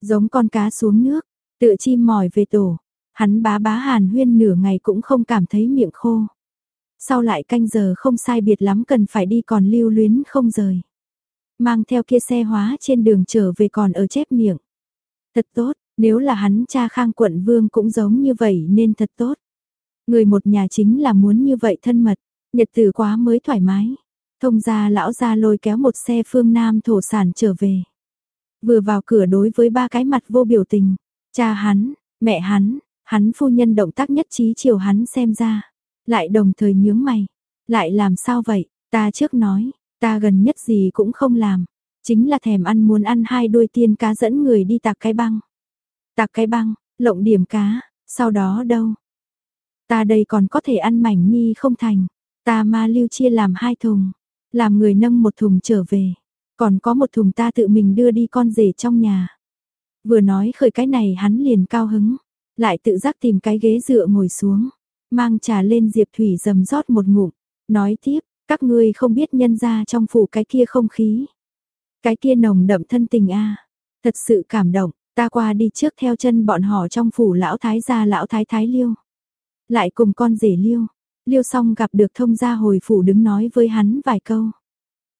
Giống con cá xuống nước, tựa chim mỏi về tổ, hắn bá bá hàn huyên nửa ngày cũng không cảm thấy miệng khô. Sau lại canh giờ không sai biệt lắm cần phải đi còn lưu luyến không rời. Mang theo kia xe hóa trên đường trở về còn ở chép miệng. Thật tốt, nếu là hắn cha khang quận vương cũng giống như vậy nên thật tốt. Người một nhà chính là muốn như vậy thân mật, nhật tử quá mới thoải mái. Thông gia lão gia lôi kéo một xe phương Nam thổ sản trở về. Vừa vào cửa đối với ba cái mặt vô biểu tình, cha hắn, mẹ hắn, hắn phu nhân động tác nhất trí chiều hắn xem ra, lại đồng thời nhướng mày, lại làm sao vậy, ta trước nói, ta gần nhất gì cũng không làm, chính là thèm ăn muốn ăn hai đuôi tiên cá dẫn người đi tạc cái băng. Tạc cái băng, lộng điểm cá, sau đó đâu? Ta đây còn có thể ăn mảnh nhi không thành, ta ma lưu chia làm hai thùng, làm người nâng một thùng trở về, còn có một thùng ta tự mình đưa đi con rể trong nhà. Vừa nói khởi cái này hắn liền cao hứng, lại tự giác tìm cái ghế dựa ngồi xuống, mang trà lên Diệp Thủy dầm rót một ngụm, nói tiếp, các ngươi không biết nhân ra trong phủ cái kia không khí. Cái kia nồng đậm thân tình a thật sự cảm động, ta qua đi trước theo chân bọn họ trong phủ lão thái gia lão thái thái liêu. Lại cùng con rể liêu, liêu xong gặp được thông gia hồi phủ đứng nói với hắn vài câu.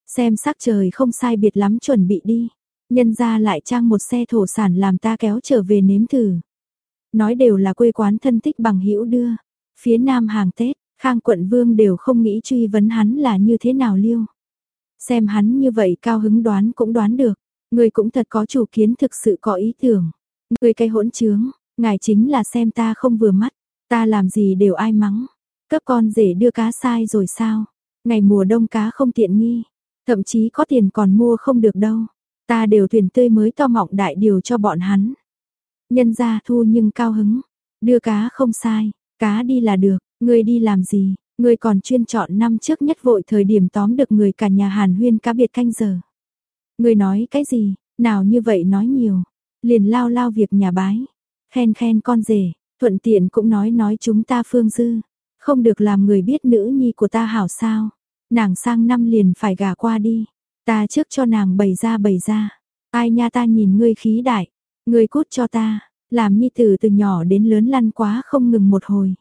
Xem sắc trời không sai biệt lắm chuẩn bị đi, nhân ra lại trang một xe thổ sản làm ta kéo trở về nếm thử. Nói đều là quê quán thân thích bằng hữu đưa, phía nam hàng Tết, Khang quận vương đều không nghĩ truy vấn hắn là như thế nào liêu. Xem hắn như vậy cao hứng đoán cũng đoán được, người cũng thật có chủ kiến thực sự có ý tưởng. Người cái hỗn trướng, ngài chính là xem ta không vừa mắt, ta làm gì đều ai mắng. Cấp con rể đưa cá sai rồi sao? Ngày mùa đông cá không tiện nghi, thậm chí có tiền còn mua không được đâu. Ta đều thuyền tươi mới to mọng đại điều cho bọn hắn. Nhân ra thu nhưng cao hứng, đưa cá không sai, cá đi là được, ngươi đi làm gì, ngươi còn chuyên chọn năm trước nhất vội thời điểm tóm được người cả nhà Hàn Huyên cá biệt canh giờ. Ngươi nói cái gì, nào như vậy nói nhiều, liền lao lao việc nhà bái, khen khen con rể, thuận tiện cũng nói nói chúng ta phương dư, không được làm người biết nữ nhi của ta hảo sao, nàng sang năm liền phải gả qua đi, ta trước cho nàng bày ra bày ra, ai nha ta nhìn ngươi khí đại, ngươi cút cho ta, làm nhi tử từ nhỏ đến lớn lăn quá không ngừng một hồi.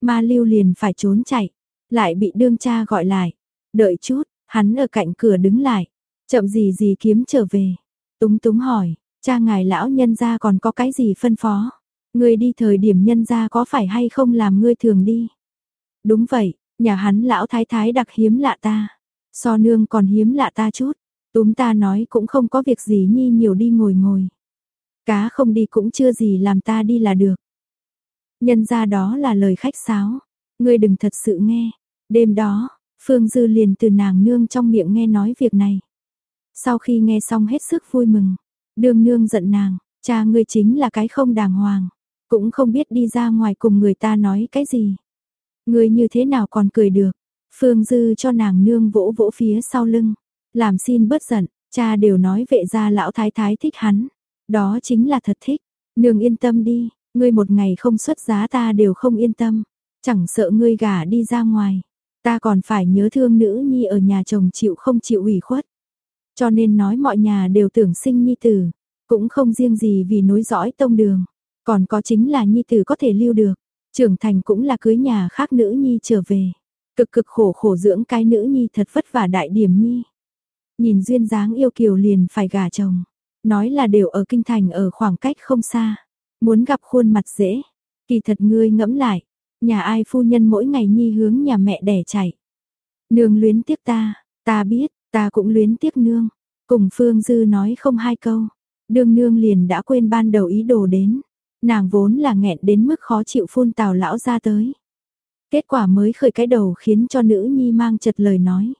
Ma lưu liền phải trốn chạy, lại bị đương cha gọi lại. Đợi chút, hắn ở cạnh cửa đứng lại. Chậm gì gì kiếm trở về. Túng túng hỏi, cha ngài lão nhân gia còn có cái gì phân phó? Ngươi đi thời điểm nhân gia có phải hay không làm ngươi thường đi? Đúng vậy, nhà hắn lão thái thái đặc hiếm lạ ta. So nương còn hiếm lạ ta chút. Túm ta nói cũng không có việc gì nhi nhiều đi ngồi ngồi. Cá không đi cũng chưa gì làm ta đi là được. Nhân ra đó là lời khách sáo, ngươi đừng thật sự nghe. Đêm đó, Phương Dư liền từ nàng nương trong miệng nghe nói việc này. Sau khi nghe xong hết sức vui mừng, đương nương giận nàng, cha ngươi chính là cái không đàng hoàng, cũng không biết đi ra ngoài cùng người ta nói cái gì. Ngươi như thế nào còn cười được, Phương Dư cho nàng nương vỗ vỗ phía sau lưng, làm xin bớt giận, cha đều nói vệ gia lão thái thái thích hắn, đó chính là thật thích, nương yên tâm đi, ngươi một ngày không xuất giá ta đều không yên tâm, chẳng sợ ngươi gả đi ra ngoài, ta còn phải nhớ thương nữ nhi ở nhà chồng chịu không chịu ủy khuất. Cho nên nói mọi nhà đều tưởng sinh nhi tử, cũng không riêng gì vì nối dõi tông đường, còn có chính là nhi tử có thể lưu được, trưởng thành cũng là cưới nhà khác nữ nhi trở về, cực cực khổ khổ dưỡng cái nữ nhi thật vất vả đại điểm nhi. Nhìn duyên dáng yêu kiều liền phải gả chồng, nói là đều ở kinh thành ở khoảng cách không xa. Muốn gặp khuôn mặt dễ, kỳ thật ngươi ngẫm lại, Nhà ai phu nhân mỗi ngày nhi hướng nhà mẹ đẻ chạy. Nương luyến tiếc ta, ta biết, ta cũng luyến tiếc nương. Cùng Phương Dư nói không hai câu. Đương nương liền đã quên ban đầu ý đồ đến. Nàng vốn là nghẹn đến mức khó chịu phun tào lão ra tới. Kết quả mới khởi cái đầu khiến cho nữ nhi mang chật lời nói.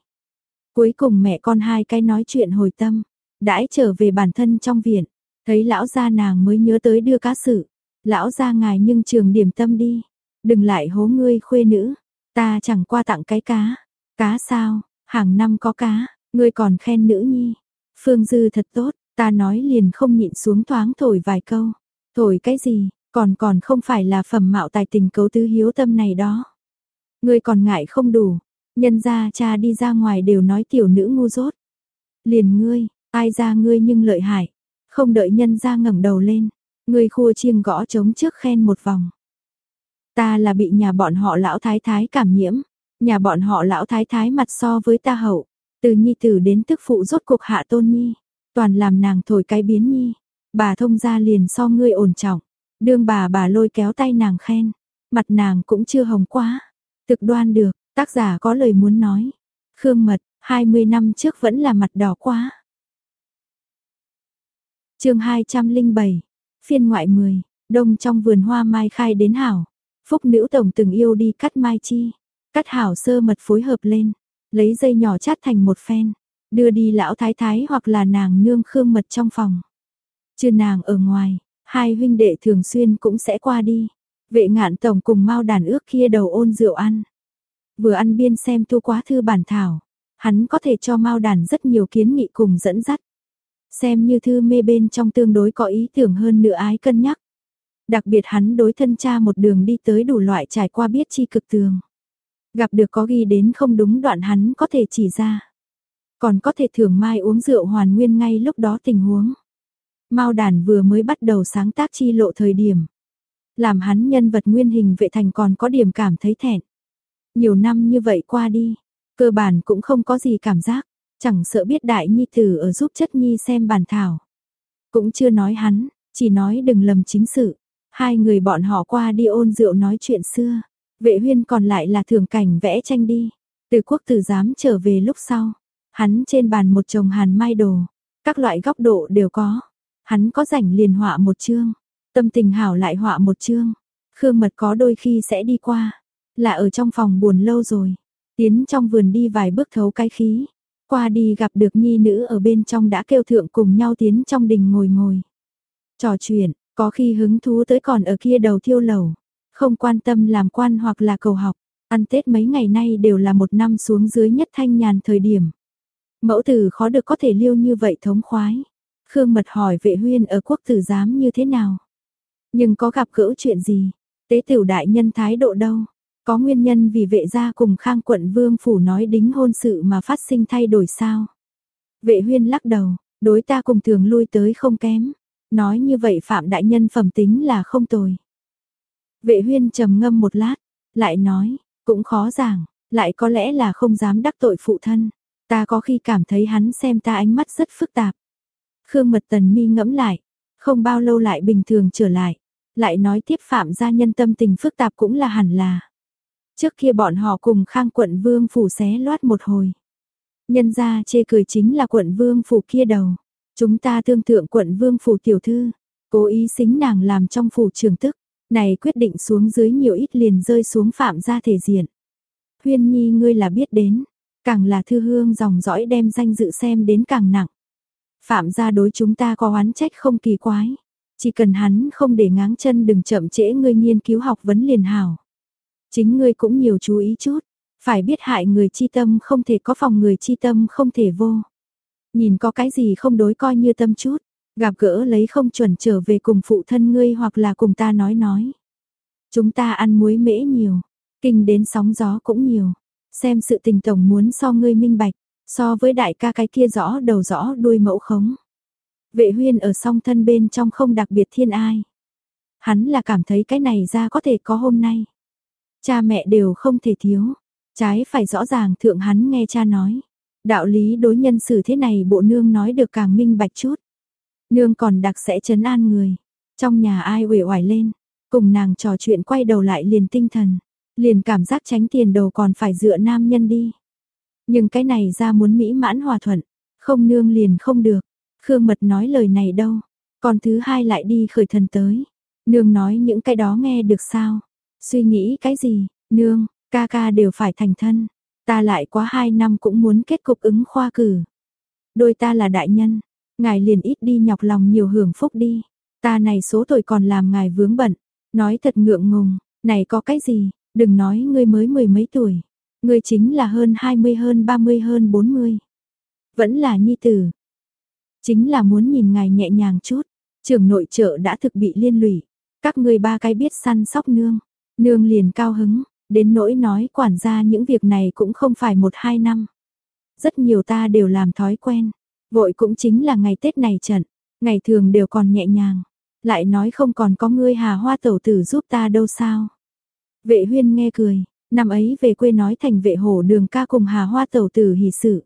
Cuối cùng mẹ con hai cái nói chuyện hồi tâm, đãi trở về bản thân trong viện, thấy lão gia nàng mới nhớ tới đưa cá sự. Lão gia ngài nhưng trường điểm tâm đi, đừng lại hố ngươi khuê nữ, ta chẳng qua tặng cái cá. Cá sao, hàng năm có cá, ngươi còn khen nữ nhi. Phương Dư thật tốt, ta nói liền không nhịn xuống thoáng thổi vài câu. Thổi cái gì, còn còn không phải là phẩm mạo tài tình cấu tứ hiếu tâm này đó. Ngươi còn ngại không đủ, nhân gia cha đi ra ngoài đều nói tiểu nữ ngu dốt. Liền ngươi, ai ra ngươi nhưng lợi hại, không đợi nhân ra ngẩng đầu lên, ngươi khua chiêng gõ trống trước khen một vòng. Ta là bị nhà bọn họ lão thái thái cảm nhiễm, nhà bọn họ lão thái thái mặt so với ta hậu, từ nhi tử đến tức phụ rốt cuộc hạ tôn nhi, toàn làm nàng thổi cái biến nhi, bà thông ra liền so ngươi ổn trọng, đương bà bà lôi kéo tay nàng khen, mặt nàng cũng chưa hồng quá, thực đoan được, tác giả có lời muốn nói, Khương Mật, 20 năm trước vẫn là mặt đỏ quá chương 207, phiên ngoại 10, đông trong vườn hoa mai khai đến hảo, phúc nữ tổng từng yêu đi cắt mai chi, cắt hảo sơ mật phối hợp lên, lấy dây nhỏ chát thành một phen, đưa đi lão thái thái hoặc là nàng nương khương mật trong phòng. Chưa nàng ở ngoài, hai huynh đệ thường xuyên cũng sẽ qua đi. Vệ ngạn tổng cùng mau đàn ước kia đầu ôn rượu ăn. Vừa ăn biên xem tu quá thư bản thảo, hắn có thể cho mau đàn rất nhiều kiến nghị cùng dẫn dắt. Xem như thư mê bên trong tương đối có ý tưởng hơn nữa ái cân nhắc. Đặc biệt hắn đối thân cha một đường đi tới đủ loại trải qua biết chi cực tường. Gặp được có ghi đến không đúng đoạn hắn có thể chỉ ra. Còn có thể thưởng mai uống rượu hoàn nguyên ngay lúc đó tình huống. Mao đàn vừa mới bắt đầu sáng tác chi lộ thời điểm. Làm hắn nhân vật nguyên hình vệ thành còn có điểm cảm thấy thẹn. Nhiều năm như vậy qua đi, cơ bản cũng không có gì cảm giác, chẳng sợ biết đại nhi tử ở giúp chất nhi xem bản thảo. Cũng chưa nói hắn, chỉ nói đừng lầm chính sự. Hai người bọn họ qua đi ôn rượu nói chuyện xưa. Vệ huyên còn lại là thường cảnh vẽ tranh đi. Từ quốc tử giám trở về lúc sau. Hắn trên bàn một chồng hàn mai đồ. Các loại góc độ đều có. Hắn có rảnh liền họa một chương. Tâm tình hảo lại họa một chương. Khương mật có đôi khi sẽ đi qua. Là ở trong phòng buồn lâu rồi. Tiến trong vườn đi vài bước thấu cái khí. Qua đi gặp được nhi nữ ở bên trong đã kêu thượng cùng nhau tiến trong đình ngồi ngồi. Trò chuyện, có khi hứng thú tới còn ở kia đầu thiêu lầu. Không quan tâm làm quan hoặc là cầu học, ăn Tết mấy ngày nay đều là một năm xuống dưới nhất thanh nhàn thời điểm. Mẫu tử khó được có thể liêu như vậy thống khoái. Khương Mật hỏi vệ huyên ở quốc tử giám như thế nào. Nhưng có gặp gỡ chuyện gì? Tế tiểu đại nhân thái độ đâu? Có nguyên nhân vì vệ gia cùng khang quận vương phủ nói đính hôn sự mà phát sinh thay đổi sao? Vệ huyên lắc đầu, đối ta cùng thường lui tới không kém. Nói như vậy phạm đại nhân phẩm tính là không tồi. Vệ huyên trầm ngâm một lát, lại nói, cũng khó giảng, lại có lẽ là không dám đắc tội phụ thân. Ta có khi cảm thấy hắn xem ta ánh mắt rất phức tạp. Khương Mật Tần mi ngẫm lại, không bao lâu lại bình thường trở lại, lại nói tiếp phạm gia nhân tâm tình phức tạp cũng là hẳn là. Trước kia bọn họ cùng khang quận vương phủ xé loát một hồi. Nhân gia chê cười chính là quận vương phủ kia đầu. Chúng ta tương thượng quận vương phủ tiểu thư, cố ý xính nàng làm trong phủ trường tức. Này quyết định xuống dưới nhiều ít liền rơi xuống phạm gia thể diện. Huyên nhi ngươi là biết đến, càng là thư hương dòng dõi đem danh dự xem đến càng nặng. Phạm gia đối chúng ta có oán trách không kỳ quái. Chỉ cần hắn không để ngáng chân đừng chậm trễ ngươi nghiên cứu học vấn liền hảo. Chính ngươi cũng nhiều chú ý chút, phải biết hại người chi tâm không thể có phòng người chi tâm không thể vô. Nhìn có cái gì không đối coi như tâm chút, Gặp gỡ lấy không chuẩn trở về cùng phụ thân ngươi hoặc là cùng ta nói nói. Chúng ta ăn muối mễ nhiều, kinh đến sóng gió cũng nhiều. Xem sự tình tổng muốn so ngươi minh bạch, so với đại ca cái kia rõ đầu rõ đuôi mẫu khống. Vệ huyên ở song thân bên trong không đặc biệt thiên ai. Hắn là cảm thấy cái này ra có thể có hôm nay. Cha mẹ đều không thể thiếu. Trái phải rõ ràng thượng hắn nghe cha nói. Đạo lý đối nhân xử thế này bộ nương nói được càng minh bạch chút. Nương còn đặc sẽ chấn an người. Trong nhà ai uể oải lên, cùng nàng trò chuyện quay đầu lại liền tinh thần. Liền cảm giác tránh tiền đầu còn phải dựa nam nhân đi. Nhưng cái này ra muốn mỹ mãn hòa thuận, không nương liền không được. Khương Mật nói lời này đâu, còn thứ hai lại đi khởi thần tới. Nương nói những cái đó nghe được sao? Suy nghĩ cái gì? Nương, ca ca đều phải thành thân. Ta lại quá hai năm cũng muốn kết cục ứng khoa cử. Đôi ta là đại nhân, ngài liền ít đi nhọc lòng nhiều hưởng phúc đi. Ta này số tuổi còn làm ngài vướng bận, nói thật ngượng ngùng, này có cái gì, đừng nói ngươi mới mười mấy tuổi, ngươi chính là hơn 20 hơn 30 hơn 40. Vẫn là nhi tử. Chính là muốn nhìn ngài nhẹ nhàng chút, trưởng nội trợ đã thực bị liên lụy, các ngươi ba cái biết săn sóc nương, nương liền cao hứng, đến nỗi nói quản gia những việc này cũng không phải một hai năm. Rất nhiều ta đều làm thói quen, vội cũng chính là ngày Tết này trận, ngày thường đều còn nhẹ nhàng, lại nói không còn có ngươi hà hoa tẩu tử giúp ta đâu sao. Vệ huyên nghe cười, năm ấy về quê nói thành vệ hổ đường ca cùng hà hoa tẩu tử hỷ sự.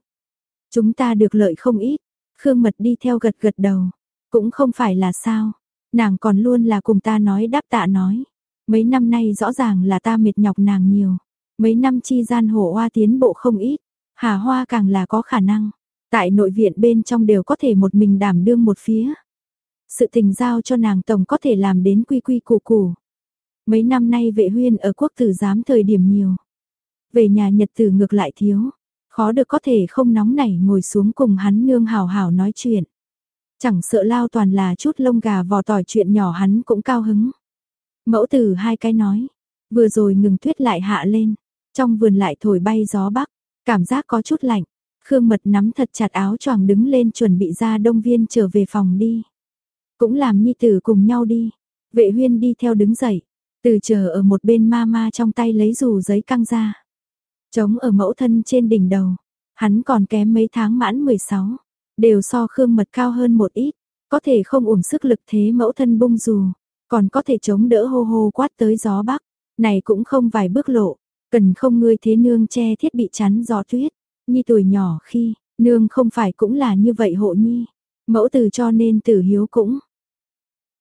Chúng ta được lợi không ít, Khương Mật đi theo gật gật đầu, cũng không phải là sao, nàng còn luôn là cùng ta nói đáp tạ nói. Mấy năm nay rõ ràng là ta mệt nhọc nàng nhiều, mấy năm chi gian hổ hoa tiến bộ không ít, hà hoa càng là có khả năng, tại nội viện bên trong đều có thể một mình đảm đương một phía. Sự tình giao cho nàng tổng có thể làm đến quy quy củ củ. Mấy năm nay vệ huyên ở quốc tử giám thời điểm nhiều. Về nhà nhật tử ngược lại thiếu. Khó được có thể không nóng nảy ngồi xuống cùng hắn nương hào hào nói chuyện. Chẳng sợ lao toàn là chút lông gà vò tỏi chuyện nhỏ hắn cũng cao hứng. Mẫu tử hai cái nói. Vừa rồi ngừng tuyết lại hạ lên. Trong vườn lại thổi bay gió bắc. Cảm giác có chút lạnh. Khương mật nắm thật chặt áo choàng đứng lên chuẩn bị ra đông viên trở về phòng đi. Cũng làm nhi tử cùng nhau đi. Vệ huyên đi theo đứng dậy. Từ chờ ở một bên ma ma trong tay lấy dù giấy căng ra. Trống ở mẫu thân trên đỉnh đầu. Hắn còn kém mấy tháng mãn 16. Đều so khương mật cao hơn một ít. Có thể không uổng sức lực thế mẫu thân bung dù. Còn có thể chống đỡ hô hô quát tới gió bắc. Này cũng không vài bước lộ. Cần không ngươi thế nương che thiết bị chắn gió tuyết. Nhi tuổi nhỏ khi, nương không phải cũng là như vậy hộ nhi. Mẫu từ cho nên tử hiếu cũng.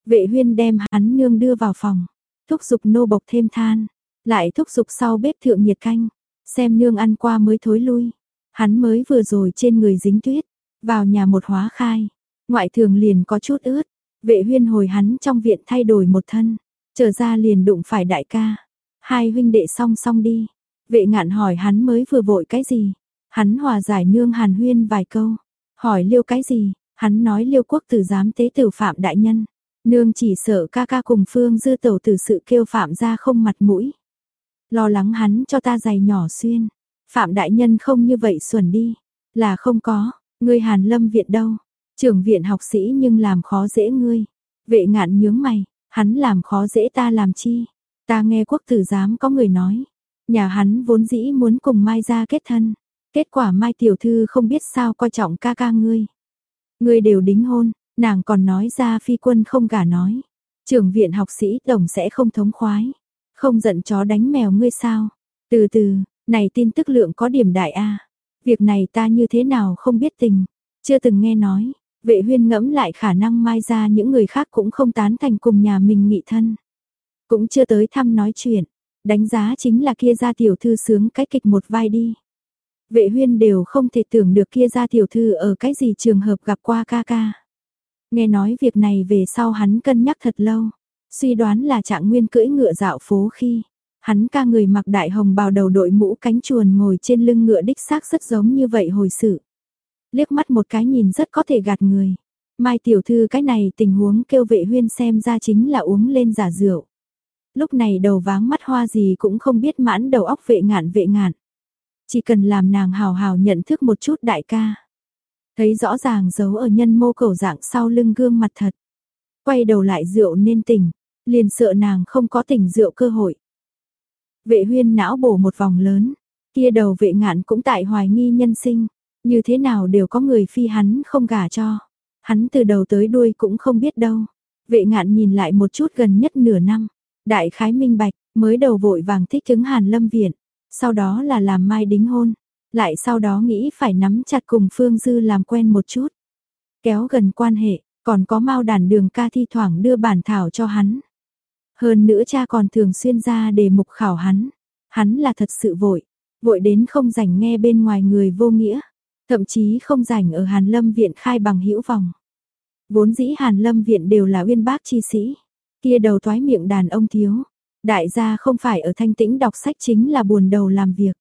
Vệ huyên đem hắn nương đưa vào phòng, thúc giục nô bộc thêm than, lại thúc giục sau bếp thượng nhiệt canh, xem nương ăn qua mới thối lui. Hắn mới vừa rồi trên người dính tuyết, vào nhà một hóa khai, ngoại thường liền có chút ướt, vệ huyên hồi hắn trong viện thay đổi một thân, trở ra liền đụng phải đại ca. Hai huynh đệ song song đi, vệ ngạn hỏi hắn mới vừa vội cái gì, hắn hòa giải nương hàn huyên vài câu, hỏi liêu cái gì, hắn nói liêu quốc tử giám tế tử phạm đại nhân, Nương chỉ sợ ca ca cùng Phương Dư Tẩu từ sự kêu Phạm ra không mặt mũi. Lo lắng hắn cho ta giày nhỏ xuyên. Phạm đại nhân không như vậy xuẩn đi. Là không có, ngươi Hàn Lâm viện đâu. Trưởng viện học sĩ nhưng làm khó dễ ngươi. Vệ ngạn nhướng mày, hắn làm khó dễ ta làm chi. Ta nghe quốc tử giám có người nói. Nhà hắn vốn dĩ muốn cùng Mai ra kết thân. Kết quả Mai tiểu thư không biết sao coi trọng ca ca ngươi. Ngươi đều đính hôn, Nàng còn nói ra phi quân không gả nói. Trưởng viện học sĩ đồng sẽ không thống khoái. Không giận chó đánh mèo ngươi sao. Từ từ, này tin tức lượng có điểm đại A. Việc này ta như thế nào không biết tình. Chưa từng nghe nói. Vệ huyên ngẫm lại khả năng mai ra những người khác cũng không tán thành cùng nhà mình nghị thân. Cũng chưa tới thăm nói chuyện. Đánh giá chính là kia ra tiểu thư sướng cái kịch một vai đi. Vệ huyên đều không thể tưởng được kia ra tiểu thư ở cái gì trường hợp gặp qua ca ca. Nghe nói việc này về sau hắn cân nhắc thật lâu, suy đoán là trạng nguyên cưỡi ngựa dạo phố khi, hắn ca người mặc đại hồng bào đầu đội mũ cánh chuồn ngồi trên lưng ngựa đích xác rất giống như vậy hồi sự. Liếc mắt một cái nhìn rất có thể gạt người. Mai tiểu thư cái này tình huống kêu vệ huyên xem ra chính là uống lên giả rượu. Lúc này đầu váng mắt hoa gì cũng không biết mãn đầu óc vệ ngạn vệ ngạn. Chỉ cần làm nàng hào hào nhận thức một chút đại ca. Thấy rõ ràng giấu ở nhân mô cầu dạng sau lưng gương mặt thật. Quay đầu lại rượu nên tỉnh, liền sợ nàng không có tỉnh rượu cơ hội. Vệ huyên não bổ một vòng lớn, kia đầu vệ ngạn cũng tại hoài nghi nhân sinh, như thế nào đều có người phi hắn không gả cho. Hắn từ đầu tới đuôi cũng không biết đâu. Vệ ngạn nhìn lại một chút gần nhất nửa năm, đại khái minh bạch, mới đầu vội vàng thích chứng hàn lâm viện, sau đó là làm mai đính hôn, lại sau đó nghĩ phải nắm chặt cùng Phương Dư làm quen một chút. Kéo gần quan hệ, còn có mau đàn đường ca thi thoảng đưa bản thảo cho hắn. Hơn nữa cha còn thường xuyên ra đề mục khảo hắn. Hắn là thật sự vội, vội đến không rảnh nghe bên ngoài người vô nghĩa, thậm chí không rảnh ở Hàn Lâm viện khai bằng hữu vòng. Vốn dĩ Hàn Lâm viện đều là uyên bác chi sĩ, kia đầu toái miệng đàn ông thiếu, đại gia không phải ở thanh tĩnh đọc sách chính là buồn đầu làm việc.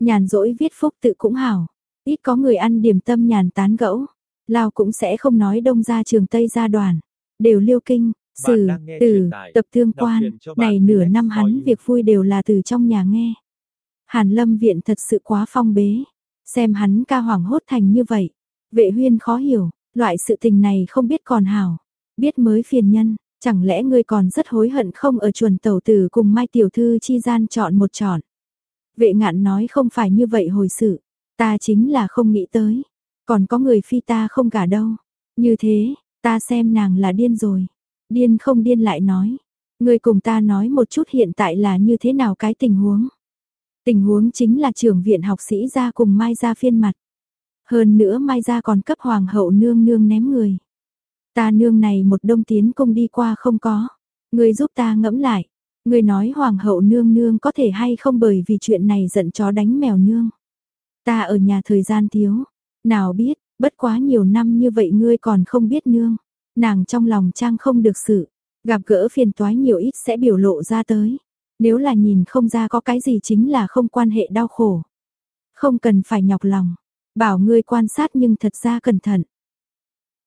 Nhàn rỗi viết phúc tự cũng hảo, ít có người ăn điểm tâm nhàn tán gẫu, lao cũng sẽ không nói đông ra trường Tây gia đoàn, đều liêu kinh, sử, từ, tập thương quan, này nửa năm hắn việc vui đều là từ trong nhà nghe. Hàn lâm viện thật sự quá phong bế, xem hắn ca hoàng hốt thành như vậy, vệ huyên khó hiểu, loại sự tình này không biết còn hảo, biết mới phiền nhân, chẳng lẽ ngươi còn rất hối hận không ở chuồn tẩu tử cùng Mai Tiểu Thư chi gian chọn một chọn. Vệ ngạn nói không phải như vậy hồi sự, ta chính là không nghĩ tới, còn có người phi ta không cả đâu, như thế, ta xem nàng là điên rồi, điên không điên lại nói, ngươi cùng ta nói một chút hiện tại là như thế nào cái tình huống. Tình huống chính là trưởng viện học sĩ ra cùng Mai ra phiên mặt. Hơn nữa Mai ra còn cấp hoàng hậu nương nương ném người. Ta nương này một đông tiến công đi qua không có. Người giúp ta ngẫm lại. Người nói hoàng hậu nương nương có thể hay không bởi vì chuyện này giận chó đánh mèo nương. Ta ở nhà thời gian thiếu. Nào biết, bất quá nhiều năm như vậy ngươi còn không biết nương. Nàng trong lòng trang không được sự. Gặp gỡ phiền toái nhiều ít sẽ biểu lộ ra tới. Nếu là nhìn không ra có cái gì chính là không quan hệ đau khổ. Không cần phải nhọc lòng. Bảo ngươi quan sát nhưng thật ra cẩn thận.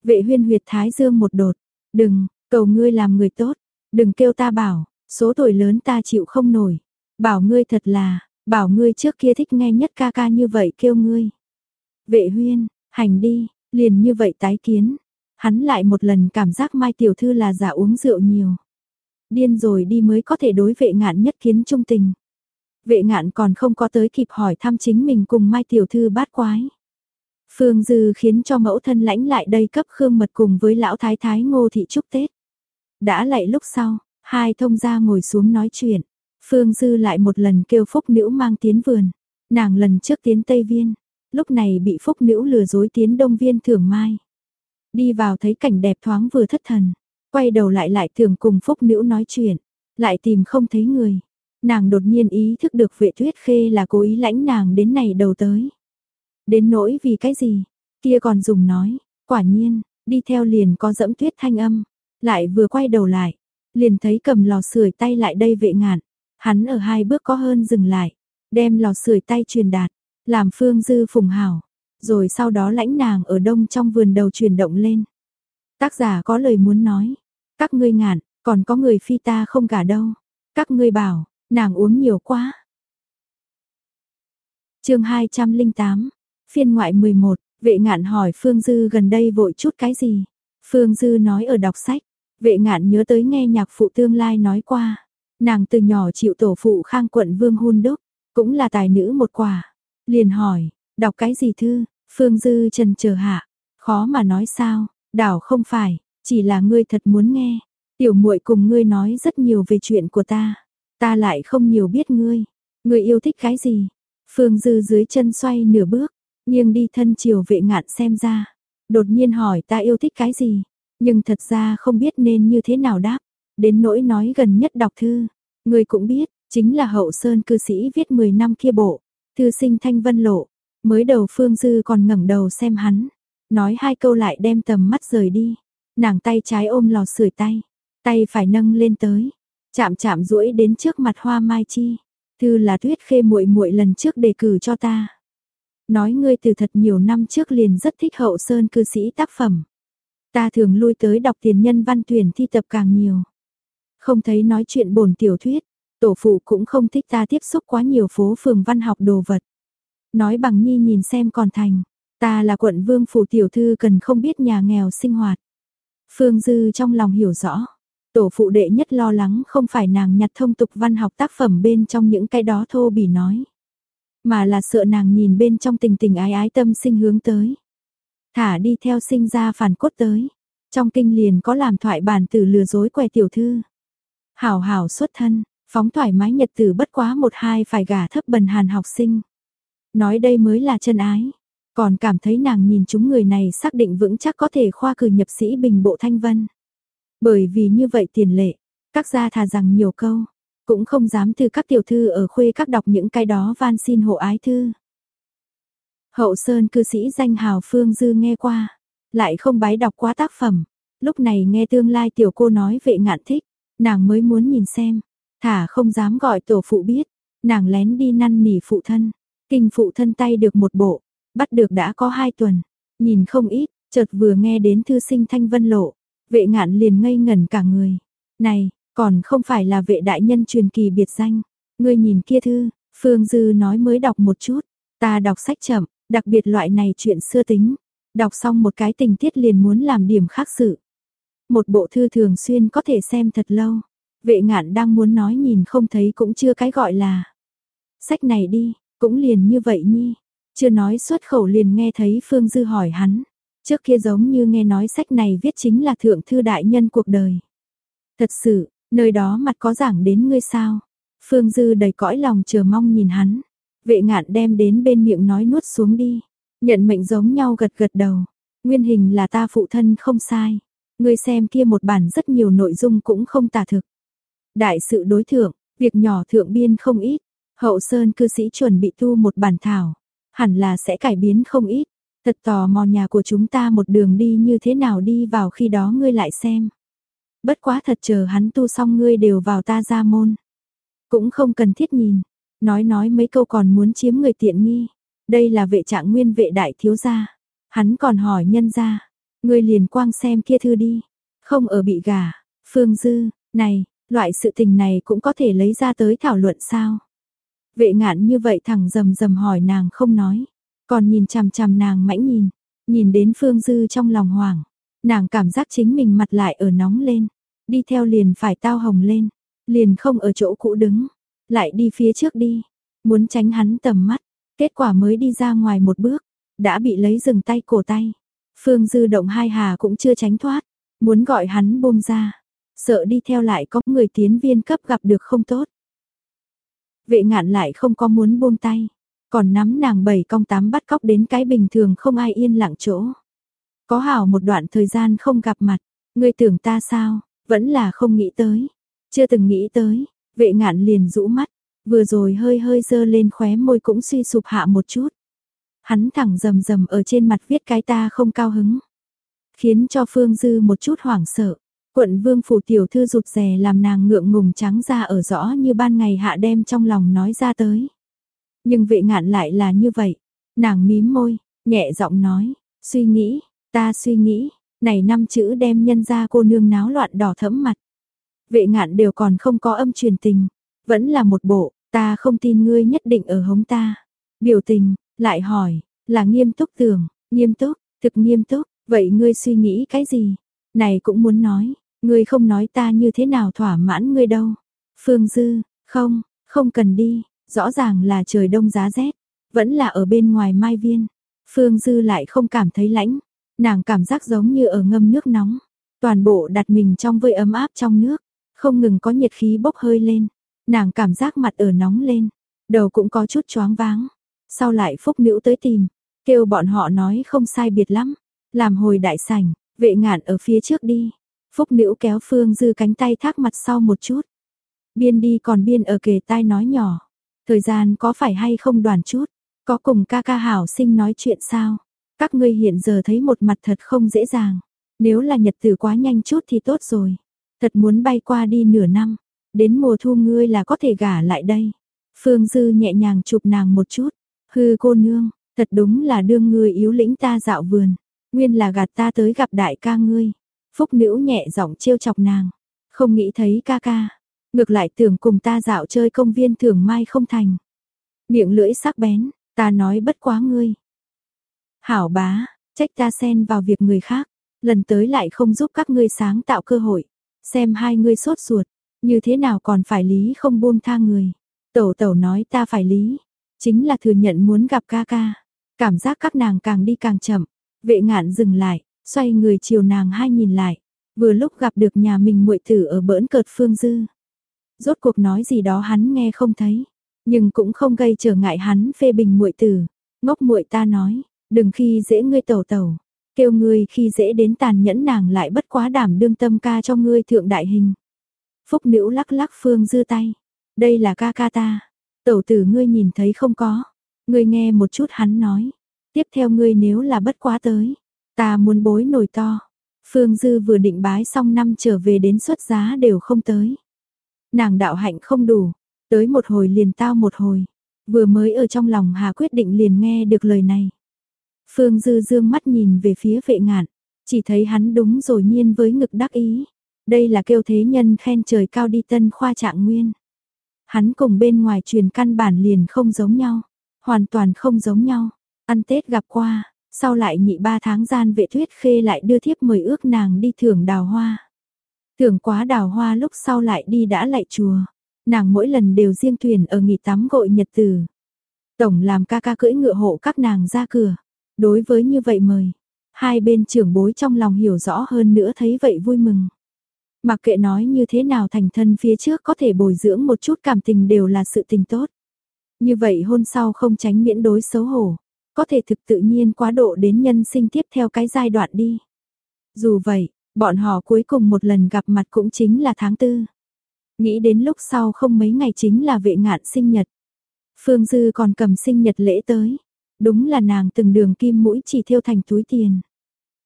Vệ huyên huyệt thái dương một đột. Đừng, cầu ngươi làm người tốt. Đừng kêu ta bảo, số tuổi lớn ta chịu không nổi. Bảo ngươi thật là, bảo ngươi trước kia thích nghe nhất ca ca như vậy kêu ngươi. Vệ huyên, hành đi, liền như vậy tái kiến. Hắn lại một lần cảm giác Mai Tiểu Thư là giả uống rượu nhiều. Điên rồi đi mới có thể đối vệ ngạn nhất kiến trung tình. Vệ ngạn còn không có tới kịp hỏi thăm chính mình cùng Mai Tiểu Thư bát quái. Phương Dư khiến cho mẫu thân lãnh lại đây cấp Khương Mật cùng với lão thái thái Ngô Thị chúc Tết. Đã lại lúc sau, hai thông gia ngồi xuống nói chuyện. Phương Dư lại một lần kêu Phúc Nữ mang tiến vườn. Nàng lần trước tiến Tây Viên, lúc này bị Phúc Nữ lừa dối tiến Đông Viên thưởng mai. Đi vào thấy cảnh đẹp thoáng vừa thất thần, quay đầu lại lại thường cùng Phúc Nữ nói chuyện, lại tìm không thấy người. Nàng đột nhiên ý thức được vệ tuyết khê là cố ý lãnh nàng đến này đầu tới. Đến nỗi vì cái gì? Kia còn dùng nói, quả nhiên, đi theo liền có dẫm tuyết thanh âm, lại vừa quay đầu lại, liền thấy cầm lò sưởi tay lại đây vệ ngạn, hắn ở hai bước có hơn dừng lại, đem lò sưởi tay truyền đạt, làm phương dư phùng hảo, rồi sau đó lãnh nàng ở đông trong vườn đầu chuyển động lên. Tác giả có lời muốn nói, các ngươi ngạn, còn có người phi ta không cả đâu, các ngươi bảo, nàng uống nhiều quá. chương 208 Phiên ngoại 11, vệ ngạn hỏi Phương Dư gần đây vội chút cái gì? Phương Dư nói ở đọc sách, vệ ngạn nhớ tới nghe nhạc phụ tương lai nói qua. Nàng từ nhỏ chịu tổ phụ khang quận vương hôn đúc, cũng là tài nữ một quả. Liền hỏi, đọc cái gì thư? Phương Dư trần chờ hạ, khó mà nói sao, đảo không phải, chỉ là ngươi thật muốn nghe. Tiểu muội cùng ngươi nói rất nhiều về chuyện của ta, ta lại không nhiều biết ngươi. Ngươi yêu thích cái gì? Phương Dư dưới chân xoay nửa bước, nghiêng đi thân chiều vệ ngạn xem ra. Đột nhiên hỏi ta yêu thích cái gì, nhưng thật ra không biết nên như thế nào đáp. Đến nỗi nói gần nhất đọc thư, ngươi cũng biết, chính là hậu sơn cư sĩ viết 10 năm kia bộ, thư sinh thanh vân lộ. Mới đầu Phương Dư còn ngẩng đầu xem hắn, nói hai câu lại đem tầm mắt rời đi. Nàng tay trái ôm lò sưởi tay, tay phải nâng lên tới, chạm chạm duỗi đến trước mặt Hoa Mai Chi. Thư là Tuyết Khê muội muội lần trước đề cử cho ta nói ngươi từ thật nhiều năm trước liền rất thích hậu sơn cư sĩ tác phẩm. Ta thường lui tới đọc tiền nhân văn tuyển thi tập càng nhiều. Không thấy nói chuyện bổn tiểu thuyết, tổ phụ cũng không thích ta tiếp xúc quá nhiều phố phường văn học đồ vật. Nói bằng nhi nhìn xem còn thành, ta là quận vương phủ tiểu thư cần không biết nhà nghèo sinh hoạt. Phương Dư trong lòng hiểu rõ, tổ phụ đệ nhất lo lắng không phải nàng nhặt thông tục văn học tác phẩm bên trong những cái đó thô bỉ nói mà là sợ nàng nhìn bên trong tình tình ái ái tâm sinh hướng tới. Thả đi theo sinh ra phản cốt tới. Trong kinh liền có làm thoại bản tử lừa dối què tiểu thư. Hảo hảo xuất thân, phóng thoải mái nhật tử bất quá một hai phải gả thấp bần hàn học sinh. Nói đây mới là chân ái. Còn cảm thấy nàng nhìn chúng người này xác định vững chắc có thể khoa cử nhập sĩ bình bộ thanh vân. Bởi vì như vậy tiền lệ, các gia thà rằng nhiều câu, cũng không dám thư các tiểu thư ở khuê các đọc những cái đó van xin hộ ái thư. Hậu Sơn cư sĩ danh hào Phương Dư nghe qua, lại không bái đọc quá tác phẩm, lúc này nghe tương lai tiểu cô nói vệ ngạn thích, nàng mới muốn nhìn xem, thả không dám gọi tổ phụ biết, nàng lén đi năn nỉ phụ thân, kinh phụ thân tay được một bộ, bắt được đã có hai tuần, nhìn không ít, chợt vừa nghe đến thư sinh thanh vân lộ, vệ ngạn liền ngây ngẩn cả người, này, còn không phải là vệ đại nhân truyền kỳ biệt danh, ngươi nhìn kia thư, Phương Dư nói mới đọc một chút, ta đọc sách chậm, đặc biệt loại này chuyện xưa tính, đọc xong một cái tình tiết liền muốn làm điểm khác sự. Một bộ thư thường xuyên có thể xem thật lâu, vệ ngạn đang muốn nói nhìn không thấy cũng chưa cái gọi là. Sách này đi, cũng liền như vậy nhi, chưa nói xuất khẩu liền nghe thấy Phương Dư hỏi hắn, trước kia giống như nghe nói sách này viết chính là thượng thư đại nhân cuộc đời. Thật sự, nơi đó mặt có giảng đến ngươi sao? Phương Dư đầy cõi lòng chờ mong nhìn hắn. Vệ ngạn đem đến bên miệng nói nuốt xuống đi. Nhận mệnh giống nhau gật gật đầu. Nguyên hình là ta phụ thân không sai. Ngươi xem kia một bản rất nhiều nội dung cũng không tả thực. Đại sự đối thượng, việc nhỏ thượng biên không ít. Hậu Sơn cư sĩ chuẩn bị tu một bản thảo. Hẳn là sẽ cải biến không ít. Thật tò mò nhà của chúng ta một đường đi như thế nào đi vào khi đó ngươi lại xem. Bất quá thật chờ hắn tu xong ngươi đều vào ta ra môn. Cũng không cần thiết nhìn. Nói nói mấy câu còn muốn chiếm người tiện nghi. Đây là vệ trạng nguyên vệ đại thiếu gia. Hắn còn hỏi nhân gia. Ngươi liền quang xem kia thư đi. Không ở bị gà. Phương Dư, này, loại sự tình này cũng có thể lấy ra tới thảo luận sao? Vệ ngạn như vậy thẳng rầm rầm hỏi nàng không nói. Còn nhìn chằm chằm nàng mãnh nhìn. Nhìn đến Phương Dư trong lòng hoảng. Nàng cảm giác chính mình mặt lại ở nóng lên. Đi theo liền phải tao hồng lên. Liền không ở chỗ cũ đứng. Lại đi phía trước đi. Muốn tránh hắn tầm mắt. Kết quả mới đi ra ngoài một bước. Đã bị lấy dừng tay cổ tay. Phương dư động hai hà cũng chưa tránh thoát. Muốn gọi hắn buông ra. Sợ đi theo lại có người tiến viên cấp gặp được không tốt. Vệ ngạn lại không có muốn buông tay. Còn nắm nàng bảy cong tám bắt cóc đến cái bình thường không ai yên lặng chỗ. Có hảo một đoạn thời gian không gặp mặt, ngươi tưởng ta sao, vẫn là không nghĩ tới. Chưa từng nghĩ tới, vệ ngạn liền rũ mắt, vừa rồi hơi hơi dơ lên khóe môi cũng suy sụp hạ một chút. Hắn thẳng rầm rầm ở trên mặt viết cái ta không cao hứng. Khiến cho Phương Dư một chút hoảng sợ. Quận vương phủ tiểu thư rụt rè làm nàng ngượng ngùng trắng ra ở rõ như ban ngày hạ đem trong lòng nói ra tới. Nhưng vệ ngạn lại là như vậy. Nàng mím môi, nhẹ giọng nói, suy nghĩ, Ta suy nghĩ, này năm chữ đem nhân ra cô nương náo loạn đỏ thẫm mặt. Vệ ngạn đều còn không có âm truyền tình, vẫn là một bộ, ta không tin ngươi nhất định ở hống ta. Biểu tình, lại hỏi, là nghiêm túc tưởng, nghiêm túc, thực nghiêm túc, vậy ngươi suy nghĩ cái gì? Này cũng muốn nói, ngươi không nói ta như thế nào thỏa mãn ngươi đâu. Phương Dư, không, không cần đi, rõ ràng là trời đông giá rét, vẫn là ở bên ngoài mai viên. Phương Dư lại không cảm thấy lạnh Nàng cảm giác giống như ở ngâm nước nóng, toàn bộ đặt mình trong vơi ấm áp trong nước, không ngừng có nhiệt khí bốc hơi lên. Nàng cảm giác mặt ở nóng lên, đầu cũng có chút choáng váng. Sau lại Phúc Nữ tới tìm, kêu bọn họ nói không sai biệt lắm, làm hồi đại sảnh, vệ ngạn ở phía trước đi. Phúc Nữ kéo Phương Dư cánh tay thác mặt sau một chút. Biên đi còn biên ở kề tai nói nhỏ. Thời gian có phải hay không đoàn chút, có cùng ca ca hảo sinh nói chuyện sao? Các ngươi hiện giờ thấy một mặt thật không dễ dàng. Nếu là nhật tử quá nhanh chút thì tốt rồi. Thật muốn bay qua đi nửa năm. Đến mùa thu ngươi là có thể gả lại đây. Phương Dư nhẹ nhàng chụp nàng một chút. Hư cô nương, thật đúng là đương ngươi yếu lĩnh ta dạo vườn. Nguyên là gạt ta tới gặp đại ca ngươi. Phúc nữ nhẹ giọng trêu chọc nàng. Không nghĩ thấy ca ca. Ngược lại tưởng cùng ta dạo chơi công viên thường mai không thành. Miệng lưỡi sắc bén, ta nói bất quá ngươi, Hảo bá, trách ta xen vào việc người khác, lần tới lại không giúp các ngươi sáng tạo cơ hội. Xem hai ngươi sốt ruột, như thế nào còn phải lý không buông tha người. Tẩu tẩu nói ta phải lý, chính là thừa nhận muốn gặp ca ca. Cảm giác các nàng càng đi càng chậm, vệ ngạn dừng lại, xoay người chiều nàng hai nhìn lại. Vừa lúc gặp được nhà mình muội tử ở bỡn cợt phương dư. Rốt cuộc nói gì đó hắn nghe không thấy, nhưng cũng không gây trở ngại hắn phê bình muội tử. Ngốc muội ta nói, Đừng khi dễ ngươi tẩu tẩu, kêu ngươi khi dễ đến tàn nhẫn nàng lại bất quá đảm đương tâm ca cho ngươi thượng đại hình. Phúc nữ lắc lắc phương dư tay, đây là ca ca ta. Tẩu tử ngươi nhìn thấy không có. Ngươi nghe một chút hắn nói. Tiếp theo ngươi nếu là bất quá tới. Ta muốn bối nồi to. Phương Dư vừa định bái xong năm trở về đến xuất giá đều không tới. Nàng đạo hạnh không đủ. Tới một hồi liền tao một hồi. Vừa mới ở trong lòng Hà quyết định liền nghe được lời này. Phương Dư dương mắt nhìn về phía vệ ngạn. Chỉ thấy hắn đúng rồi nhiên với ngực đắc ý. Đây là kêu thế nhân khen trời cao đi tân khoa trạng nguyên. Hắn cùng bên ngoài truyền căn bản liền không giống nhau. Hoàn toàn không giống nhau. Ăn Tết gặp qua, sau lại nhị ba tháng gian vệ thuyết khê lại đưa thiếp mời ước nàng đi thưởng đào hoa. Thưởng quá đào hoa lúc sau lại đi đã lại chùa. Nàng mỗi lần đều riêng thuyền ở nghỉ tắm gội nhật tử. Tổng làm ca ca cưỡi ngựa hộ các nàng ra cửa. Đối với như vậy mời, hai bên trưởng bối trong lòng hiểu rõ hơn nữa thấy vậy vui mừng. Mặc kệ nói như thế nào thành thân phía trước có thể bồi dưỡng một chút cảm tình đều là sự tình tốt. Như vậy hôn sau không tránh miễn đối xấu hổ, có thể thực tự nhiên quá độ đến nhân sinh tiếp theo cái giai đoạn đi. Dù vậy, bọn họ cuối cùng một lần gặp mặt cũng chính là tháng tư. Nghĩ đến lúc sau không mấy ngày chính là vệ ngạn sinh nhật. Phương Dư còn cầm sinh nhật lễ tới. Đúng là nàng từng đường kim mũi chỉ thiêu thành túi tiền.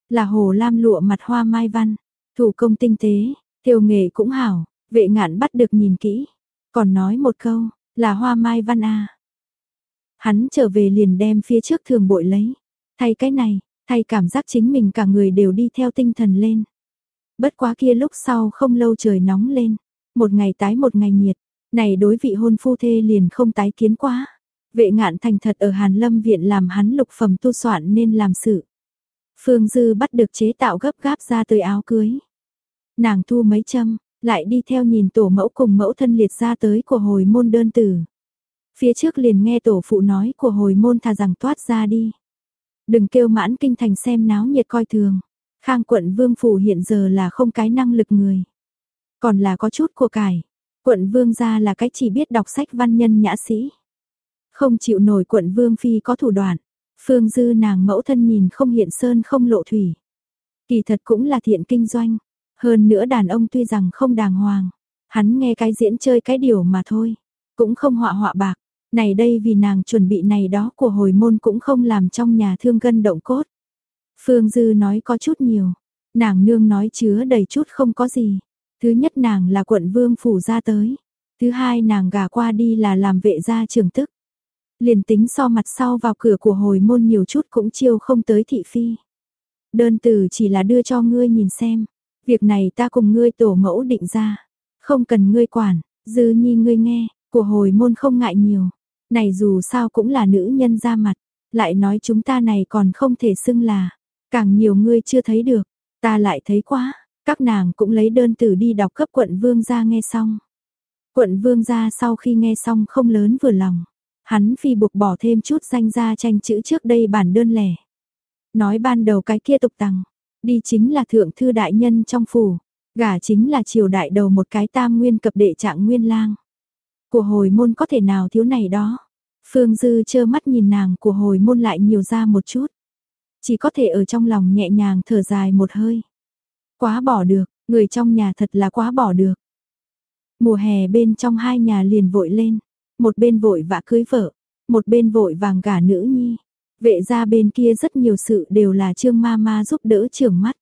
Là hồ lam lụa mặt hoa mai văn, thủ công tinh tế, thiêu nghề cũng hảo, vệ ngạn bắt được nhìn kỹ. Còn nói một câu, là hoa mai văn à Hắn trở về liền đem phía trước thường bội lấy. Thay cái này, thay cảm giác chính mình cả người đều đi theo tinh thần lên. Bất quá kia lúc sau không lâu trời nóng lên. Một ngày tái một ngày nhiệt. Này đối vị hôn phu thê liền không tái kiến quá. Vệ ngạn thành thật ở Hàn Lâm Viện làm hắn lục phẩm tu soạn nên làm sự. Phương Dư bắt được chế tạo gấp gáp ra tới áo cưới. Nàng thu mấy châm, lại đi theo nhìn tổ mẫu cùng mẫu thân liệt ra tới của hồi môn đơn tử. Phía trước liền nghe tổ phụ nói của hồi môn thà rằng toát ra đi. Đừng kêu mãn kinh thành xem náo nhiệt coi thường. Khang quận vương phủ hiện giờ là không cái năng lực người. Còn là có chút của cải. Quận vương gia là cái chỉ biết đọc sách văn nhân nhã sĩ. Không chịu nổi quận vương phi có thủ đoạn. Phương dư nàng mẫu thân nhìn không hiện sơn không lộ thủy. Kỳ thật cũng là thiện kinh doanh. Hơn nữa đàn ông tuy rằng không đàng hoàng. Hắn nghe cái diễn chơi cái điều mà thôi. Cũng không họa họa bạc. Này đây vì nàng chuẩn bị này đó của hồi môn cũng không làm trong nhà thương gân động cốt. Phương Dư nói có chút nhiều. Nàng nương nói chứa đầy chút không có gì. Thứ nhất nàng là quận vương phủ ra tới. Thứ hai nàng gả qua đi là làm vệ gia trưởng tức. Liền tính so mặt sau vào cửa của hồi môn nhiều chút cũng chiêu không tới thị phi. Đơn từ chỉ là đưa cho ngươi nhìn xem. Việc này ta cùng ngươi tổ mẫu định ra. Không cần ngươi quản, dư nhi ngươi nghe, của hồi môn không ngại nhiều. Này dù sao cũng là nữ nhân ra mặt, lại nói chúng ta này còn không thể xưng là, càng nhiều ngươi chưa thấy được, ta lại thấy quá, các nàng cũng lấy đơn từ đi đọc cấp quận vương gia nghe xong. Quận vương gia sau khi nghe xong không lớn vừa lòng, hắn phi buộc bỏ thêm chút danh gia tranh chữ trước đây bản đơn lẻ. Nói ban đầu cái kia tục tằng, đi chính là thượng thư đại nhân trong phủ, gả chính là triều đại đầu một cái tam nguyên cập đệ trạng nguyên lang. Của hồi môn có thể nào thiếu này đó. Phương Dư chơ mắt nhìn nàng của hồi môn lại nhiều ra một chút. Chỉ có thể ở trong lòng nhẹ nhàng thở dài một hơi. Quá bỏ được, người trong nhà thật là quá bỏ được. Mùa hè bên trong hai nhà liền vội lên. Một bên vội vã cưới vợ, một bên vội vàng gả nữ nhi. Vệ ra bên kia rất nhiều sự đều là trương ma ma giúp đỡ trưởng mắt.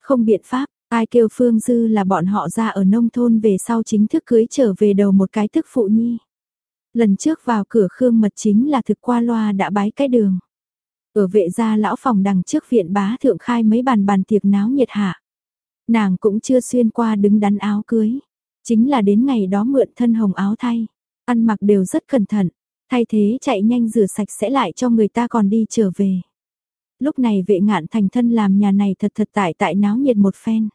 Không biện pháp, Ai kêu Phương Dư là bọn họ ra ở nông thôn về sau chính thức cưới trở về đầu một cái thức phụ nhi. Lần trước vào cửa Khương Mật chính là thực qua loa đã bái cái đường. Ở vệ gia lão phòng đằng trước viện bá thượng khai mấy bàn bàn tiệc náo nhiệt hạ. Nàng cũng chưa xuyên qua đứng đắn áo cưới. Chính là đến ngày đó mượn thân hồng áo thay. Ăn mặc đều rất cẩn thận. Thay thế chạy nhanh rửa sạch sẽ lại cho người ta còn đi trở về. Lúc này vệ ngạn thành thân làm nhà này thật thật tại tại náo nhiệt một phen.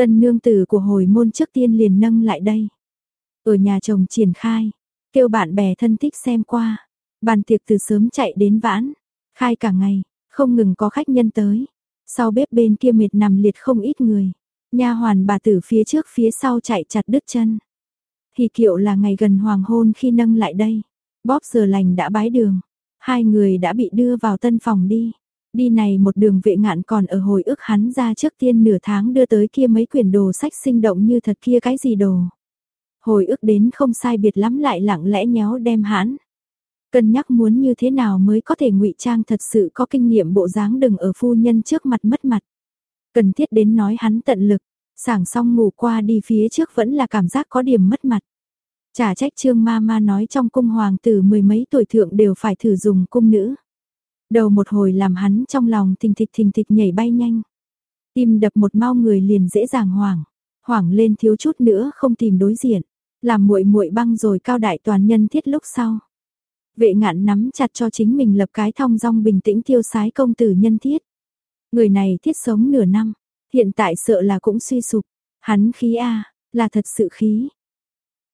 Tân nương tử của hồi môn trước tiên liền nâng lại đây. Ở nhà chồng triển khai, kêu bạn bè thân thích xem qua. Bàn tiệc từ sớm chạy đến vãn, khai cả ngày, không ngừng có khách nhân tới. Sau bếp bên kia mệt nằm liệt không ít người. Nha hoàn bà tử phía trước phía sau chạy chặt đứt chân. Thì kiệu là ngày gần hoàng hôn khi nâng lại đây. Bóp giờ lành đã bái đường. Hai người đã bị đưa vào tân phòng đi. Đi này một đường vệ ngạn còn ở hồi ức hắn ra trước tiên nửa tháng đưa tới kia mấy quyển đồ sách sinh động như thật kia cái gì đồ. Hồi ức đến không sai biệt lắm lại lặng lẽ nhéo đem hãn. Cân nhắc muốn như thế nào mới có thể ngụy trang thật sự có kinh nghiệm bộ dáng đừng ở phu nhân trước mặt mất mặt. Cần thiết đến nói hắn tận lực, sảng xong ngủ qua đi phía trước vẫn là cảm giác có điểm mất mặt. Chả trách trương ma ma nói trong cung hoàng tử mười mấy tuổi thượng đều phải thử dùng cung nữ. Đầu một hồi làm hắn trong lòng thình thịch thình thịch nhảy bay nhanh. Tim đập một mau người liền dễ dàng hoảng, hoảng lên thiếu chút nữa không tìm đối diện, làm muội muội băng rồi cao đại toàn nhân thiết lúc sau. Vệ ngạn nắm chặt cho chính mình lập cái thong dong bình tĩnh tiêu sái công tử nhân thiết. Người này thiết sống nửa năm, hiện tại sợ là cũng suy sụp, hắn khí a, là thật sự khí.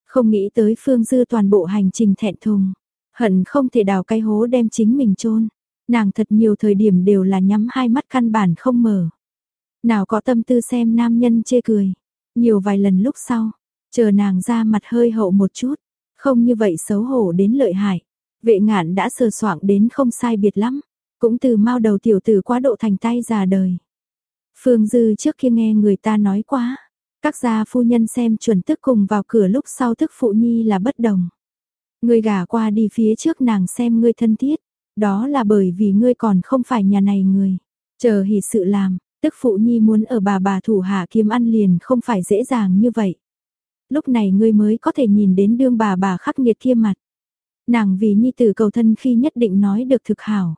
Không nghĩ tới Phương Dư toàn bộ hành trình thẹn thùng, hận không thể đào cái hố đem chính mình chôn. Nàng thật nhiều thời điểm đều là nhắm hai mắt căn bản không mở. Nào có tâm tư xem nam nhân chê cười. Nhiều vài lần lúc sau, chờ nàng ra mặt hơi hậu một chút, không như vậy xấu hổ đến lợi hại. Vệ ngạn đã sờ soạng đến không sai biệt lắm, cũng từ mau đầu tiểu tử quá độ thành tay già đời. Phương Dư trước kia nghe người ta nói quá, các gia phu nhân xem chuẩn tức cùng vào cửa lúc sau thức phụ nhi là bất đồng. Người gả qua đi phía trước nàng xem ngươi thân thiết, đó là bởi vì ngươi còn không phải nhà này người. Chờ hỉ sự làm, tức phụ nhi muốn ở bà bà thủ hạ kiếm ăn liền không phải dễ dàng như vậy. Lúc này ngươi mới có thể nhìn đến đương bà bà khắc nghiệt kia mặt. Nàng vì nhi tử cầu thân khi nhất định nói được thực hảo.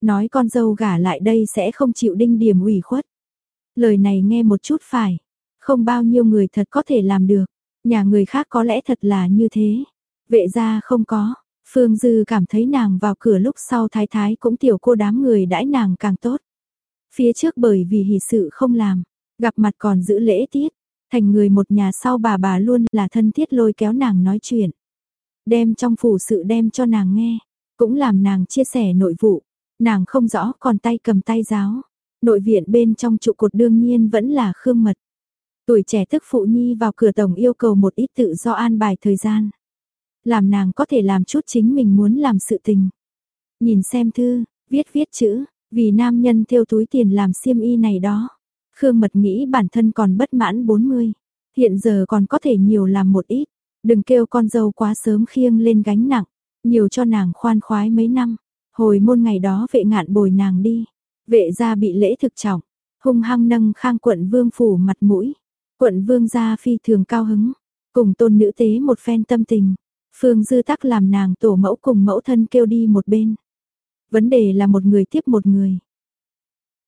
Nói con dâu gả lại đây sẽ không chịu đinh điểm ủy khuất. Lời này nghe một chút phải. Không bao nhiêu người thật có thể làm được. Nhà người khác có lẽ thật là như thế. Vệ gia không có. Phương Dư cảm thấy nàng vào cửa lúc sau thái thái cũng tiểu cô đám người đãi nàng càng tốt. Phía trước bởi vì hỷ sự không làm, gặp mặt còn giữ lễ tiết, thành người một nhà sau bà bà luôn là thân thiết lôi kéo nàng nói chuyện. Đem trong phủ sự đem cho nàng nghe, cũng làm nàng chia sẻ nội vụ, nàng không rõ còn tay cầm tay giáo. Nội viện bên trong trụ cột đương nhiên vẫn là khương mật. Tuổi trẻ thức phụ nhi vào cửa tổng yêu cầu một ít tự do an bài thời gian. Làm nàng có thể làm chút chính mình muốn làm sự tình. Nhìn xem thư, viết viết chữ, vì nam nhân theo túi tiền làm xiêm y này đó. Khương Mật nghĩ bản thân còn bất mãn 40. Hiện giờ còn có thể nhiều làm một ít. Đừng kêu con dâu quá sớm khiêng lên gánh nặng. Nhiều cho nàng khoan khoái mấy năm. Hồi môn ngày đó vệ ngạn bồi nàng đi. Vệ gia bị lễ thực trọng. Hung hăng nâng khang quận vương phủ mặt mũi. Quận vương gia phi thường cao hứng. Cùng tôn nữ tế một phen tâm tình. Phương dư tắc làm nàng tổ mẫu cùng mẫu thân kêu đi một bên. Vấn đề là một người tiếp một người.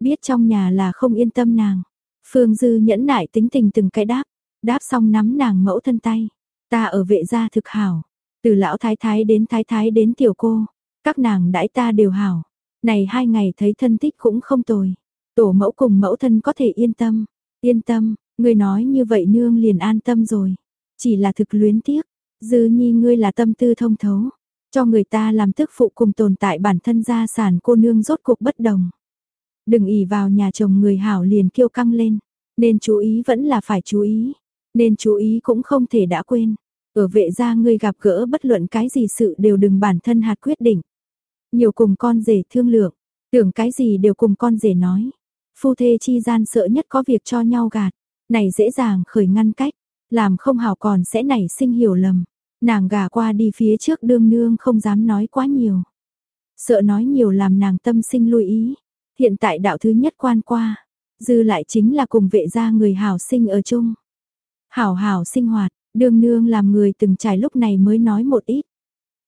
Biết trong nhà là không yên tâm nàng. Phương Dư nhẫn nại tính tình từng cái đáp. Đáp xong nắm nàng mẫu thân tay. Ta ở vệ gia thực hảo. Từ lão thái thái đến thái thái đến tiểu cô. Các nàng đãi ta đều hảo. Này hai ngày thấy thân thích cũng không tồi. Tổ mẫu cùng mẫu thân có thể yên tâm. Yên tâm, Người nói như vậy nương liền an tâm rồi. Chỉ là thực luyến tiếc. Dư nhi ngươi là tâm tư thông thấu. Cho người ta làm tức phụ cùng tồn tại bản thân gia sản cô nương rốt cuộc bất đồng. Đừng ỉ vào nhà chồng người hảo liền kêu căng lên. Nên chú ý vẫn là phải chú ý. Nên chú ý cũng không thể đã quên. Ở vệ gia ngươi gặp gỡ bất luận cái gì sự đều đừng bản thân hạt quyết định. Nhiều cùng con rể thương lượng. Tưởng cái gì đều cùng con rể nói. Phu thê chi gian sợ nhất có việc cho nhau gạt. Này dễ dàng khởi ngăn cách. Làm không hảo còn sẽ nảy sinh hiểu lầm. Nàng gà qua đi phía trước đương nương không dám nói quá nhiều. Sợ nói nhiều làm nàng tâm sinh lưu ý. Hiện tại đạo thứ nhất quan qua, dư lại chính là cùng vệ gia người hảo sinh ở chung. Hảo hảo sinh hoạt, đương nương làm người từng trải lúc này mới nói một ít.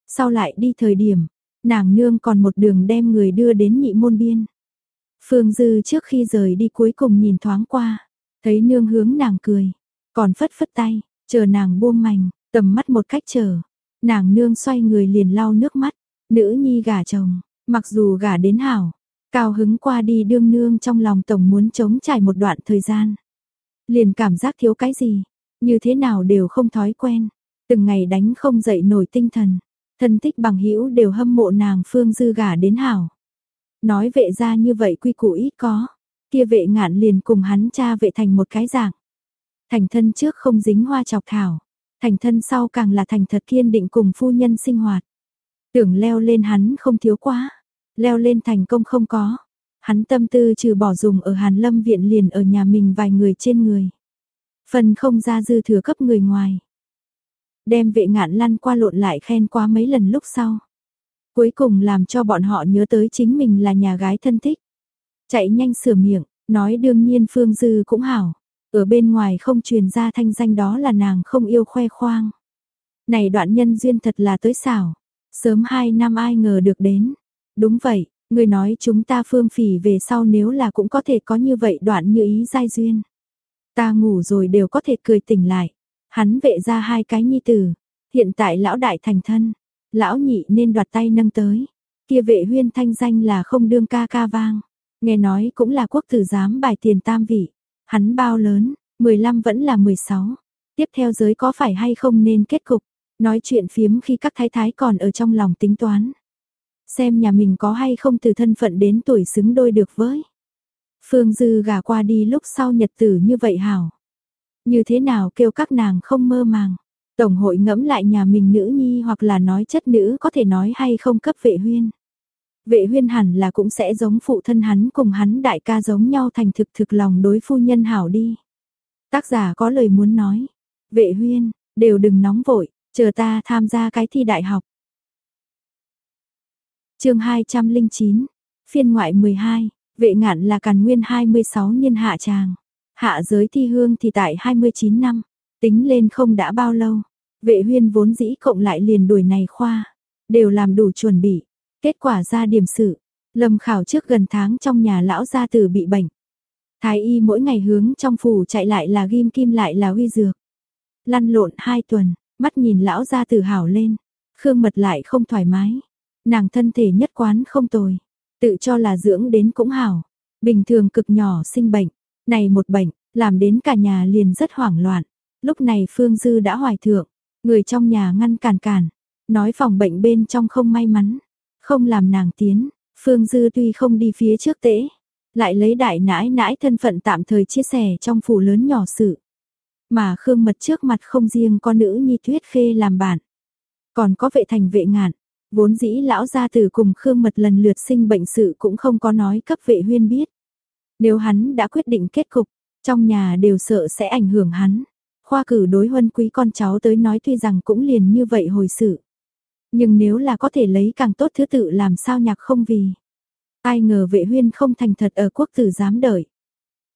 Sau lại đi thời điểm, nàng nương còn một đường đem người đưa đến nhị môn biên. Phương Dư trước khi rời đi cuối cùng nhìn thoáng qua, thấy nương hướng nàng cười, còn phất phất tay, chờ nàng buông mảnh, Tầm mắt một cách chờ, nàng nương xoay người liền lau nước mắt, nữ nhi gả chồng, mặc dù gả đến hảo, cao hứng qua đi đương nương trong lòng tổng muốn chống trải một đoạn thời gian. Liền cảm giác thiếu cái gì, như thế nào đều không thói quen, từng ngày đánh không dậy nổi tinh thần, thân thích bằng hữu đều hâm mộ nàng phương dư gả đến hảo. Nói vệ ra như vậy quy củ ít có, kia vệ ngạn liền cùng hắn cha vệ thành một cái dạng. Thành thân trước không dính hoa chọc thảo, Thành thân sau càng là thành thật kiên định cùng phu nhân sinh hoạt. Tưởng leo lên hắn không thiếu quá, leo lên thành công không có. Hắn tâm tư trừ bỏ dùng ở Hàn Lâm viện liền ở nhà mình vài người trên người. Phần không ra dư thừa cấp người ngoài. đem vệ ngạn lăn qua lộn lại khen qua mấy lần lúc sau. Cuối cùng làm cho bọn họ nhớ tới chính mình là nhà gái thân thích. Chạy nhanh sửa miệng, nói đương nhiên Phương Dư cũng hảo. Ở bên ngoài không truyền ra thanh danh đó là nàng không yêu khoe khoang. Này đoạn nhân duyên thật là tới xảo. Sớm hai năm ai ngờ được đến. Đúng vậy, người nói chúng ta phương phỉ về sau nếu là cũng có thể có như vậy đoạn như ý giai duyên. Ta ngủ rồi đều có thể cười tỉnh lại. Hắn vệ ra hai cái nhi tử. Hiện tại lão đại thành thân. Lão nhị nên đoạt tay nâng tới. Kia vệ huyên thanh danh là không đương ca ca vang. Nghe nói cũng là quốc tử giám bài tiền tam vị. Hắn bao lớn, 15 vẫn là 16. Tiếp theo giới có phải hay không nên kết cục. Nói chuyện phiếm khi các thái thái còn ở trong lòng tính toán. Xem nhà mình có hay không từ thân phận đến tuổi xứng đôi được với. Phương Dư gả qua đi lúc sau nhật tử như vậy hảo. Như thế nào kêu các nàng không mơ màng. Tổng hội ngẫm lại nhà mình nữ nhi hoặc là nói chất nữ có thể nói hay không cấp vệ huyên. Vệ huyên hẳn là cũng sẽ giống phụ thân hắn cùng hắn đại ca giống nhau thành thực thực lòng đối phu nhân hảo đi. Tác giả có lời muốn nói. Vệ huyên, đều đừng nóng vội, chờ ta tham gia cái thi đại học. chương 209, phiên ngoại 12, vệ ngạn là càn nguyên 26 niên hạ tràng. Hạ giới thi hương thì tại 29 năm, tính lên không đã bao lâu. Vệ huyên vốn dĩ cộng lại liền đuổi này khoa, đều làm đủ chuẩn bị. Kết quả ra điểm sự, lâm khảo trước gần tháng trong nhà lão gia tử bị bệnh. Thái y mỗi ngày hướng trong phủ chạy lại là ghim kim lại là huy dược. Lăn lộn hai tuần, mắt nhìn lão gia tử hảo lên, khương mật lại không thoải mái. Nàng thân thể nhất quán không tồi, tự cho là dưỡng đến cũng hảo. Bình thường cực nhỏ sinh bệnh, này một bệnh, làm đến cả nhà liền rất hoảng loạn. Lúc này Phương Dư đã hoài thượng, người trong nhà ngăn cản cản, nói phòng bệnh bên trong không may mắn, không làm nàng tiến, Phương Dư tuy không đi phía trước tễ, lại lấy đại nãi nãi thân phận tạm thời chia sẻ trong phủ lớn nhỏ sự. Mà Khương Mật trước mặt không riêng con nữ nhi Tuyết Khê làm bạn, còn có vệ thành vệ ngạn, vốn dĩ lão gia tử cùng Khương Mật lần lượt sinh bệnh sự cũng không có nói cấp vệ huyên biết. Nếu hắn đã quyết định kết cục, trong nhà đều sợ sẽ ảnh hưởng hắn. Khoa cử đối huân quý con cháu tới nói tuy rằng cũng liền như vậy hồi sự. Nhưng nếu là có thể lấy càng tốt thứ tự làm sao nhạc không vì. Ai ngờ vệ huyên không thành thật ở quốc tử dám đợi.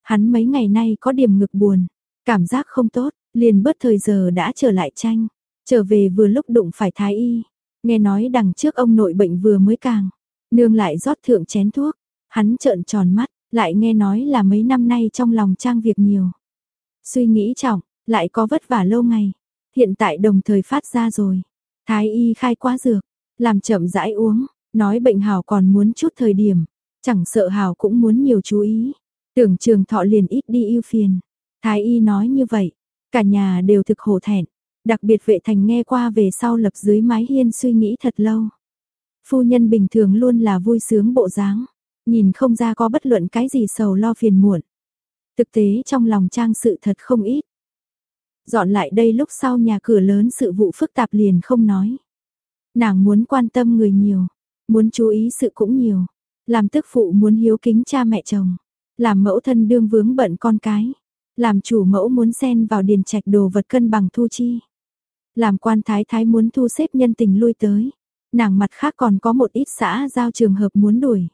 Hắn mấy ngày nay có điểm ngực buồn, cảm giác không tốt, liền bớt thời giờ đã trở lại tranh. Trở về vừa lúc đụng phải thái y. Nghe nói đằng trước ông nội bệnh vừa mới càng. Nương lại rót thượng chén thuốc. Hắn trợn tròn mắt, lại nghe nói là mấy năm nay trong lòng trang việc nhiều. Suy nghĩ trọng, lại có vất vả lâu ngày. Hiện tại đồng thời phát ra rồi. Thái y khai quá dược, làm chậm rãi uống, nói bệnh hào còn muốn chút thời điểm, chẳng sợ hào cũng muốn nhiều chú ý. Tưởng trường thọ liền ít đi yêu phiền. Thái y nói như vậy, cả nhà đều thực hổ thẹn. Đặc biệt vệ thành nghe qua về sau lập dưới mái hiên suy nghĩ thật lâu. Phu nhân bình thường luôn là vui sướng bộ dáng, nhìn không ra có bất luận cái gì sầu lo phiền muộn. Thực tế trong lòng trang sự thật không ít. Dọn lại đây lúc sau nhà cửa lớn sự vụ phức tạp liền không nói. Nàng muốn quan tâm người nhiều, muốn chú ý sự cũng nhiều. Làm tức phụ muốn hiếu kính cha mẹ chồng. Làm mẫu thân đương vướng bận con cái. Làm chủ mẫu muốn xen vào điền trạch đồ vật cân bằng thu chi. Làm quan thái thái muốn thu xếp nhân tình lui tới. Nàng mặt khác còn có một ít xã giao trường hợp muốn đuổi.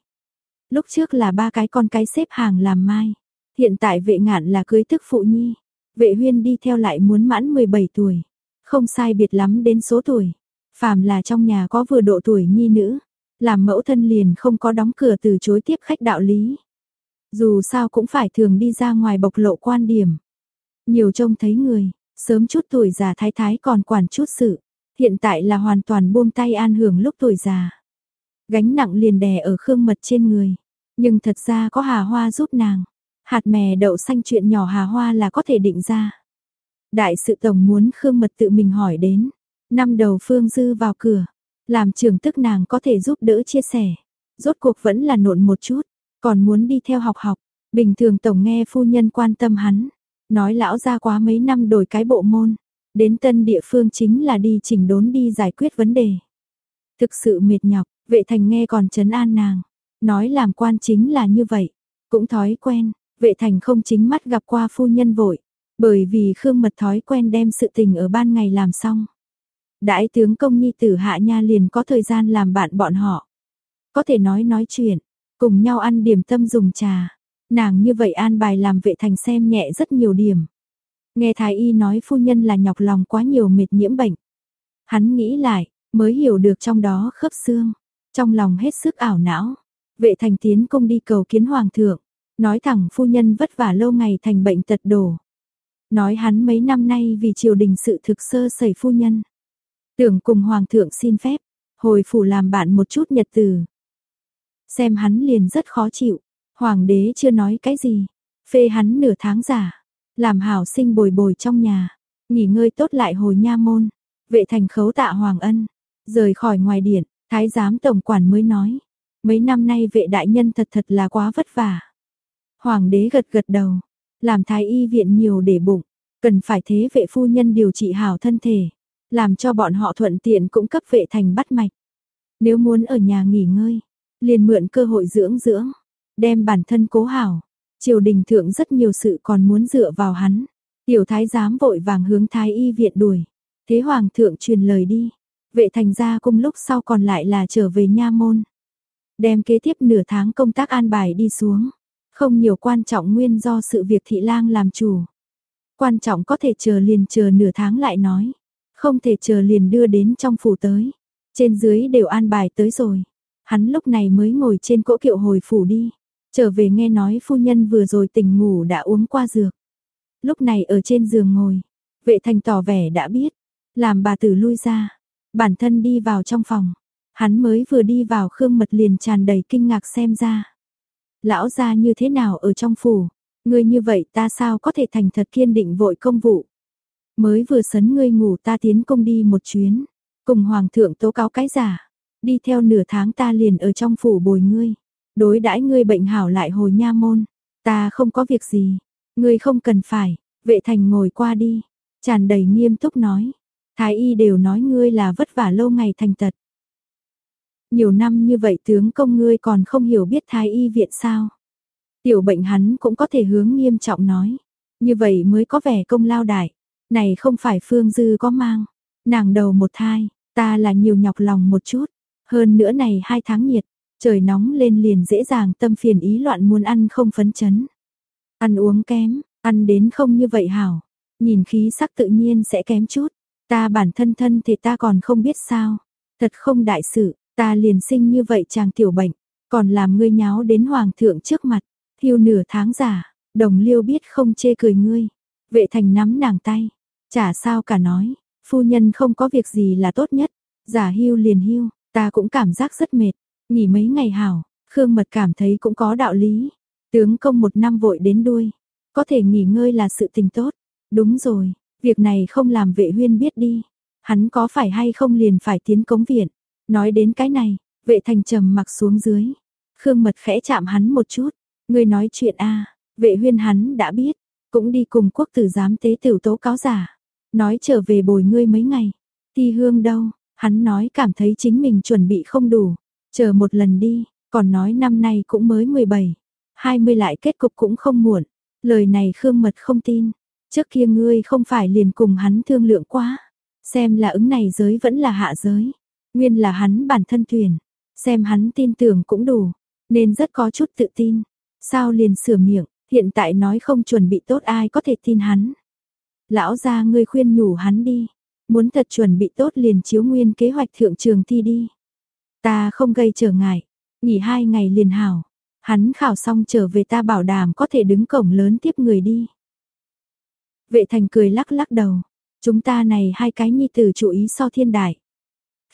Lúc trước là ba cái con cái xếp hàng làm mai. Hiện tại vệ ngạn là cưới tức phụ nhi. Vệ huyên đi theo lại muốn mãn 17 tuổi. Không sai biệt lắm đến số tuổi. Phàm là trong nhà có vừa độ tuổi nhi nữ. Làm mẫu thân liền không có đóng cửa từ chối tiếp khách đạo lý. Dù sao cũng phải thường đi ra ngoài bộc lộ quan điểm. Nhiều trông thấy người, sớm chút tuổi già thái thái còn quản chút sự. Hiện tại là hoàn toàn buông tay an hưởng lúc tuổi già. Gánh nặng liền đè ở khương mật trên người. Nhưng thật ra có hà hoa giúp nàng. Hạt mè đậu xanh chuyện nhỏ hà hoa là có thể định ra. Đại sự tổng muốn Khương Mật tự mình hỏi đến. Năm đầu Phương Dư vào cửa. Làm trường tức nàng có thể giúp đỡ chia sẻ. Rốt cuộc vẫn là nộn một chút. Còn muốn đi theo học học. Bình thường tổng nghe phu nhân quan tâm hắn. Nói lão ra quá mấy năm đổi cái bộ môn. Đến tân địa phương chính là đi chỉnh đốn đi giải quyết vấn đề. Thực sự mệt nhọc, vệ thành nghe còn chấn an nàng. Nói làm quan chính là như vậy. Cũng thói quen, Vệ thành không chính mắt gặp qua phu nhân vội, bởi vì Khương Mật thói quen đem sự tình ở ban ngày làm xong, Đại tướng công nhi tử hạ nha liền có thời gian làm bạn bọn họ. Có thể nói nói chuyện, cùng nhau ăn điểm tâm dùng trà. Nàng như vậy an bài làm vệ thành xem nhẹ rất nhiều điểm. Nghe thái y nói phu nhân là nhọc lòng quá nhiều mệt nhiễm bệnh. Hắn nghĩ lại, mới hiểu được trong đó khớp xương. Trong lòng hết sức ảo não. Vệ thành tiến công đi cầu kiến hoàng thượng. Nói thẳng phu nhân vất vả lâu ngày thành bệnh tật đổ. Nói hắn mấy năm nay vì triều đình sự thực sơ sẩy phu nhân. Tưởng cùng hoàng thượng xin phép, hồi phủ làm bạn một chút nhật từ. Xem hắn liền rất khó chịu, hoàng đế chưa nói cái gì, phê hắn nửa tháng giả, làm hảo sinh bồi bồi trong nhà, nghỉ ngơi tốt lại hồi nha môn, vệ thành khấu tạ hoàng ân, rời khỏi ngoài điện, thái giám tổng quản mới nói, mấy năm nay vệ đại nhân thật thật là quá vất vả. Hoàng đế gật gật đầu, làm thái y viện nhiều để bụng, cần phải thế vệ phu nhân điều trị hảo thân thể, làm cho bọn họ thuận tiện cũng cấp vệ thành bắt mạch. Nếu muốn ở nhà nghỉ ngơi, liền mượn cơ hội dưỡng dưỡng, đem bản thân cố hảo. Triều đình thượng rất nhiều sự còn muốn dựa vào hắn. Tiểu thái giám vội vàng hướng thái y viện đuổi. Thế hoàng thượng truyền lời đi. Vệ thành ra cung lúc sau còn lại là trở về nha môn. Đem kế tiếp nửa tháng công tác an bài đi xuống. Không nhiều quan trọng nguyên do sự việc thị lang làm chủ. Quan trọng có thể chờ liền chờ nửa tháng lại nói. Không thể chờ liền đưa đến trong phủ tới. Trên dưới đều an bài tới rồi. Hắn lúc này mới ngồi trên cỗ kiệu hồi phủ đi. Trở về nghe nói phu nhân vừa rồi tỉnh ngủ đã uống qua dược. Lúc này ở trên giường ngồi. Vệ thành tỏ vẻ đã biết. Làm bà tử lui ra. Bản thân đi vào trong phòng. Hắn mới vừa đi vào khương mật liền tràn đầy kinh ngạc xem ra. Lão gia như thế nào ở trong phủ. Ngươi như vậy ta sao có thể thành thật kiên định vội công vụ. Mới vừa sấn ngươi ngủ ta tiến công đi một chuyến, cùng hoàng thượng tố cáo cái giả, đi theo nửa tháng ta liền ở trong phủ bồi ngươi, đối đãi ngươi bệnh hảo lại hồi nha môn, ta không có việc gì, ngươi không cần phải, vệ thành ngồi qua đi, tràn đầy nghiêm túc nói, thái y đều nói ngươi là vất vả lâu ngày thành tật. Nhiều năm như vậy tướng công ngươi còn không hiểu biết thái y viện sao. Tiểu bệnh hắn cũng có thể hướng nghiêm trọng nói, như vậy mới có vẻ công lao đại. Này không phải Phương Dư có mang, nàng đầu một thai, ta là nhiều nhọc lòng một chút, hơn nữa này hai tháng nhiệt, trời nóng lên liền dễ dàng tâm phiền ý loạn muốn ăn không phấn chấn. Ăn uống kém, ăn đến không như vậy hảo, nhìn khí sắc tự nhiên sẽ kém chút, ta bản thân thân thì ta còn không biết sao, thật không đại sự, ta liền sinh như vậy chàng tiểu bệnh, còn làm ngươi nháo đến hoàng thượng trước mặt, thiêu nửa tháng giả, đồng liêu biết không chê cười ngươi, vệ thành nắm nàng tay, Chả sao cả nói, phu nhân không có việc gì là tốt nhất, giả hưu liền hưu, ta cũng cảm giác rất mệt, nghỉ mấy ngày hảo, Khương Mật cảm thấy cũng có đạo lý. Tướng công một năm vội đến đuôi, có thể nghỉ ngơi là sự tình tốt. Đúng rồi, việc này không làm vệ huyên biết đi. Hắn có phải hay không liền phải tiến cống viện. Nói đến cái này, vệ thành trầm mặc xuống dưới. Khương Mật khẽ chạm hắn một chút. Người nói chuyện a vệ huyên hắn đã biết, cũng đi cùng quốc tử giám tế tiểu tố cáo giả. Nói trở về bồi ngươi mấy ngày. Thi hương đâu, hắn nói cảm thấy chính mình chuẩn bị không đủ. Chờ một lần đi, còn nói năm nay cũng mới 17. 20 lại kết cục cũng không muộn. Lời này Khương Mật không tin. Trước kia ngươi không phải liền cùng hắn thương lượng quá. Xem là ứng này giới vẫn là hạ giới. Nguyên là hắn bản thân tuyển. Xem hắn tin tưởng cũng đủ. Nên rất có chút tự tin. Sao liền sửa miệng. Hiện tại nói không chuẩn bị tốt ai có thể tin hắn lão gia ngươi khuyên nhủ hắn đi, muốn thật chuẩn bị tốt liền chiếu nguyên kế hoạch thượng trường thi đi. Ta không gây trở ngại, nghỉ hai ngày liền hảo, hắn khảo xong trở về ta bảo đảm có thể đứng cổng lớn tiếp người đi. Vệ thành cười lắc lắc đầu, chúng ta này hai cái nhi tử chủ ý so thiên đại.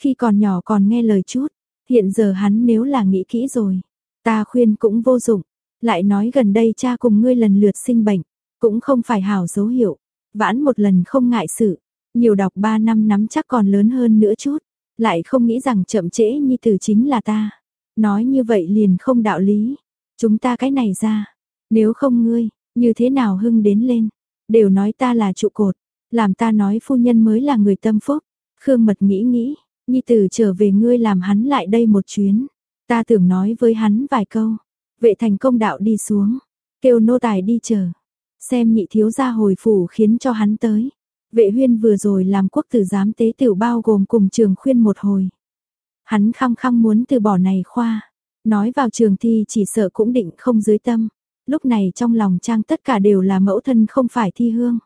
Khi còn nhỏ còn nghe lời chút, hiện giờ hắn nếu là nghĩ kỹ rồi, ta khuyên cũng vô dụng, lại nói gần đây cha cùng ngươi lần lượt sinh bệnh, cũng không phải hảo dấu hiệu, Vãn một lần không ngại sự, nhiều đọc 3 năm nắm chắc còn lớn hơn nữa chút, lại không nghĩ rằng chậm trễ như từ chính là ta. Nói như vậy liền không đạo lý, chúng ta cái này ra, nếu không ngươi, như thế nào hưng đến lên, đều nói ta là trụ cột, làm ta nói phu nhân mới là người tâm phúc. Khương Mật nghĩ nghĩ, Nhi tử trở về ngươi làm hắn lại đây một chuyến. Ta tưởng nói với hắn vài câu. Vệ thành công đạo đi xuống, kêu nô tài đi chờ. Xem nhị thiếu gia hồi phủ khiến cho hắn tới. Vệ huyên vừa rồi làm quốc tử giám tế tiểu bao gồm cùng trường khuyên một hồi. Hắn khăng khăng muốn từ bỏ này khoa. Nói vào trường thi chỉ sợ cũng định không dưới tâm. Lúc này trong lòng trang tất cả đều là mẫu thân không phải thi hương.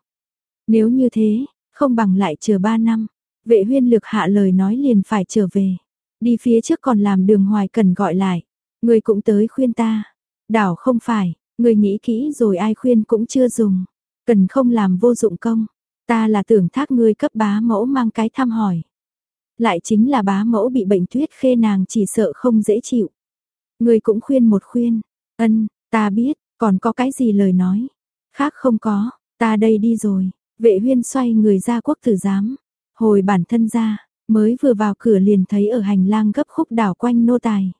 Nếu như thế, không bằng lại chờ ba năm. Vệ huyên lược hạ lời nói liền phải trở về. Đi phía trước còn làm đường hoài cần gọi lại. Người cũng tới khuyên ta. Đảo không phải, người nghĩ kỹ rồi ai khuyên cũng chưa dùng. Cần không làm vô dụng công. Ta là tưởng thác ngươi cấp bá mẫu mang cái thăm hỏi. Lại chính là bá mẫu bị bệnh tuyết khê nàng chỉ sợ không dễ chịu. Ngươi cũng khuyên một khuyên. Ân, ta biết, còn có cái gì lời nói. Khác không có, ta đây đi rồi. Vệ huyên xoay người ra quốc tử giám. Hồi bản thân ra, mới vừa vào cửa liền thấy ở hành lang gấp khúc đảo quanh nô tài.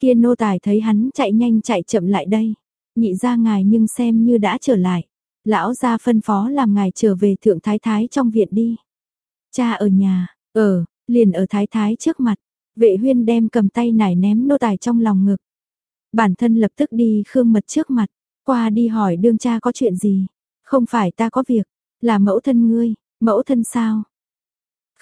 Kia nô tài thấy hắn chạy nhanh chạy chậm lại đây. Nhị ra ngài nhưng xem như đã trở lại. Lão ra phân phó làm ngài trở về thượng thái thái trong viện đi. Cha ở nhà, ở, liền ở thái thái trước mặt. Vệ huyên đem cầm tay nải ném nô tài trong lòng ngực. Bản thân lập tức đi khương mật trước mặt. Qua đi hỏi đương cha có chuyện gì. Không phải ta có việc, là mẫu thân ngươi, mẫu thân sao?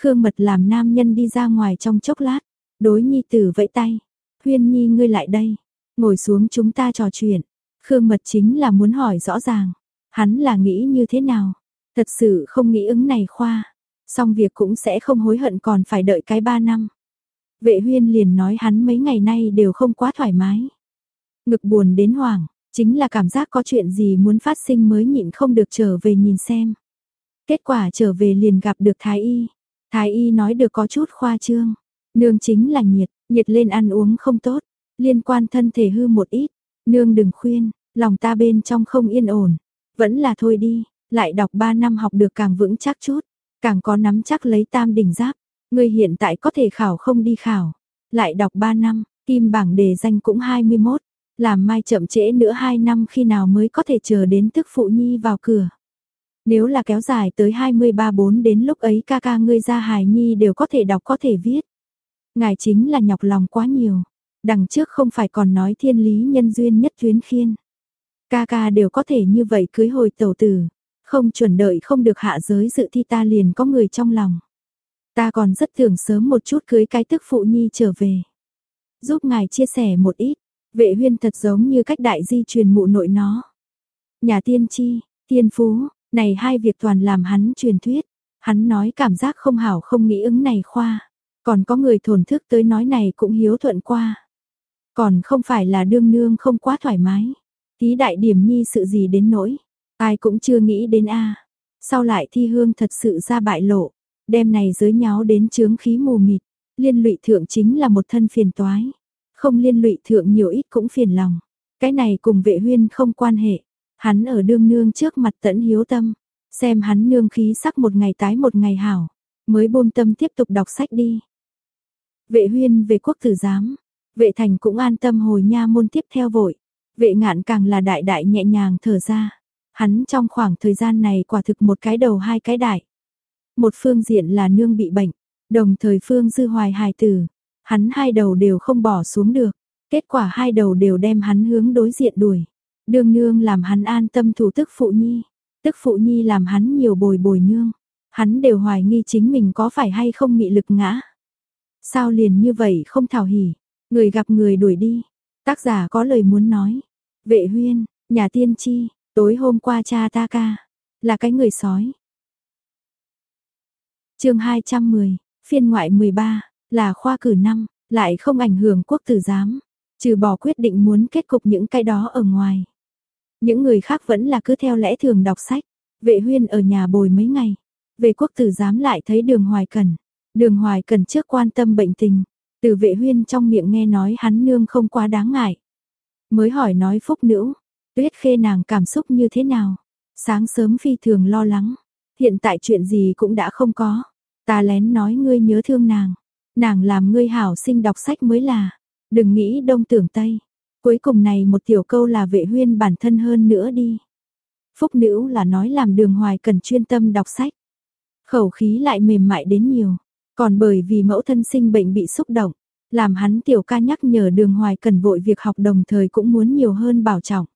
Khương mật làm nam nhân đi ra ngoài trong chốc lát. Đối nhi tử vẫy tay. Huyên nhi ngươi lại đây. Ngồi xuống chúng ta trò chuyện. Khương mật chính là muốn hỏi rõ ràng. Hắn là nghĩ như thế nào? Thật sự không nghĩ ứng này khoa. Xong việc cũng sẽ không hối hận còn phải đợi cái ba năm. Vệ huyên liền nói hắn mấy ngày nay đều không quá thoải mái. Ngực buồn đến hoảng, chính là cảm giác có chuyện gì muốn phát sinh mới nhịn không được trở về nhìn xem. Kết quả trở về liền gặp được Thái Y. Thái Y nói được có chút khoa trương. Nương chính là nhiệt, nhiệt lên ăn uống không tốt. Liên quan thân thể hư một ít. Nương đừng khuyên, lòng ta bên trong không yên ổn. Vẫn là thôi đi, lại đọc 3 năm học được càng vững chắc chút, càng có nắm chắc lấy tam đỉnh giáp. Người hiện tại có thể khảo không đi khảo, lại đọc 3 năm, kim bảng đề danh cũng 21, làm mai chậm trễ nữa 2 năm khi nào mới có thể chờ đến tức phụ nhi vào cửa. Nếu là kéo dài tới 23-4 đến lúc ấy ca ca ngươi ra hài nhi đều có thể đọc có thể viết. Ngài chính là nhọc lòng quá nhiều. Đằng trước không phải còn nói thiên lý nhân duyên nhất tuyến khiên. Ca ca đều có thể như vậy cưới hồi tẩu tử. Không chuẩn đợi không được hạ giới dự thi ta liền có người trong lòng. Ta còn rất thường sớm một chút cưới cái tức phụ nhi trở về. Giúp ngài chia sẻ một ít, vệ huyên thật giống như cách đại di truyền mụ nội nó. Nhà tiên tri, tiên phú, này hai việc toàn làm hắn truyền thuyết. Hắn nói cảm giác không hảo không nghĩ ứng này khoa. Còn có người thổn thức tới nói này cũng hiếu thuận qua. Còn không phải là đương nương không quá thoải mái. Tí đại điểm nhi sự gì đến nỗi, ai cũng chưa nghĩ đến a. Sau lại thi hương thật sự ra bại lộ, đêm này giới nháo đến chướng khí mù mịt, liên lụy thượng chính là một thân phiền toái. Không liên lụy thượng nhiều ít cũng phiền lòng. Cái này cùng vệ huyên không quan hệ. Hắn ở đương nương trước mặt tẫn hiếu tâm. Xem hắn nương khí sắc một ngày tái một ngày hảo. Mới buông tâm tiếp tục đọc sách đi. Vệ huyên về quốc tử giám. Vệ thành cũng an tâm hồi nha môn tiếp theo vội. Vệ ngạn càng là đại đại nhẹ nhàng thở ra. Hắn trong khoảng thời gian này quả thực một cái đầu hai cái đại. Một phương diện là nương bị bệnh, đồng thời phương dư hoài hài tử. Hắn hai đầu đều không bỏ xuống được. Kết quả hai đầu đều đem hắn hướng đối diện đuổi. Đương nương làm hắn an tâm thủ tức phụ nhi. Tức phụ nhi làm hắn nhiều bồi bồi nương. Hắn đều hoài nghi chính mình có phải hay không nghị lực ngã. Sao liền như vậy không thảo hỉ. Người gặp người đuổi đi. Tác giả có lời muốn nói. Vệ huyên, nhà tiên tri, tối hôm qua cha ta ca, là cái người sói. chương 210, phiên ngoại 13, là khoa cử năm, lại không ảnh hưởng quốc tử giám, trừ bỏ quyết định muốn kết cục những cái đó ở ngoài. Những người khác vẫn là cứ theo lẽ thường đọc sách, vệ huyên ở nhà bồi mấy ngày, về quốc tử giám lại thấy đường hoài cần. Đường hoài cần trước quan tâm bệnh tình, từ vệ huyên trong miệng nghe nói hắn nương không quá đáng ngại. Mới hỏi nói phúc nữ, tuyết khê nàng cảm xúc như thế nào? Sáng sớm phi thường lo lắng, hiện tại chuyện gì cũng đã không có. Ta lén nói ngươi nhớ thương nàng, nàng làm ngươi hảo sinh đọc sách mới là, đừng nghĩ đông tưởng tây. Cuối cùng này một tiểu câu là vệ huyên bản thân hơn nữa đi. Phúc nữ là nói làm đường hoài cần chuyên tâm đọc sách. Khẩu khí lại mềm mại đến nhiều. Còn bởi vì mẫu thân sinh bệnh bị xúc động, làm hắn tiểu ca nhắc nhở đường hoài cần vội việc học đồng thời cũng muốn nhiều hơn bảo trọng.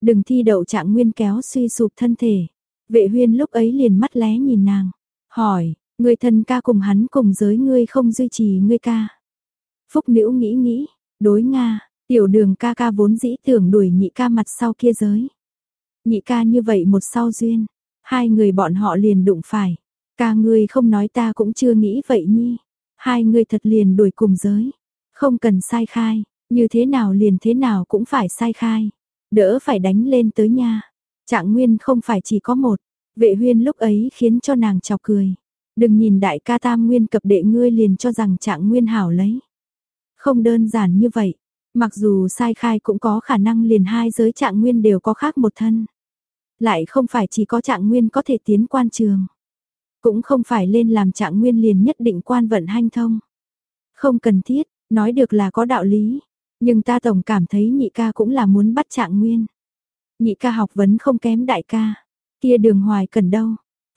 Đừng thi đậu trạng nguyên kéo suy sụp thân thể. Vệ huyên lúc ấy liền mắt lé nhìn nàng, hỏi, người thân ca cùng hắn cùng giới ngươi không duy trì ngươi ca. Phúc nữ nghĩ nghĩ, đối Nga, tiểu đường ca ca vốn dĩ tưởng đuổi nhị ca mặt sau kia giới. Nhị ca như vậy một sau duyên, hai người bọn họ liền đụng phải. Ca ngươi không nói ta cũng chưa nghĩ vậy nhi. Hai người thật liền đuổi cùng giới. Không cần sai khai, như thế nào liền thế nào cũng phải sai khai. Đỡ phải đánh lên tới nha. Trạng nguyên không phải chỉ có một. Vệ huyên lúc ấy khiến cho nàng chọc cười. Đừng nhìn đại ca tam nguyên cập đệ ngươi liền cho rằng trạng nguyên hảo lấy. Không đơn giản như vậy. Mặc dù sai khai cũng có khả năng liền hai giới trạng nguyên đều có khác một thân. Lại không phải chỉ có trạng nguyên có thể tiến quan trường. Cũng không phải lên làm trạng nguyên liền nhất định quan vận hanh thông. Không cần thiết, nói được là có đạo lý. Nhưng ta tổng cảm thấy nhị ca cũng là muốn bắt trạng nguyên. Nhị ca học vấn không kém đại ca. Kia đường hoài cần đâu.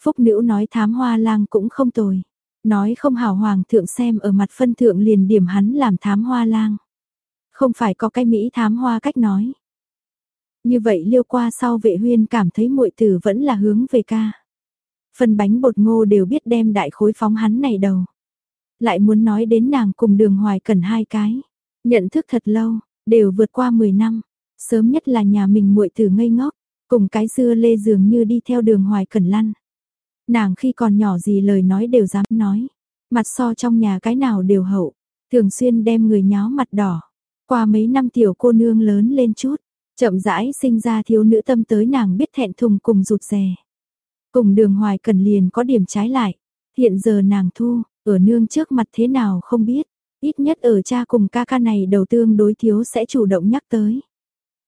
Phúc nữ nói thám hoa lang cũng không tồi. Nói không hào hoàng thượng xem ở mặt phân thượng liền điểm hắn làm thám hoa lang. Không phải có cái Mỹ thám hoa cách nói. Như vậy liêu qua sau vệ huyên cảm thấy muội tử vẫn là hướng về ca. Phần bánh bột ngô đều biết đem đại khối phóng hắn này đầu. Lại muốn nói đến nàng cùng đường hoài cần hai cái. Nhận thức thật lâu, đều vượt qua 10 năm. Sớm nhất là nhà mình muội tử ngây ngốc, cùng cái dưa lê dường như đi theo đường hoài cần lăn. Nàng khi còn nhỏ gì lời nói đều dám nói. Mặt so trong nhà cái nào đều hậu. Thường xuyên đem người nháo mặt đỏ. Qua mấy năm tiểu cô nương lớn lên chút. Chậm rãi sinh ra thiếu nữ tâm tới nàng biết thẹn thùng cùng rụt rè. Cùng đường hoài cần liền có điểm trái lại. Hiện giờ nàng thu, ở nương trước mặt thế nào không biết. Ít nhất ở cha cùng ca ca này đầu tương đối thiếu sẽ chủ động nhắc tới.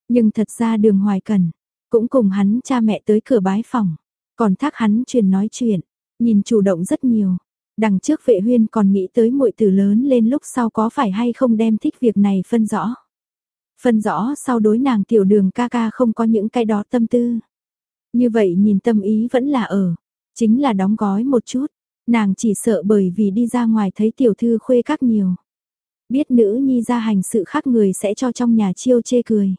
Nhưng thật ra đường hoài cần, cũng cùng hắn cha mẹ tới cửa bái phòng. Còn thác hắn truyền nói chuyện, nhìn chủ động rất nhiều. Đằng trước vệ huyên còn nghĩ tới muội tử lớn lên lúc sau có phải hay không đem thích việc này phân rõ. Phân rõ sau đối nàng tiểu đường ca ca không có những cái đó tâm tư. Như vậy nhìn tâm ý vẫn là ở, chính là đóng gói một chút, nàng chỉ sợ bởi vì đi ra ngoài thấy tiểu thư khuê các nhiều. Biết nữ nhi ra hành sự khác người sẽ cho trong nhà chiêu chê cười.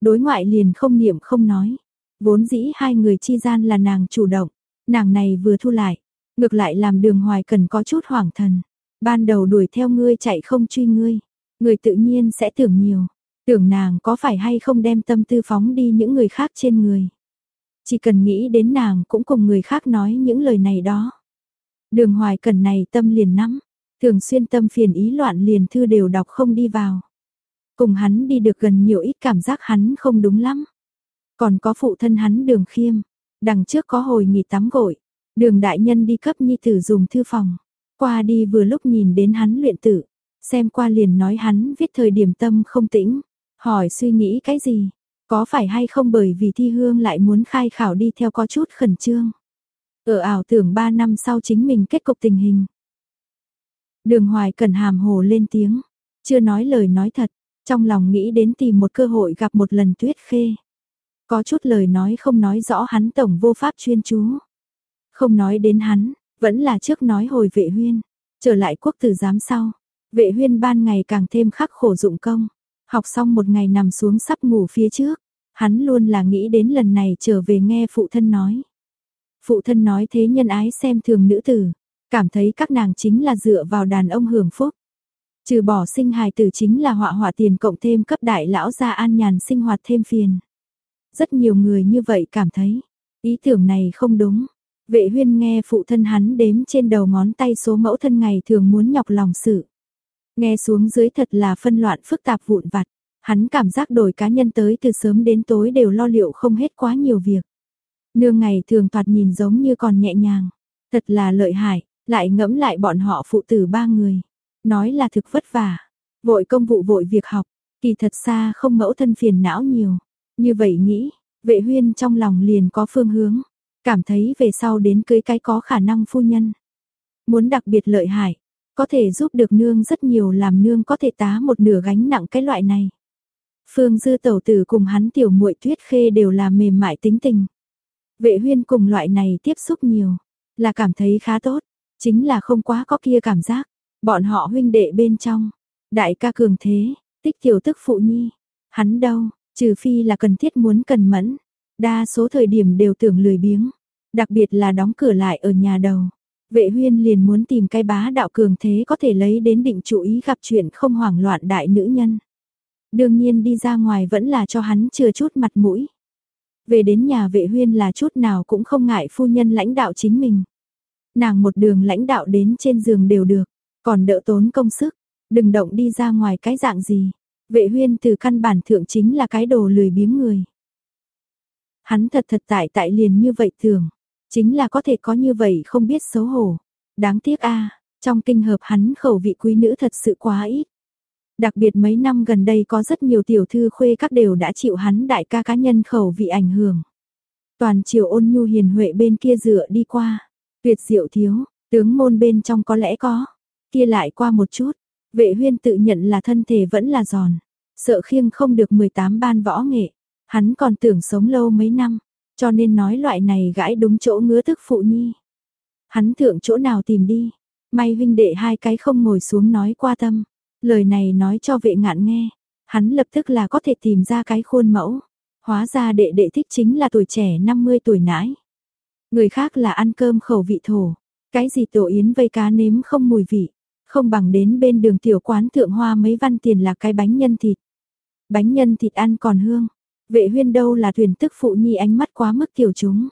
Đối ngoại liền không niệm không nói, vốn dĩ hai người chi gian là nàng chủ động, nàng này vừa thu lại, ngược lại làm đường hoài cần có chút hoảng thần. Ban đầu đuổi theo ngươi chạy không truy ngươi, người tự nhiên sẽ tưởng nhiều, tưởng nàng có phải hay không đem tâm tư phóng đi những người khác trên người. Chỉ cần nghĩ đến nàng cũng cùng người khác nói những lời này đó. Đường hoài cần này tâm liền nắm, thường xuyên tâm phiền ý loạn liền thư đều đọc không đi vào. Cùng hắn đi được gần nhiều ít cảm giác hắn không đúng lắm. Còn có phụ thân hắn đường khiêm, đằng trước có hồi nghỉ tắm gội, đường đại nhân đi cấp nhi tử dùng thư phòng. Qua đi vừa lúc nhìn đến hắn luyện tử, xem qua liền nói hắn viết thời điểm tâm không tĩnh, hỏi suy nghĩ cái gì, có phải hay không bởi vì thi hương lại muốn khai khảo đi theo có chút khẩn trương. Ở ảo tưởng 3 năm sau chính mình kết cục tình hình. Đường hoài cần hàm hồ lên tiếng, chưa nói lời nói thật, trong lòng nghĩ đến tìm một cơ hội gặp một lần tuyết khê. Có chút lời nói không nói rõ hắn tổng vô pháp chuyên chú. Không nói đến hắn, vẫn là trước nói hồi vệ huyên, trở lại quốc tử giám sau. Vệ huyên ban ngày càng thêm khắc khổ dụng công. Học xong một ngày nằm xuống sắp ngủ phía trước, hắn luôn là nghĩ đến lần này trở về nghe phụ thân nói. Phụ thân nói thế nhân ái xem thường nữ tử, cảm thấy các nàng chính là dựa vào đàn ông hưởng phúc. Trừ bỏ sinh hài tử chính là họa họa tiền cộng thêm cấp đại lão gia an nhàn sinh hoạt thêm phiền. Rất nhiều người như vậy cảm thấy, ý tưởng này không đúng. Vệ huyên nghe phụ thân hắn đếm trên đầu ngón tay số mẫu thân ngày thường muốn nhọc lòng sự. Nghe xuống dưới thật là phân loạn phức tạp vụn vặt. Hắn cảm giác đổi cá nhân tới từ sớm đến tối đều lo liệu không hết quá nhiều việc. Nương ngày thường thoạt nhìn giống như còn nhẹ nhàng. Thật là lợi hại, lại ngẫm lại bọn họ phụ tử ba người. Nói là thực vất vả. Vội công vụ vội việc học. Kỳ thật xa không mẫu thân phiền não nhiều. Như vậy nghĩ, vệ huyên trong lòng liền có phương hướng. Cảm thấy về sau đến cưới cái có khả năng phu nhân. Muốn đặc biệt lợi hại, có thể giúp được nương rất nhiều làm nương có thể tá một nửa gánh nặng cái loại này. Phương Dư tẩu tử cùng hắn tiểu muội Tuyết Khê đều là mềm mại tính tình. Vệ huyên cùng loại này tiếp xúc nhiều, là cảm thấy khá tốt, chính là không quá có kia cảm giác. Bọn họ huynh đệ bên trong, đại ca cường thế, tích tiểu tức phụ nhi, hắn đâu, trừ phi là cần thiết muốn cần mẫn, đa số thời điểm đều tưởng lười biếng, Đặc biệt là đóng cửa lại ở nhà đầu. Vệ huyên liền muốn tìm cái bá đạo cường thế có thể lấy đến định chú ý gặp chuyện không hoảng loạn đại nữ nhân. Đương nhiên đi ra ngoài vẫn là cho hắn chưa chút mặt mũi. Về đến nhà vệ huyên là chút nào cũng không ngại phu nhân lãnh đạo chính mình. Nàng một đường lãnh đạo đến trên giường đều được, còn đỡ tốn công sức, đừng động đi ra ngoài cái dạng gì. Vệ huyên từ căn bản thượng chính là cái đồ lười biếng người. Hắn thật thật tại tại liền như vậy thường, chính là có thể có như vậy không biết xấu hổ. Đáng tiếc a trong kinh hợp hắn khẩu vị quý nữ thật sự quá ít. Đặc biệt mấy năm gần đây có rất nhiều tiểu thư khuê các đều đã chịu hắn đại ca cá nhân khẩu vị ảnh hưởng. Toàn triều ôn nhu hiền huệ bên kia dựa đi qua. Tuyệt diệu thiếu, tướng môn bên trong có lẽ có. Kia lại qua một chút. Vệ huyên tự nhận là thân thể vẫn là giòn. Sợ khiêng không được 18 ban võ nghệ. Hắn còn tưởng sống lâu mấy năm. Cho nên nói loại này gãi đúng chỗ ngứa tức phụ nhi. Hắn thượng chỗ nào tìm đi. May huynh đệ hai cái không ngồi xuống nói qua tâm. Lời này nói cho vệ ngạn nghe, hắn lập tức là có thể tìm ra cái khuôn mẫu. Hóa ra đệ đệ thích chính là tuổi trẻ 50 tuổi nãi. Người khác là ăn cơm khẩu vị thổ, cái gì tổ yến vây cá nếm không mùi vị, không bằng đến bên đường tiểu quán thượng hoa mấy văn tiền là cái bánh nhân thịt. Bánh nhân thịt ăn còn hương, vệ huyên đâu là thuyền tức phụ nhi ánh mắt quá mức kiểu chúng.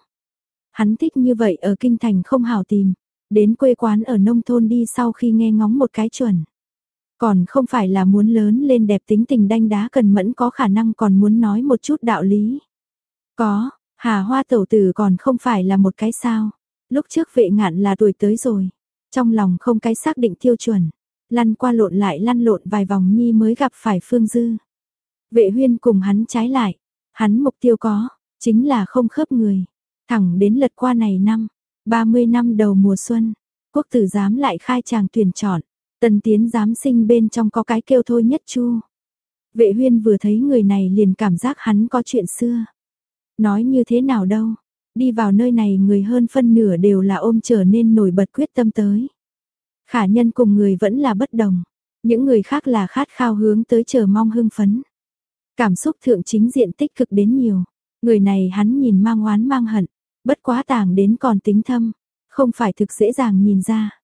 Hắn thích như vậy ở kinh thành không hảo tìm, đến quê quán ở nông thôn đi sau khi nghe ngóng một cái chuẩn. Còn không phải là muốn lớn lên đẹp tính tình đanh đá cần mẫn có khả năng còn muốn nói một chút đạo lý. Có, hà hoa tẩu tử còn không phải là một cái sao. Lúc trước vệ ngạn là tuổi tới rồi. Trong lòng không cái xác định tiêu chuẩn. Lăn qua lộn lại lăn lộn vài vòng nhi mới gặp phải Phương Dư. Vệ huyên cùng hắn trái lại. Hắn mục tiêu có, chính là không khớp người. Thẳng đến lật qua này năm, 30 năm đầu mùa xuân, quốc tử giám lại khai tràng tuyển chọn. Tần tiến giám sinh bên trong có cái kêu thôi nhất chu. Vệ huyên vừa thấy người này liền cảm giác hắn có chuyện xưa. Nói như thế nào đâu, đi vào nơi này người hơn phân nửa đều là ôm trở nên nổi bật quyết tâm tới. Khả nhân cùng người vẫn là bất đồng, những người khác là khát khao hướng tới chờ mong hưng phấn. Cảm xúc thượng chính diện tích cực đến nhiều, người này hắn nhìn mang oán mang hận, bất quá tàng đến còn tính thâm, không phải thực dễ dàng nhìn ra.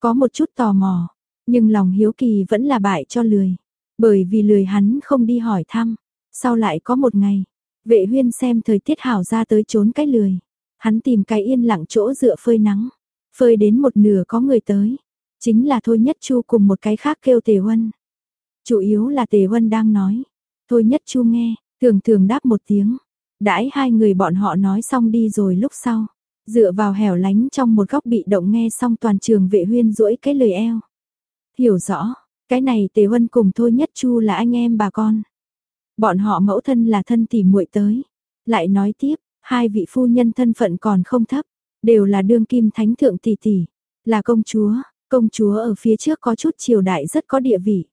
Có một chút tò mò, nhưng lòng hiếu kỳ vẫn là bại cho lười. Bởi vì lười hắn không đi hỏi thăm. Sau lại có một ngày, vệ huyên xem thời tiết hảo ra tới trốn cái lười. Hắn tìm cái yên lặng chỗ dựa phơi nắng. Phơi đến một nửa có người tới. Chính là Thôi Nhất Chu cùng một cái khác kêu Tề Huân. Chủ yếu là Tề Huân đang nói. Thôi Nhất Chu nghe, thường thường đáp một tiếng. Đãi hai người bọn họ nói xong đi rồi lúc sau. Dựa vào hẻo lánh trong một góc bị động nghe xong toàn trường vệ huyên rũi cái lời eo. Hiểu rõ, cái này Tề huân cùng Thôi Nhất Chu là anh em bà con. Bọn họ mẫu thân là thân tỷ muội tới. Lại nói tiếp, hai vị phu nhân thân phận còn không thấp, đều là đương kim thánh thượng tỷ tỷ, là công chúa, công chúa ở phía trước có chút triều đại rất có địa vị.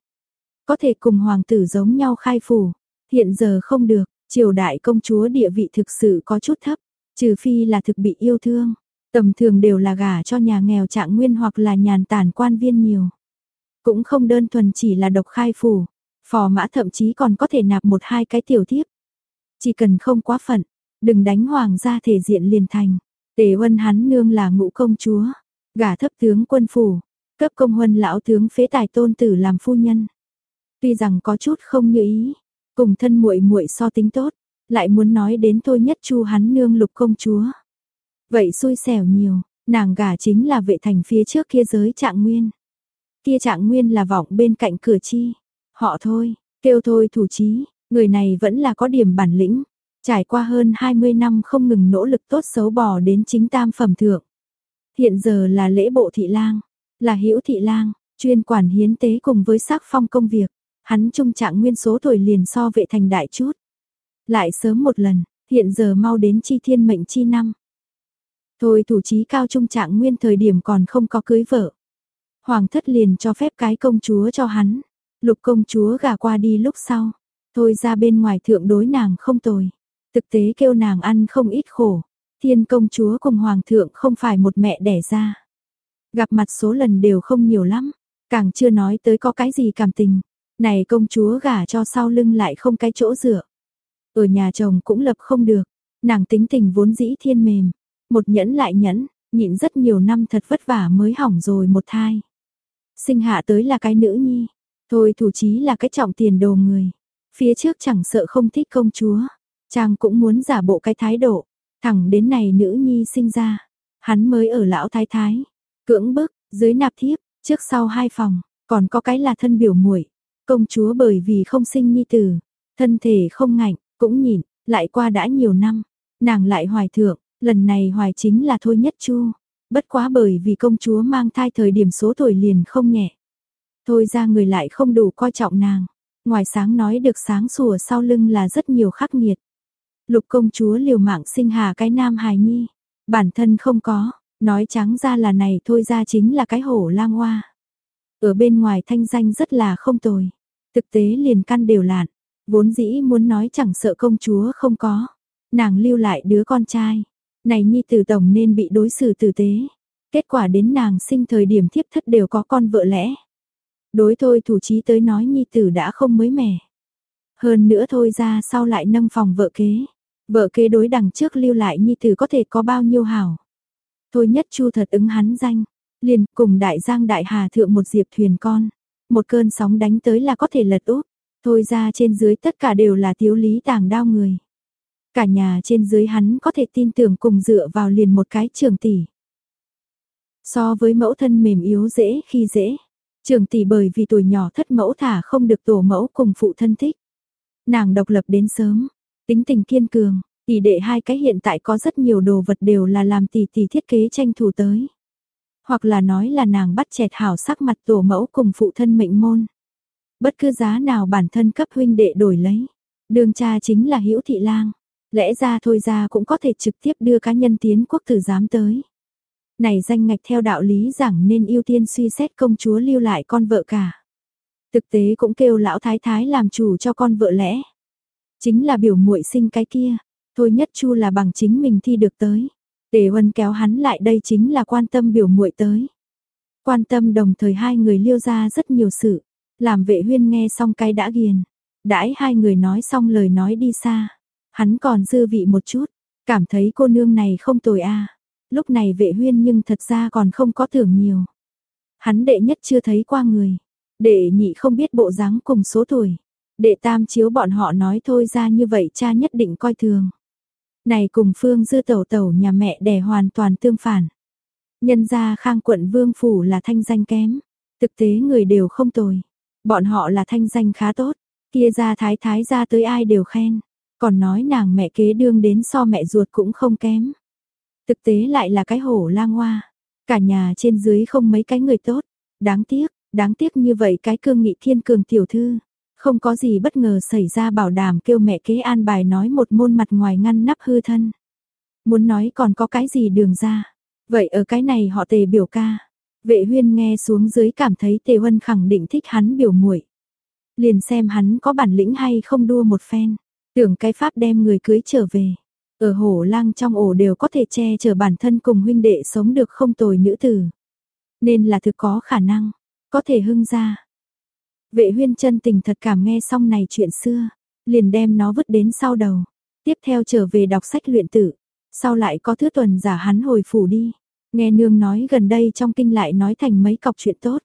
Có thể cùng hoàng tử giống nhau khai phủ, hiện giờ không được, triều đại công chúa địa vị thực sự có chút thấp. Trừ phi là thực bị yêu thương, tầm thường đều là gả cho nhà nghèo trạng nguyên hoặc là nhàn tản quan viên nhiều. Cũng không đơn thuần chỉ là độc khai phủ, phò mã thậm chí còn có thể nạp một hai cái tiểu tiếp. Chỉ cần không quá phận, đừng đánh hoàng gia thể diện liền thành. Tề huân hắn nương là ngũ công chúa, gả thấp tướng quân phủ, cấp công huân lão tướng phế tài tôn tử làm phu nhân. Tuy rằng có chút không như ý, cùng thân muội muội so tính tốt, lại muốn nói đến thôi nhất chu hắn nương lục công chúa. Vậy xui xẻo nhiều, nàng gả chính là vệ thành phía trước kia giới trạng nguyên. Kia trạng nguyên là vọng bên cạnh cửa chi. Họ thôi, kêu thôi thủ chí, người này vẫn là có điểm bản lĩnh. Trải qua hơn 20 năm không ngừng nỗ lực tốt xấu bò đến chính tam phẩm thượng. Hiện giờ là lễ bộ thị lang, là hữu thị lang, chuyên quản hiến tế cùng với sắc phong công việc. Hắn trung trạng nguyên số tuổi liền so vệ thành đại chút. Lại sớm một lần, hiện giờ mau đến chi thiên mệnh chi năm. Thôi thủ chí cao trung trạng nguyên thời điểm còn không có cưới vợ. Hoàng thất liền cho phép cái công chúa cho hắn. Lục công chúa gả qua đi lúc sau. Thôi ra bên ngoài thượng đối nàng không tồi. Thực tế kêu nàng ăn không ít khổ. Thiên công chúa cùng hoàng thượng không phải một mẹ đẻ ra. Gặp mặt số lần đều không nhiều lắm. Càng chưa nói tới có cái gì cảm tình. Này công chúa gả cho sau lưng lại không cái chỗ dựa. Ở nhà chồng cũng lập không được, nàng tính tình vốn dĩ thiên mềm, Một nhẫn lại nhẫn, nhịn rất nhiều năm thật vất vả mới hỏng rồi một thai. Sinh hạ tới là cái nữ nhi, thôi thủ chí là cái trọng tiền đồ người. Phía trước chẳng sợ không thích công chúa, chàng cũng muốn giả bộ cái thái độ, thẳng đến này nữ nhi sinh ra, hắn mới ở lão thái thái, cưỡng bức, dưới nạp thiếp, trước sau hai phòng, còn có cái là thân biểu muội. Công chúa bởi vì không sinh nhi tử, thân thể không ngạnh, cũng nhìn lại qua đã nhiều năm, nàng lại hoài thượng, lần này hoài chính là thôi nhất chu. Bất quá bởi vì công chúa mang thai thời điểm số tuổi liền không nhẹ. Thôi ra người lại không đủ coi trọng nàng. Ngoài sáng nói được sáng sủa sau lưng là rất nhiều khắc nghiệt. Lục công chúa liều mạng sinh hà cái nam hài nhi. Bản thân không có, nói trắng ra là này thôi ra chính là cái hổ lang hoa. Ở bên ngoài thanh danh rất là không tồi. Thực tế liền căn đều lạn. Vốn dĩ muốn nói chẳng sợ công chúa không có. Nàng lưu lại đứa con trai. Này nhi tử tổng nên bị đối xử tử tế. Kết quả đến nàng sinh thời điểm thiếp thất đều có con vợ lẽ. Đối thôi thủ chí tới nói nhi tử đã không mới mẻ. Hơn nữa thôi ra sau lại nâng phòng vợ kế. Vợ kế đối đằng trước lưu lại nhi tử có thể có bao nhiêu hảo. Thôi nhất chu thật ứng hắn danh. Liền cùng đại giang đại hà thượng một diệp thuyền con. Một cơn sóng đánh tới là có thể lật úp. Thôi ra trên dưới tất cả đều là thiếu lý tàng đao người. Cả nhà trên dưới hắn có thể tin tưởng cùng dựa vào liền một cái trường tỷ. So với mẫu thân mềm yếu dễ khi dễ, trường tỷ bởi vì tuổi nhỏ thất mẫu thả không được tổ mẫu cùng phụ thân thích. Nàng độc lập đến sớm, tính tình kiên cường, tỷ đệ hai cái hiện tại có rất nhiều đồ vật đều là làm tỷ tỷ thiết kế tranh thủ tới. Hoặc là nói là nàng bắt chẹt hảo sắc mặt tổ mẫu cùng phụ thân mệnh môn. Bất cứ giá nào bản thân cấp huynh đệ đổi lấy. Đường cha chính là hữu thị lang. Lẽ ra thôi ra cũng có thể trực tiếp đưa cá nhân tiến quốc tử giám tới. Này danh ngạch theo đạo lý rằng nên ưu tiên suy xét công chúa lưu lại con vợ cả. Thực tế cũng kêu lão thái thái làm chủ cho con vợ lẽ. Chính là biểu muội sinh cái kia, thôi nhất chu là bằng chính mình thi được tới. Tề Huân kéo hắn lại đây chính là quan tâm biểu muội tới. Quan tâm đồng thời hai người liêu ra rất nhiều sự, làm vệ huyên nghe xong cái đã ghiền. Đãi hai người nói xong lời nói đi xa. Hắn còn dư vị một chút, cảm thấy cô nương này không tồi a. Lúc này vệ huyên nhưng thật ra còn không có tưởng nhiều. Hắn đệ nhất chưa thấy qua người, đệ nhị không biết bộ dáng cùng số tuổi. Đệ tam chiếu bọn họ nói thôi ra như vậy cha nhất định coi thường. Này cùng phương dư tẩu tẩu nhà mẹ đẻ hoàn toàn tương phản. Nhân gia khang quận vương phủ là thanh danh kém, thực tế người đều không tồi. Bọn họ là thanh danh khá tốt, kia ra thái thái ra tới ai đều khen. Còn nói nàng mẹ kế đương đến so mẹ ruột cũng không kém. Thực tế lại là cái hổ lang hoa. Cả nhà trên dưới không mấy cái người tốt. Đáng tiếc, đáng tiếc như vậy cái cương nghị thiên cường tiểu thư. Không có gì bất ngờ xảy ra bảo đảm kêu mẹ kế an bài nói một môn mặt ngoài ngăn nắp hư thân. Muốn nói còn có cái gì đường ra. Vậy ở cái này họ tề biểu ca. Vệ huyên nghe xuống dưới cảm thấy tề huân khẳng định thích hắn biểu muội Liền xem hắn có bản lĩnh hay không đua một phen. Tưởng cái pháp đem người cưới trở về. Ở hổ lang trong ổ đều có thể che chở bản thân cùng huynh đệ sống được không tồi nữ tử. Nên là thực có khả năng, có thể hưng ra. Vệ huyên chân tình thật cảm nghe xong này chuyện xưa, liền đem nó vứt đến sau đầu. Tiếp theo trở về đọc sách luyện tử, sau lại có thứ tuần giả hắn hồi phủ đi. Nghe nương nói gần đây trong kinh lại nói thành mấy cọc chuyện tốt.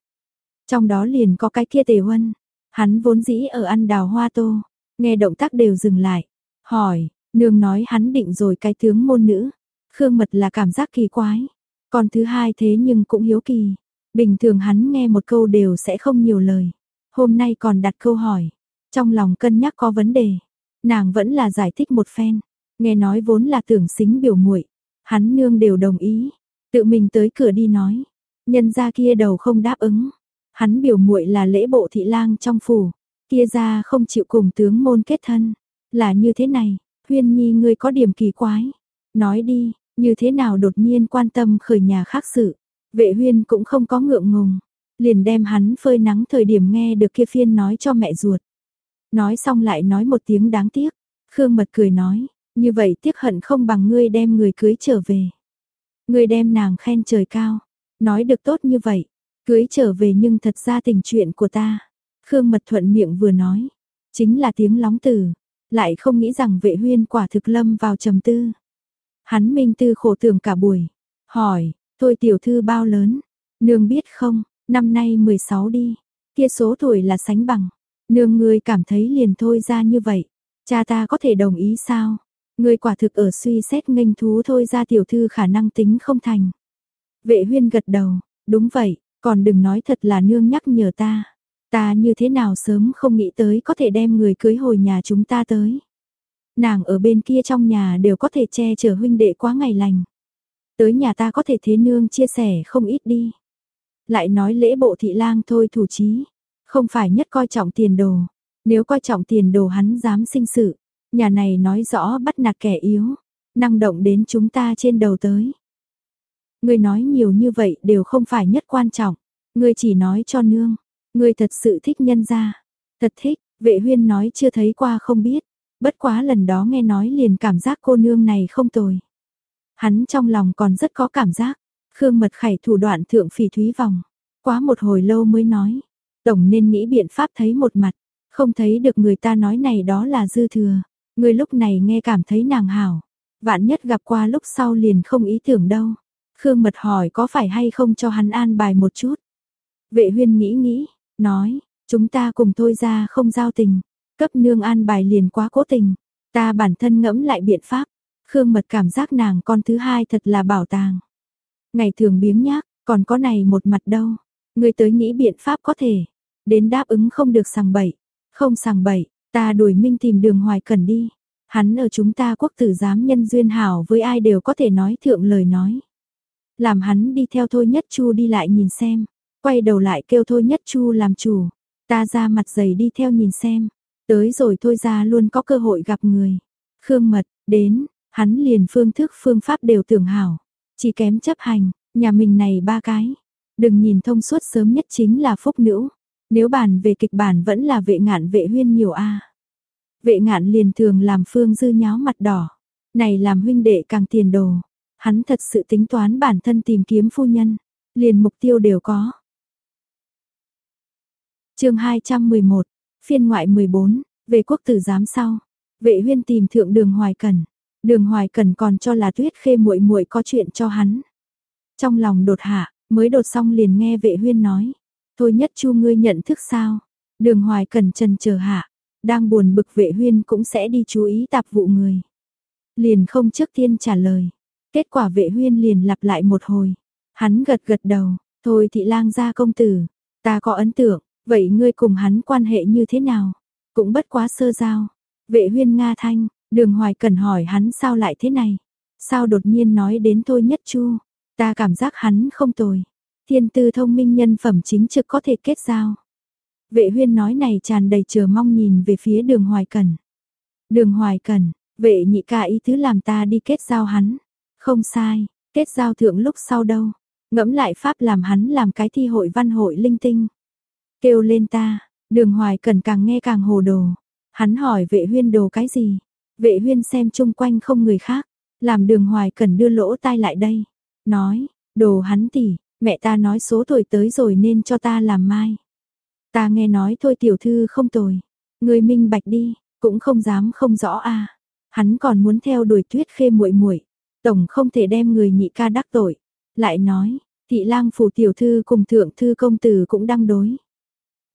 Trong đó liền có cái kia tề huân, hắn vốn dĩ ở ăn đào hoa tô, Nghe động tác đều dừng lại. Hỏi, nương nói hắn định rồi cái tướng môn nữ. Khương mật là cảm giác kỳ quái. Còn thứ hai thế nhưng cũng hiếu kỳ. Bình thường hắn nghe một câu đều sẽ không nhiều lời. Hôm nay còn đặt câu hỏi. Trong lòng cân nhắc có vấn đề. Nàng vẫn là giải thích một phen. Nghe nói vốn là tưởng xính biểu muội Hắn nương đều đồng ý. Tự mình tới cửa đi nói. Nhân gia kia đầu không đáp ứng. Hắn biểu muội là lễ bộ thị lang trong phủ. Kia gia không chịu cùng tướng môn kết thân. Là như thế này, huyên nhi ngươi có điểm kỳ quái. Nói đi, như thế nào đột nhiên quan tâm khởi nhà khác sự. Vệ huyên cũng không có ngượng ngùng. Liền đem hắn phơi nắng thời điểm nghe được kia phiên nói cho mẹ ruột. Nói xong lại nói một tiếng đáng tiếc. Khương mật cười nói, như vậy tiếc hận không bằng ngươi đem người cưới trở về. Ngươi đem nàng khen trời cao. Nói được tốt như vậy, cưới trở về nhưng thật ra tình chuyện của ta. Khương Mật thuận miệng vừa nói, chính là tiếng lóng từ lại không nghĩ rằng vệ huyên quả thực lâm vào trầm tư. Hắn minh tư khổ tưởng cả buổi, hỏi, thôi tiểu thư bao lớn, nương biết không, năm nay 16 đi, kia số tuổi là sánh bằng, nương ngươi cảm thấy liền thôi ra như vậy, cha ta có thể đồng ý sao? Ngươi quả thực ở suy xét nghênh thú thôi ra tiểu thư khả năng tính không thành. Vệ huyên gật đầu, đúng vậy, còn đừng nói thật là nương nhắc nhở ta. Ta như thế nào sớm không nghĩ tới có thể đem người cưới hồi nhà chúng ta tới. Nàng ở bên kia trong nhà đều có thể che chở huynh đệ quá ngày lành. Tới nhà ta có thể thế nương chia sẻ không ít đi. Lại nói lễ bộ thị lang thôi thủ chí, không phải nhất coi trọng tiền đồ. Nếu coi trọng tiền đồ hắn dám sinh sự, nhà này nói rõ bắt nạt kẻ yếu, năng động đến chúng ta trên đầu tới. Ngươi nói nhiều như vậy đều không phải nhất quan trọng, ngươi chỉ nói cho nương, ngươi thật sự thích nhân gia, thật thích, vệ huyên nói chưa thấy qua không biết, bất quá lần đó nghe nói liền cảm giác cô nương này không tồi. Hắn trong lòng còn rất có cảm giác, Khương Mật Khải thủ đoạn thượng phỉ thúy vòng, quá một hồi lâu mới nói, tổng nên nghĩ biện pháp thấy một mặt, không thấy được người ta nói này đó là dư thừa, người lúc này nghe cảm thấy nàng hảo, vạn nhất gặp qua lúc sau liền không ý tưởng đâu. Khương Mật hỏi có phải hay không cho hắn an bài một chút. Vệ huyên nghĩ nghĩ, nói, chúng ta cùng thôi ra không giao tình, cấp nương an bài liền quá cố tình, ta bản thân ngẫm lại biện pháp. Khương Mật cảm giác nàng con thứ hai thật là bảo tàng. Ngày thường biếng nhác, còn có này một mặt đâu. Người tới nghĩ biện pháp có thể, đến đáp ứng không được sàng bậy. Không sàng bậy, ta đuổi minh tìm đường hoài cần đi. Hắn ở chúng ta quốc tử giám nhân duyên hảo với ai đều có thể nói thượng lời nói. Làm hắn đi theo Thôi Nhất Chu đi lại nhìn xem, quay đầu lại kêu Thôi Nhất Chu làm chủ, ta ra mặt dày đi theo nhìn xem, tới rồi Thôi ra luôn có cơ hội gặp người. Khương Mật, đến, hắn liền phương thức phương pháp đều tưởng hảo, chỉ kém chấp hành, nhà mình này ba cái. Đừng nhìn thông suốt sớm nhất chính là phúc nữ, nếu bàn về kịch bản vẫn là vệ ngạn vệ huyên nhiều a. Vệ ngạn liền thường làm phương dư nháo mặt đỏ, này làm huynh đệ càng tiền đồ, Hắn thật sự tính toán bản thân tìm kiếm phu nhân, liền mục tiêu đều có. chương 211, phiên ngoại 14, về quốc tử giám sau. Vệ huyên tìm thượng đường hoài cần. Đường hoài cần còn cho là tuyết khê muội muội có chuyện cho hắn. Trong lòng đột hạ, mới đột xong liền nghe vệ huyên nói. Thôi nhất chu ngươi nhận thức sao? Đường hoài cần trần chờ hạ. Đang buồn bực vệ huyên cũng sẽ đi chú ý tạp vụ người. Liền không trước tiên trả lời. Kết quả vệ huyên liền lặp lại một hồi. Hắn gật gật đầu, thôi thị lang gia công tử, ta có ấn tượng, vậy ngươi cùng hắn quan hệ như thế nào? Cũng bất quá sơ giao. Vệ huyên Nga Thanh, đường hoài cần hỏi hắn sao lại thế này? Sao đột nhiên nói đến thôi nhất chu? Ta cảm giác hắn không tồi. Thiên tư thông minh nhân phẩm chính trực có thể kết giao. Vệ huyên nói này tràn đầy chờ mong nhìn về phía đường hoài cần. Đường hoài cần, vệ nhị ca ý thứ làm ta đi kết giao hắn. Không sai, kết giao thượng lúc sau đâu. Ngẫm lại pháp làm hắn làm cái thi hội văn hội linh tinh. Kêu lên ta, đường hoài cần càng nghe càng hồ đồ. Hắn hỏi vệ huyên đồ cái gì? Vệ huyên xem chung quanh không người khác. Làm đường hoài cần đưa lỗ tai lại đây. Nói, đồ hắn tỉ, mẹ ta nói số tuổi tới rồi nên cho ta làm mai. Ta nghe nói thôi tiểu thư không tồi. Người minh bạch đi, cũng không dám không rõ a Hắn còn muốn theo đuổi tuyết khê muội muội Tổng không thể đem người nhị ca đắc tội. Lại nói, thị lang phủ tiểu thư cùng thượng thư công tử cũng đăng đối.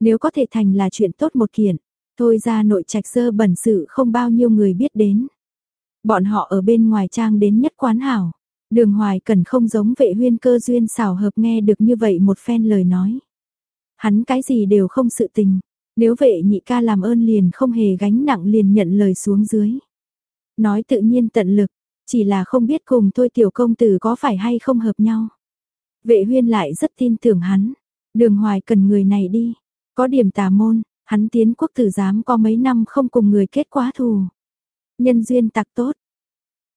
Nếu có thể thành là chuyện tốt một kiện, thôi ra nội trạch sơ bẩn sự không bao nhiêu người biết đến. Bọn họ ở bên ngoài trang đến nhất quán hảo. Đường hoài cần không giống vệ huyên cơ duyên xảo hợp nghe được như vậy một phen lời nói. Hắn cái gì đều không sự tình. Nếu vệ nhị ca làm ơn liền không hề gánh nặng liền nhận lời xuống dưới. Nói tự nhiên tận lực, chỉ là không biết cùng thôi tiểu công tử có phải hay không hợp nhau. Vệ huyên lại rất tin tưởng hắn. Đường hoài cần người này đi. Có điểm tà môn, hắn tiến quốc tử giám có mấy năm không cùng người kết quá thù. Nhân duyên tặc tốt.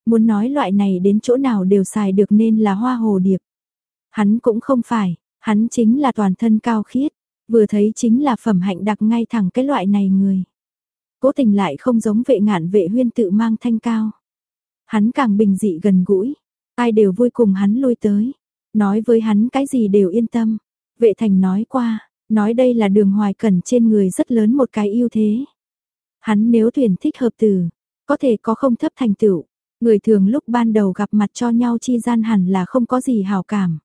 Muốn nói loại này đến chỗ nào đều xài được nên là hoa hồ điệp. Hắn cũng không phải, hắn chính là toàn thân cao khiết. Vừa thấy chính là phẩm hạnh đặc ngay thẳng cái loại này người. Cố tình lại không giống vệ ngạn vệ huyên tự mang thanh cao. Hắn càng bình dị gần gũi, ai đều vui cùng hắn lui tới, nói với hắn cái gì đều yên tâm. Vệ thành nói qua, nói đây là đường hoài cẩn trên người rất lớn một cái ưu thế. Hắn nếu tuyển thích hợp từ, có thể có không thấp thành tựu, Người thường lúc ban đầu gặp mặt cho nhau chi gian hẳn là không có gì hảo cảm.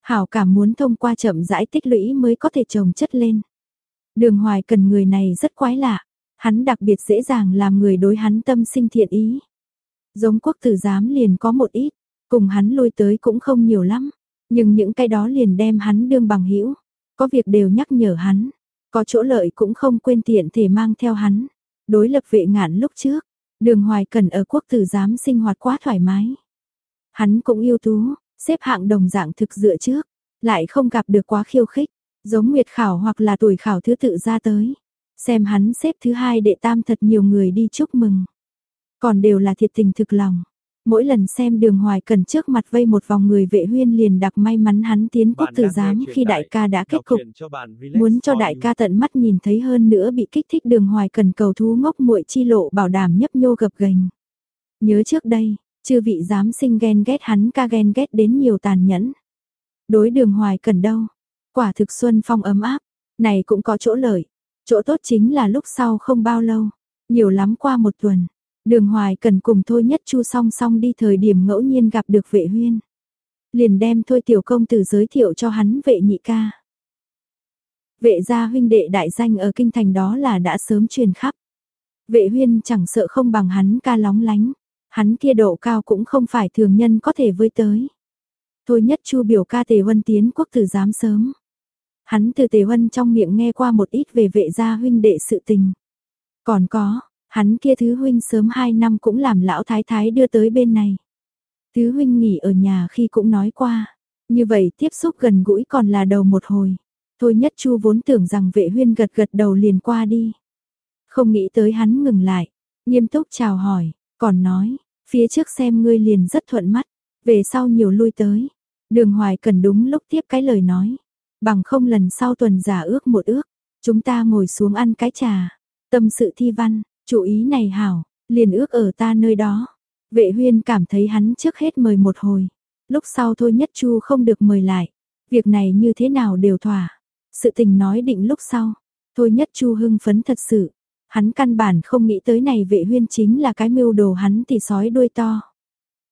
Hảo cảm muốn thông qua chậm rãi tích lũy mới có thể trồng chất lên. Đường hoài cần người này rất quái lạ, hắn đặc biệt dễ dàng làm người đối hắn tâm sinh thiện ý. Giống quốc tử giám liền có một ít, cùng hắn lui tới cũng không nhiều lắm, nhưng những cái đó liền đem hắn đương bằng hữu có việc đều nhắc nhở hắn, có chỗ lợi cũng không quên tiện thể mang theo hắn. Đối lập vệ ngạn lúc trước, đường hoài cần ở quốc tử giám sinh hoạt quá thoải mái. Hắn cũng yêu tú, xếp hạng đồng dạng thực dựa trước, lại không gặp được quá khiêu khích, giống nguyệt khảo hoặc là tuổi khảo thứ tự ra tới. Xem hắn xếp thứ hai đệ tam thật nhiều người đi chúc mừng. Còn đều là thiệt tình thực lòng. Mỗi lần xem đường hoài cần trước mặt vây một vòng người vệ huyên liền đặc may mắn hắn tiến quốc tử giám khi đại ca đã kết cục. Muốn cho đại ca tận mắt nhìn thấy hơn nữa bị kích thích đường hoài cần cầu thú ngốc muội chi lộ bảo đảm nhấp nhô gập gành. Nhớ trước đây, chư vị dám sinh ghen ghét hắn ca ghen ghét đến nhiều tàn nhẫn. Đối đường hoài cần đâu, quả thực xuân phong ấm áp, này cũng có chỗ lợi, chỗ tốt chính là lúc sau không bao lâu, nhiều lắm qua một tuần, đường hoài cần cùng thôi nhất chu song song đi thời điểm ngẫu nhiên gặp được vệ huyên. Liền đem thôi tiểu công tử giới thiệu cho hắn vệ nhị ca. Vệ gia huynh đệ đại danh ở kinh thành đó là đã sớm truyền khắp. Vệ huyên chẳng sợ không bằng hắn ca lóng lánh, hắn kia độ cao cũng không phải thường nhân có thể với tới. Thôi nhất chu biểu ca tề huân tiến quốc tử giám sớm. Hắn từ tề huân trong miệng nghe qua một ít về vệ gia huynh đệ sự tình. Còn có, hắn kia thứ huynh sớm 2 năm cũng làm lão thái thái đưa tới bên này. Thứ huynh nghỉ ở nhà khi cũng nói qua, như vậy tiếp xúc gần gũi còn là đầu một hồi. Thôi nhất chu vốn tưởng rằng vệ huyên gật gật đầu liền qua đi. Không nghĩ tới hắn ngừng lại, nghiêm túc chào hỏi, còn nói, phía trước xem ngươi liền rất thuận mắt, về sau nhiều lui tới. Đường hoài cần đúng lúc tiếp cái lời nói, bằng không lần sau tuần giả ước một ước, chúng ta ngồi xuống ăn cái trà, tâm sự thi văn, chủ ý này hảo, liền ước ở ta nơi đó. Vệ huyên cảm thấy hắn trước hết mời một hồi, lúc sau thôi nhất chu không được mời lại, việc này như thế nào đều thỏa. Sự tình nói định lúc sau, thôi nhất chu hưng phấn thật sự, Hắn căn bản không nghĩ tới này vệ huyên chính là cái mưu đồ hắn thì sói đuôi to.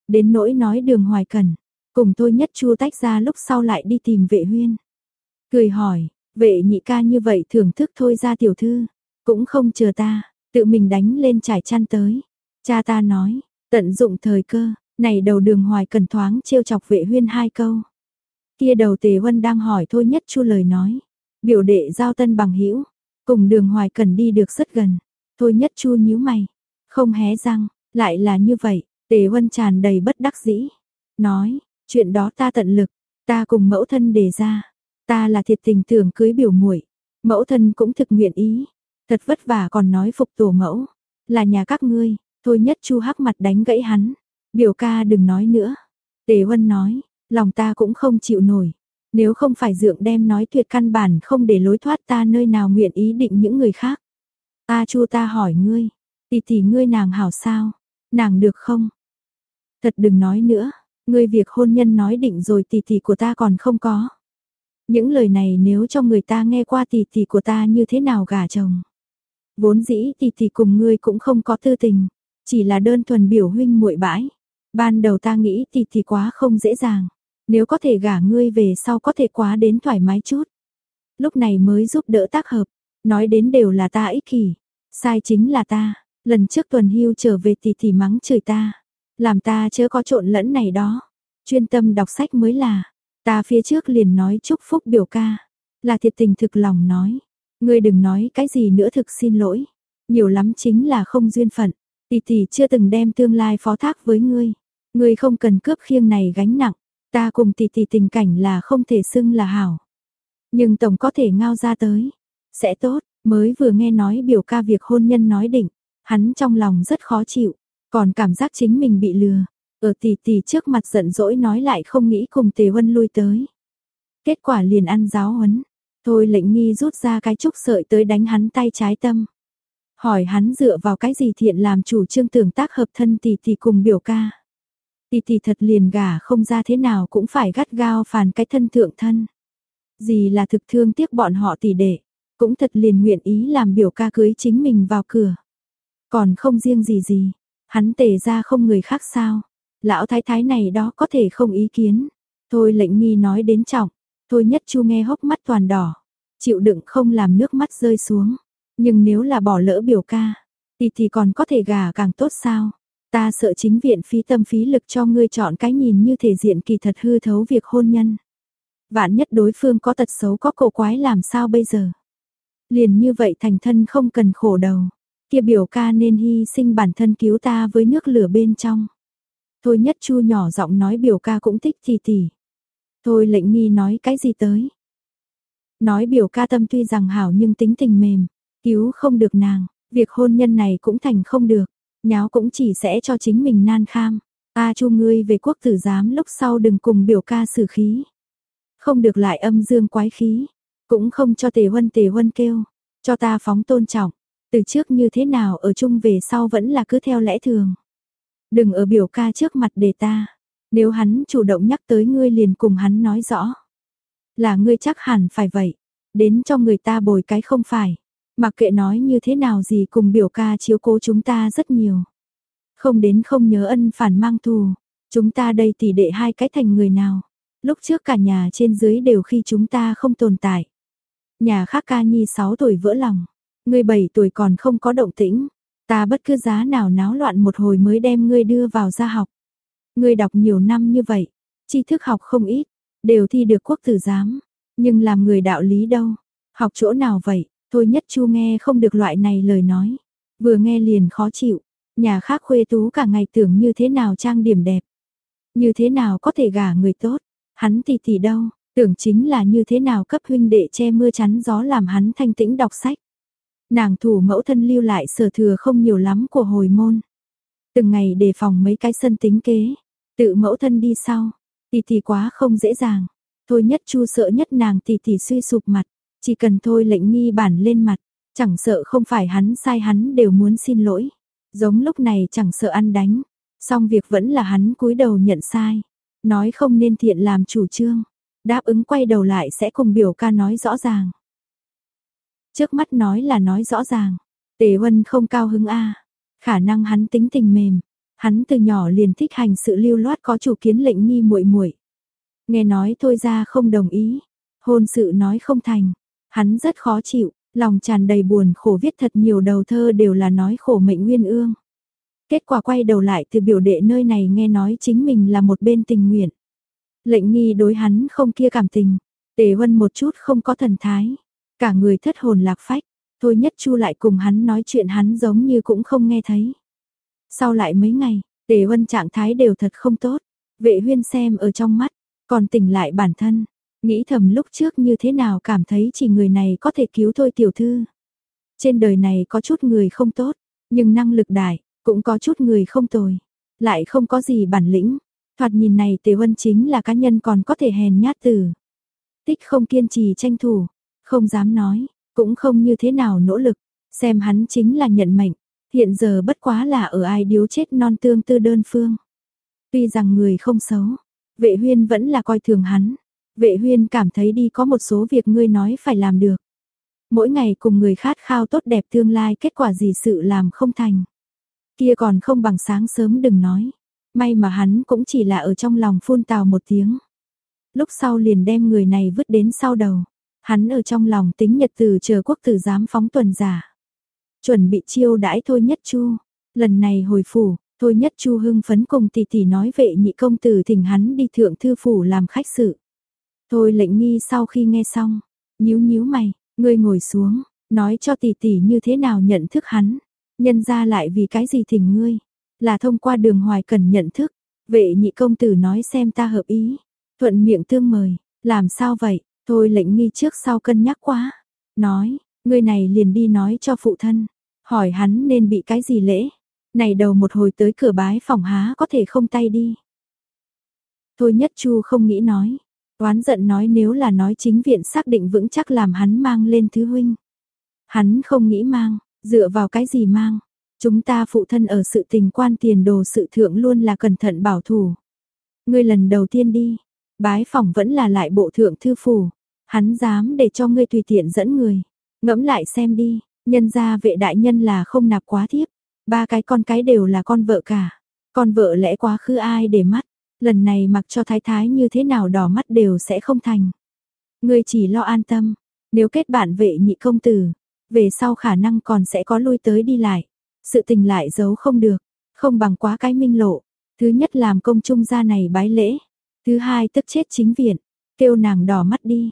Đến nỗi nói đường hoài cần, cùng thôi nhất chu tách ra lúc sau lại đi tìm vệ huyên. Cười hỏi, vệ nhị ca như vậy thưởng thức thôi ra tiểu thư, cũng không chờ ta, tự mình đánh lên trải chăn tới. Cha ta nói, tận dụng thời cơ, này đầu đường hoài cần thoáng trêu chọc vệ huyên hai câu. Kia đầu tề huân đang hỏi thôi nhất chu lời nói, biểu đệ giao tân bằng hữu Cùng đường hoài cần đi được rất gần. Thôi nhất chu nhíu mày. Không hé răng, lại là như vậy. Tề huân tràn đầy bất đắc dĩ. Nói, chuyện đó ta tận lực. Ta cùng mẫu thân đề ra. Ta là thiệt tình tưởng cưới biểu muội Mẫu thân cũng thực nguyện ý. Thật vất vả còn nói phục tổ mẫu. Là nhà các ngươi. Thôi nhất chu hắc mặt đánh gãy hắn. Biểu ca đừng nói nữa. Tề huân nói, lòng ta cũng không chịu nổi. Nếu không phải dượng đem nói tuyệt căn bản không để lối thoát ta nơi nào nguyện ý định những người khác. Ta chu ta hỏi ngươi, tỷ tỷ ngươi nàng hảo sao, nàng được không? Thật đừng nói nữa, ngươi việc hôn nhân nói định rồi tỷ tỷ của ta còn không có. Những lời này nếu cho người ta nghe qua tỷ tỷ của ta như thế nào gả chồng. Vốn dĩ thì thì cùng ngươi cũng không có tư tình, chỉ là đơn thuần biểu huynh muội bãi. Ban đầu ta nghĩ thì thì quá không dễ dàng. Nếu có thể gả ngươi về sau có thể quá đến thoải mái chút. Lúc này mới giúp đỡ tác hợp, nói đến đều là ta ích kỷ, sai chính là ta, lần trước tuần hưu trở về thì thì mắng chửi ta, làm ta chớ có trộn lẫn này đó, chuyên tâm đọc sách mới là, ta phía trước liền nói chúc phúc biểu ca, là thiệt tình thực lòng nói, ngươi đừng nói cái gì nữa thực xin lỗi, nhiều lắm chính là không duyên phận, tỷ tỷ chưa từng đem tương lai phó thác với ngươi, ngươi không cần cướp khiêng này gánh nặng, Ta cùng tỷ tỷ tình cảnh là không thể xưng là hảo. Nhưng tổng có thể ngao ra tới. Sẽ tốt, mới vừa nghe nói biểu ca việc hôn nhân nói định. Hắn trong lòng rất khó chịu, còn cảm giác chính mình bị lừa. Ở tỷ tỷ trước mặt giận dỗi nói lại không nghĩ cùng tề huân lui tới. Kết quả liền ăn giáo huấn. Thôi lệnh nghi rút ra cái trúc sợi tới đánh hắn tay trái tâm. Hỏi hắn dựa vào cái gì thiện làm chủ trương tưởng tác hợp thân tỷ tỷ cùng biểu ca. Tỷ tỷ thật liền gả không ra thế nào cũng phải gắt gao phàn cái thân thượng thân. Gì là thực thương tiếc bọn họ tỷ đệ, cũng thật liền nguyện ý làm biểu ca cưới chính mình vào cửa. Còn không riêng gì gì, Hắn tề ra không người khác sao? Lão thái thái này đó có thể không ý kiến. Thôi lệnh nghi nói đến trọng. Thôi nhất chu nghe hốc mắt toàn đỏ. Chịu đựng không làm nước mắt rơi xuống. Nhưng nếu là bỏ lỡ biểu ca. Thì thì còn có thể gà càng tốt sao? Ta sợ chính viện phí tâm phí lực cho ngươi chọn cái nhìn như thể diện kỳ thật hư thấu việc hôn nhân. Vạn nhất đối phương có tật xấu có cổ quái làm sao bây giờ? Liền như vậy thành thân không cần khổ đầu. Kia biểu ca nên hy sinh bản thân cứu ta với nước lửa bên trong. Thôi nhất chu nhỏ giọng nói biểu ca cũng thích thì thì Thôi lệnh nghi nói cái gì tới. Nói biểu ca tâm tuy rằng hảo nhưng tính tình mềm, cứu không được nàng, việc hôn nhân này cũng thành không được, nháo cũng chỉ sẽ cho chính mình nan kham. A chu ngươi về quốc tử giám lúc sau đừng cùng biểu ca xử khí. Không được lại âm dương quái khí, cũng không cho tề huân tề huân kêu, cho ta phóng tôn trọng, từ trước như thế nào ở chung về sau vẫn là cứ theo lẽ thường. Đừng ở biểu ca trước mặt để ta, nếu hắn chủ động nhắc tới ngươi liền cùng hắn nói rõ. Là ngươi chắc hẳn phải vậy, đến cho người ta bồi cái không phải. Mặc kệ nói như thế nào gì cùng biểu ca chiếu cố chúng ta rất nhiều. Không đến không nhớ ân phản mang thù, chúng ta đây tỷ đệ hai cái thành người nào. Lúc trước cả nhà trên dưới đều khi chúng ta không tồn tại. Nhà khác ca nhi 6 tuổi vỡ lòng, ngươi 7 tuổi còn không có động tĩnh. Ta bất cứ giá nào náo loạn một hồi mới đem ngươi đưa vào gia học. Ngươi đọc nhiều năm như vậy, tri thức học không ít, đều thi được quốc tử giám, nhưng làm người đạo lý đâu, học chỗ nào vậy, thôi nhất chu nghe không được loại này lời nói, vừa nghe liền khó chịu, nhà khác khuê tú cả ngày tưởng như thế nào trang điểm đẹp, như thế nào có thể gả người tốt, hắn thì thì đâu, tưởng chính là như thế nào cấp huynh đệ che mưa chắn gió làm hắn thanh tĩnh đọc sách. Nàng thủ mẫu thân lưu lại sở thừa không nhiều lắm của hồi môn. Từng ngày đề phòng mấy cái sân tính kế, tự mẫu thân đi sau, tỷ tỷ quá không dễ dàng. Thôi nhất chu sợ nhất nàng tỷ tỷ suy sụp mặt, chỉ cần thôi lệnh nghi bản lên mặt, chẳng sợ không phải hắn sai hắn đều muốn xin lỗi. Giống lúc này chẳng sợ ăn đánh, song việc vẫn là hắn cúi đầu nhận sai, nói không nên thiện làm chủ trương, đáp ứng quay đầu lại sẽ cùng biểu ca nói rõ ràng. Trước mắt nói là nói rõ ràng, Tề Huân không cao hứng a, khả năng hắn tính tình mềm, hắn từ nhỏ liền thích hành sự lưu loát có chủ kiến lệnh nghi muội muội. Nghe nói thôi ra không đồng ý, hôn sự nói không thành, hắn rất khó chịu, lòng tràn đầy buồn khổ viết thật nhiều đầu thơ đều là nói khổ mệnh nguyên ương. Kết quả quay đầu lại từ biểu đệ nơi này nghe nói chính mình là một bên tình nguyện. Lệnh nghi đối hắn không kia cảm tình, tề huân một chút không có thần thái. Cả người thất hồn lạc phách, thôi nhất chu lại cùng hắn nói chuyện hắn giống như cũng không nghe thấy. Sau lại mấy ngày, tề huân trạng thái đều thật không tốt, vệ huyên xem ở trong mắt, còn tỉnh lại bản thân, nghĩ thầm lúc trước như thế nào cảm thấy chỉ người này có thể cứu thôi tiểu thư. Trên đời này có chút người không tốt, nhưng năng lực đại, cũng có chút người không tồi, lại không có gì bản lĩnh. Thoạt nhìn này Tề Vân chính là cá nhân còn có thể hèn nhát tử. Tích không kiên trì tranh thủ, không dám nói, cũng không như thế nào nỗ lực, xem hắn chính là nhận mệnh, hiện giờ bất quá là ở ai điếu chết non tương tư đơn phương. Tuy rằng người không xấu, vệ huyên vẫn là coi thường hắn, vệ huyên cảm thấy đi có một số việc ngươi nói phải làm được. Mỗi ngày cùng người khát khao tốt đẹp tương lai kết quả gì sự làm không thành. Kia còn không bằng sáng sớm đừng nói, may mà hắn cũng chỉ là ở trong lòng phun tào một tiếng. Lúc sau liền đem người này vứt đến sau đầu. Hắn ở trong lòng tính nhật từ chờ quốc tử giám phóng tuần giả. Chuẩn bị chiêu đãi thôi nhất chu. Lần này hồi phủ, thôi nhất chu hưng phấn cùng tỷ tỷ nói vệ nhị công tử thỉnh hắn đi thượng thư phủ làm khách sự. Thôi lệnh nghi sau khi nghe xong, nhíu nhíu mày, ngươi ngồi xuống, nói cho tỷ tỷ như thế nào nhận thức hắn. Nhân ra lại vì cái gì thỉnh ngươi, là thông qua đường hoài cần nhận thức. Vệ nhị công tử nói xem ta hợp ý, thuận miệng tương mời, làm sao vậy, Thôi lệnh nghi trước sau cân nhắc quá. Nói, ngươi này liền đi nói cho phụ thân. Hỏi hắn nên bị cái gì lễ. Này đầu một hồi tới cửa bái phòng há có thể không tay đi. Thôi nhất chu không nghĩ nói. Toán giận nói nếu là nói chính viện xác định vững chắc làm hắn mang lên thứ huynh. Hắn không nghĩ mang, dựa vào cái gì mang. Chúng ta phụ thân ở sự tình quan tiền đồ sự thượng luôn là cẩn thận bảo thủ. Ngươi lần đầu tiên đi, bái phòng vẫn là lại bộ thượng thư phủ. Hắn dám để cho ngươi tùy tiện dẫn người. Ngẫm lại xem đi, nhân gia vệ đại nhân là không nạp quá thiếp. Ba cái con cái đều là con vợ cả. Con vợ lẽ quá khứ ai để mắt. Lần này mặc cho thái thái như thế nào đỏ mắt đều sẽ không thành. Ngươi chỉ lo an tâm. Nếu kết bạn vệ nhị công tử. Về sau khả năng còn sẽ có lui tới đi lại. Sự tình lại giấu không được. Không bằng quá cái minh lộ. Thứ nhất làm công trung gia này bái lễ. Thứ hai tức chết chính viện. Kêu nàng đỏ mắt đi.